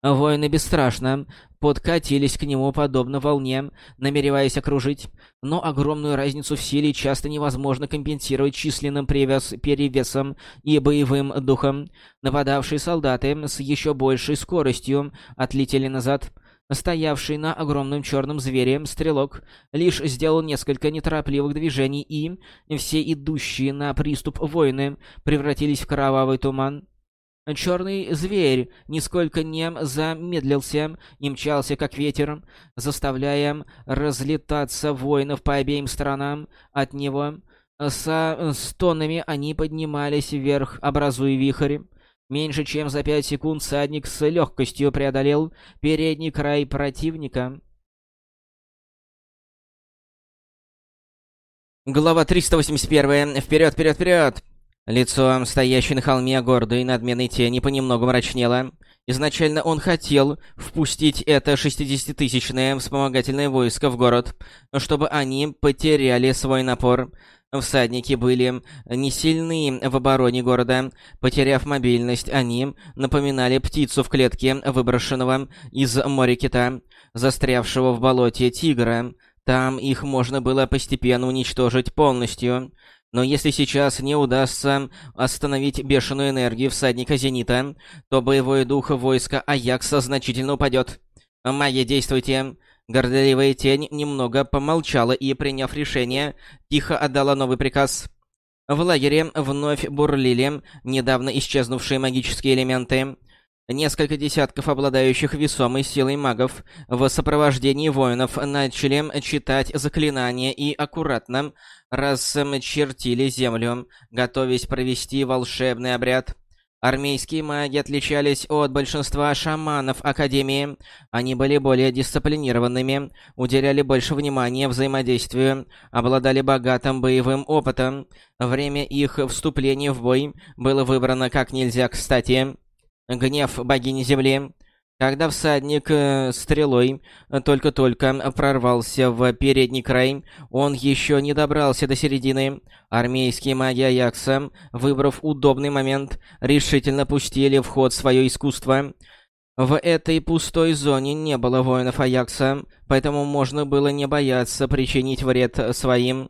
Воины бесстрашно подкатились к нему подобно волне, намереваясь окружить, но огромную разницу в силе часто невозможно компенсировать численным привес, перевесом и боевым духом. Нападавшие солдаты с еще большей скоростью отлетели назад. Стоявший на огромном черном звере стрелок лишь сделал несколько неторопливых движений, и все идущие на приступ воины превратились в кровавый туман. Черный зверь нисколько не замедлился и мчался, как ветер, заставляя разлетаться воинов по обеим сторонам от него. Со стонами они поднимались вверх, образуя вихрь. Меньше чем за пять секунд садник с легкостью преодолел передний край противника. Глава 381. Вперед, вперед, вперед! Лицо, стоящее на холме гордой надменной тени, понемногу мрачнело. Изначально он хотел впустить это 60-тысячное вспомогательное войско в город, чтобы они потеряли свой напор. Всадники были не сильны в обороне города. Потеряв мобильность, они напоминали птицу в клетке, выброшенного из моря кита, застрявшего в болоте тигра. Там их можно было постепенно уничтожить полностью. Но если сейчас не удастся остановить бешеную энергию всадника Зенита, то боевой дух войска Аякса значительно упадет. «Маги, действуйте!» Горделивая тень немного помолчала и, приняв решение, тихо отдала новый приказ. В лагере вновь бурлили недавно исчезнувшие магические элементы. Несколько десятков обладающих весомой силой магов в сопровождении воинов начали читать заклинания и аккуратно расчертили землю, готовясь провести волшебный обряд. Армейские маги отличались от большинства шаманов Академии. Они были более дисциплинированными, уделяли больше внимания взаимодействию, обладали богатым боевым опытом. Время их вступления в бой было выбрано как нельзя кстати гнев богини Земли. Когда всадник э, стрелой только-только прорвался в передний край, он еще не добрался до середины. Армейские маги Аякса, выбрав удобный момент, решительно пустили в ход свое искусство. В этой пустой зоне не было воинов Аякса, поэтому можно было не бояться причинить вред своим.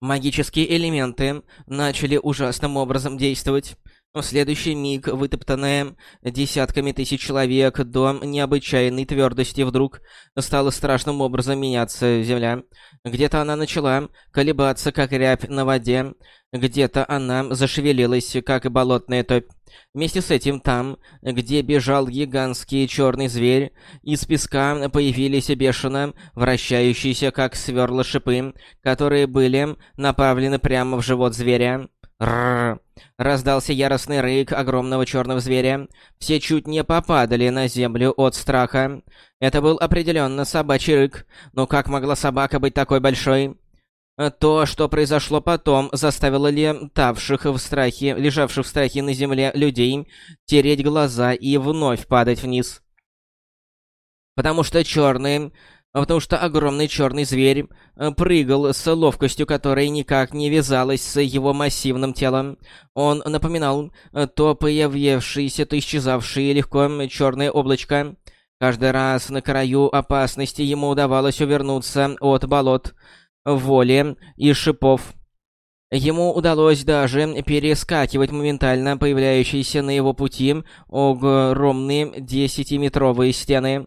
Магические элементы начали ужасным образом действовать. В следующий миг, вытоптанная десятками тысяч человек до необычайной твердости, вдруг стала страшным образом меняться земля. Где-то она начала колебаться, как рябь на воде, где-то она зашевелилась, как болотная топь. Вместе с этим там, где бежал гигантский черный зверь, из песка появились бешено вращающиеся, как сверла шипы, которые были направлены прямо в живот зверя. Рррр. Раздался яростный рык огромного черного зверя. Все чуть не попадали на землю от страха. Это был определенно собачий рык. Но как могла собака быть такой большой? То, что произошло потом, заставило летавших в страхе, лежавших в страхе на земле людей тереть глаза и вновь падать вниз. Потому что черный потому что огромный черный зверь э, прыгал с ловкостью, которая никак не вязалась с его массивным телом. Он напоминал э, то появившееся, то исчезавшее легко черное облачко. Каждый раз на краю опасности ему удавалось увернуться от болот, воли и шипов. Ему удалось даже перескакивать моментально появляющиеся на его пути огромные десятиметровые стены.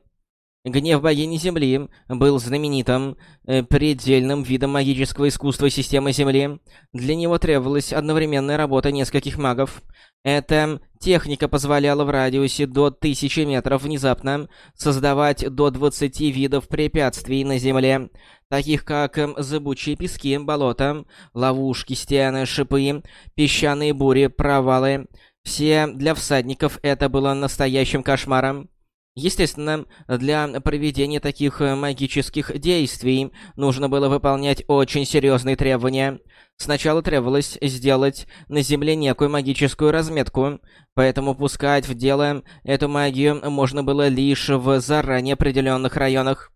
Гнев богини Земли был знаменитым, э, предельным видом магического искусства системы Земли. Для него требовалась одновременная работа нескольких магов. Эта техника позволяла в радиусе до 1000 метров внезапно создавать до 20 видов препятствий на Земле, таких как эм, зыбучие пески, болота, ловушки, стены, шипы, песчаные бури, провалы. Все для всадников это было настоящим кошмаром. Естественно, для проведения таких э, магических действий нужно было выполнять очень серьезные требования. Сначала требовалось сделать на Земле некую магическую разметку, поэтому пускать в дело эту магию можно было лишь в заранее определенных районах.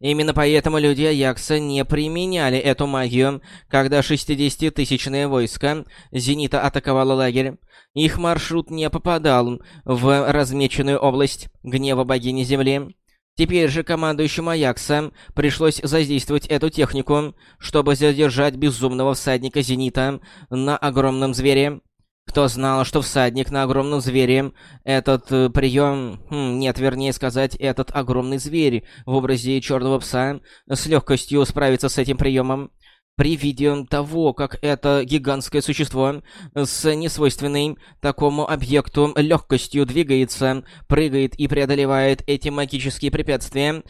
Именно поэтому люди Аякса не применяли эту магию, когда 60-тысячное войско Зенита атаковало лагерь. Их маршрут не попадал в размеченную область гнева богини Земли. Теперь же командующему Аякса пришлось задействовать эту технику, чтобы задержать безумного всадника Зенита на огромном звере. Кто знал, что всадник на огромном звере, этот э, прием, хм, нет, вернее сказать, этот огромный зверь в образе черного пса с легкостью справится с этим приемом. При виде того, как это гигантское существо с несвойственной такому объекту легкостью двигается, прыгает и преодолевает эти магические препятствия,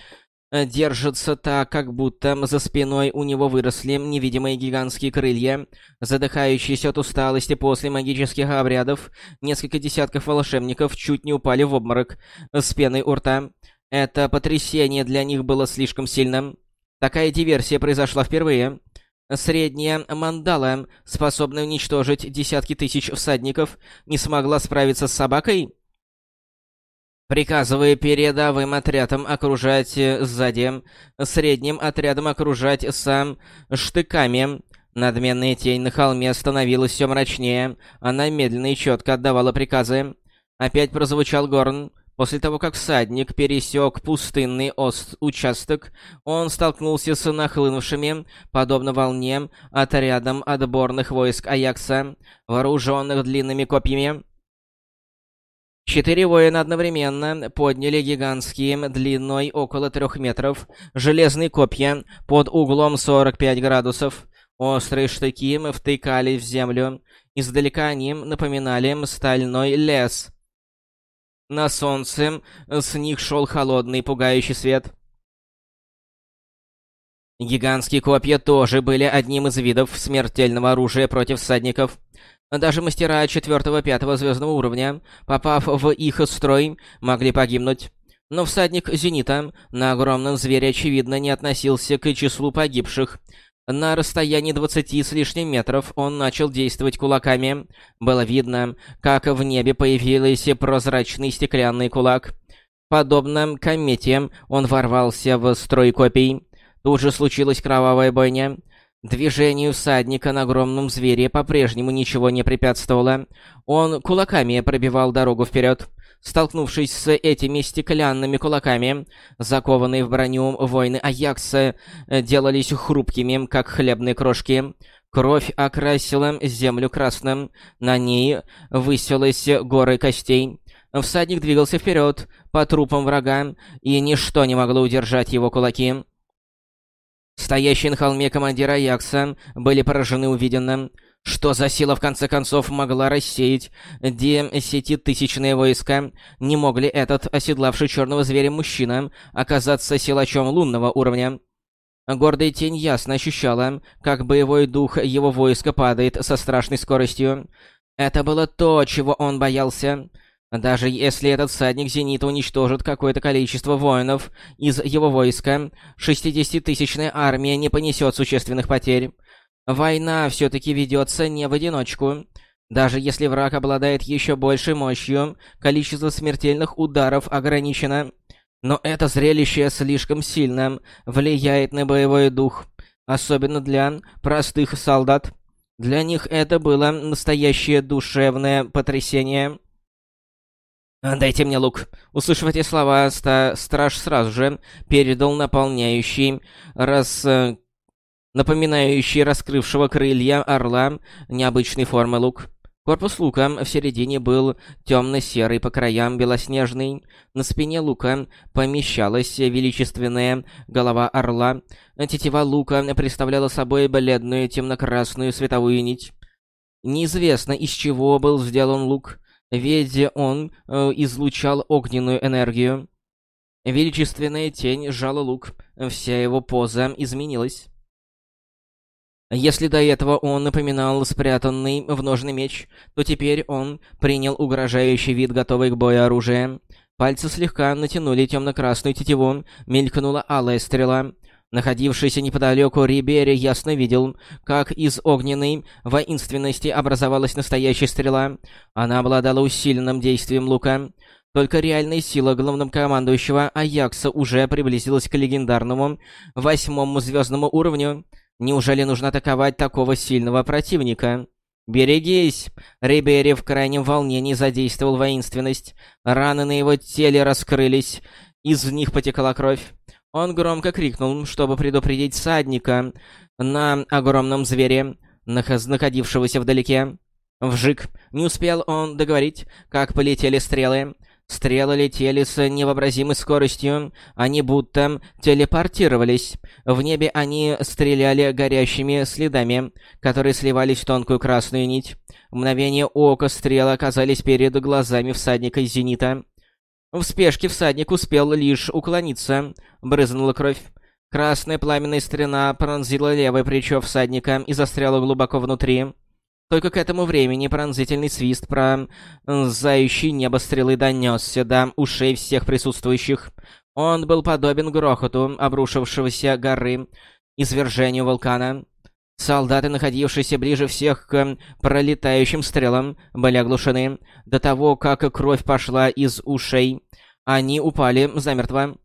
держится так, как будто за спиной у него выросли невидимые гигантские крылья. Задыхающиеся от усталости после магических обрядов, несколько десятков волшебников чуть не упали в обморок с пеной у рта. Это потрясение для них было слишком сильным. Такая диверсия произошла впервые. Средняя мандала, способная уничтожить десятки тысяч всадников, не смогла справиться с собакой? Приказывая передовым отрядам окружать э, сзади, средним отрядом окружать сам штыками. Надменная тень на холме становилась все мрачнее. Она медленно и четко отдавала приказы. Опять прозвучал горн. После того, как всадник пересек пустынный ост участок, он столкнулся с нахлынувшими, подобно волне, отрядом отборных войск Аякса, вооруженных длинными копьями. Четыре воина одновременно подняли гигантские, длиной около трех метров, железные копья под углом 45 градусов. Острые штыки втыкали в землю. Издалека они напоминали стальной лес. На солнце с них шел холодный пугающий свет. Гигантские копья тоже были одним из видов смертельного оружия против всадников. Даже мастера четвертого-пятого звездного уровня, попав в их строй, могли погибнуть. Но всадник Зенита на огромном звере, очевидно, не относился к числу погибших. На расстоянии двадцати с лишним метров он начал действовать кулаками. Было видно, как в небе появился прозрачный стеклянный кулак. Подобно комете, он ворвался в строй копий. Тут же случилась кровавая бойня. Движению всадника на огромном звере по-прежнему ничего не препятствовало. Он кулаками пробивал дорогу вперед. Столкнувшись с этими стеклянными кулаками, закованные в броню воины Аякса делались хрупкими, как хлебные крошки. Кровь окрасила землю красным, на ней высилась горы костей. Всадник двигался вперед по трупам врага, и ничто не могло удержать его кулаки. Стоящие на холме командира Аякса были поражены увиденным. Что за сила, в конце концов, могла рассеять десятитысячные войска? Не мог ли этот оседлавший черного зверя мужчина оказаться силачом лунного уровня? Гордая тень ясно ощущала, как боевой дух его войска падает со страшной скоростью. Это было то, чего он боялся. Даже если этот всадник Зенита уничтожит какое-то количество воинов из его войска, 60-тысячная армия не понесет существенных потерь. Война все-таки ведется не в одиночку. Даже если враг обладает еще большей мощью, количество смертельных ударов ограничено. Но это зрелище слишком сильно влияет на боевой дух, особенно для простых солдат. Для них это было настоящее душевное потрясение. «Дайте мне лук!» Услышав эти слова, ста страж сразу же передал наполняющий, раз... напоминающий раскрывшего крылья орла необычной формы лук. Корпус лука в середине был темно-серый, по краям белоснежный. На спине лука помещалась величественная голова орла. Тетива лука представляла собой бледную темно-красную световую нить. Неизвестно, из чего был сделан лук ведь он э, излучал огненную энергию. Величественная тень сжала лук, вся его поза изменилась. Если до этого он напоминал спрятанный в ножный меч, то теперь он принял угрожающий вид, готовый к бою оружия. Пальцы слегка натянули темно-красную тетиву, мелькнула алая стрела. Находившийся неподалеку Рибери ясно видел, как из огненной воинственности образовалась настоящая стрела. Она обладала усиленным действием лука. Только реальная сила главнокомандующего Аякса уже приблизилась к легендарному восьмому звездному уровню. Неужели нужно атаковать такого сильного противника? «Берегись!» Рибери в крайнем волнении задействовал воинственность. Раны на его теле раскрылись, из них потекла кровь. Он громко крикнул, чтобы предупредить всадника на огромном звере, находившегося вдалеке. Вжик. Не успел он договорить, как полетели стрелы. Стрелы летели с невообразимой скоростью, они будто телепортировались. В небе они стреляли горящими следами, которые сливались в тонкую красную нить. В мгновение ока стрелы оказались перед глазами всадника из зенита. В спешке всадник успел лишь уклониться. Брызнула кровь. Красная пламенная стрена пронзила левое плечо всадника и застряла глубоко внутри. Только к этому времени пронзительный свист пронзающий небо стрелы донесся до ушей всех присутствующих. Он был подобен грохоту обрушившегося горы, извержению вулкана. Солдаты, находившиеся ближе всех к пролетающим стрелам, были оглушены. До того, как кровь пошла из ушей, они упали замертво.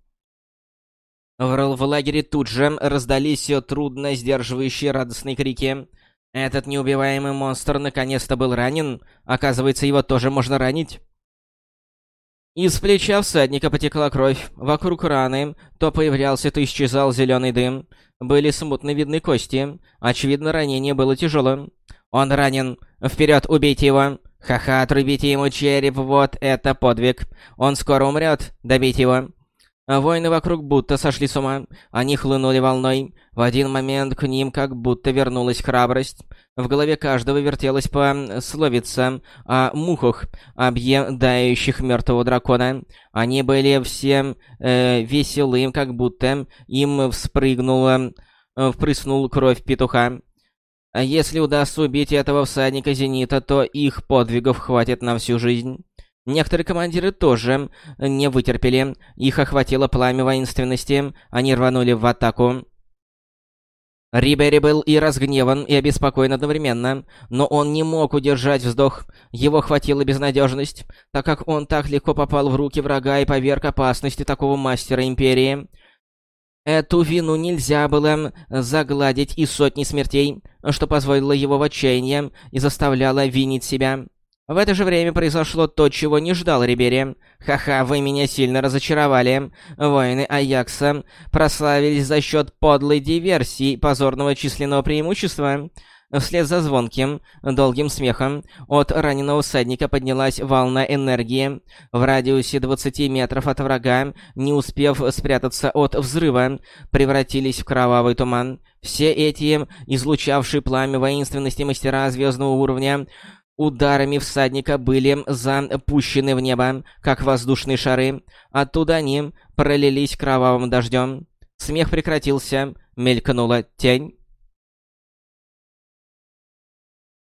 В, в лагере тут же раздались трудно сдерживающие радостные крики. Этот неубиваемый монстр наконец-то был ранен. Оказывается, его тоже можно ранить. Из плеча всадника потекла кровь. Вокруг раны то появлялся, то исчезал зеленый дым. Были смутно видны кости. Очевидно, ранение было тяжелым. «Он ранен! Вперед, убейте его!» «Ха-ха, отрубите ему череп, вот это подвиг! Он скоро умрет! Добейте его!» Воины вокруг будто сошли с ума. Они хлынули волной. В один момент к ним как будто вернулась храбрость. В голове каждого вертелась пословица о мухах, объедающих мертвого дракона. Они были все э, веселы, как будто им вспрыгнула, э, впрыснул кровь петуха. Если удастся убить этого всадника Зенита, то их подвигов хватит на всю жизнь. Некоторые командиры тоже не вытерпели. Их охватило пламя воинственности. Они рванули в атаку. Рибери был и разгневан, и обеспокоен одновременно, но он не мог удержать вздох. Его хватила безнадежность, так как он так легко попал в руки врага и поверг опасности такого мастера Империи. Эту вину нельзя было загладить и сотни смертей, что позволило его в отчаянии и заставляло винить себя. В это же время произошло то, чего не ждал Рибери. Ха-ха, вы меня сильно разочаровали. Воины Аякса прославились за счет подлой диверсии позорного численного преимущества. Вслед за звонким, долгим смехом от раненого всадника поднялась волна энергии. В радиусе 20 метров от врага, не успев спрятаться от взрыва, превратились в кровавый туман. Все эти излучавшие пламя воинственности мастера звездного уровня Ударами всадника были запущены в небо, как воздушные шары. Оттуда они пролились кровавым дождем. Смех прекратился, мелькнула тень.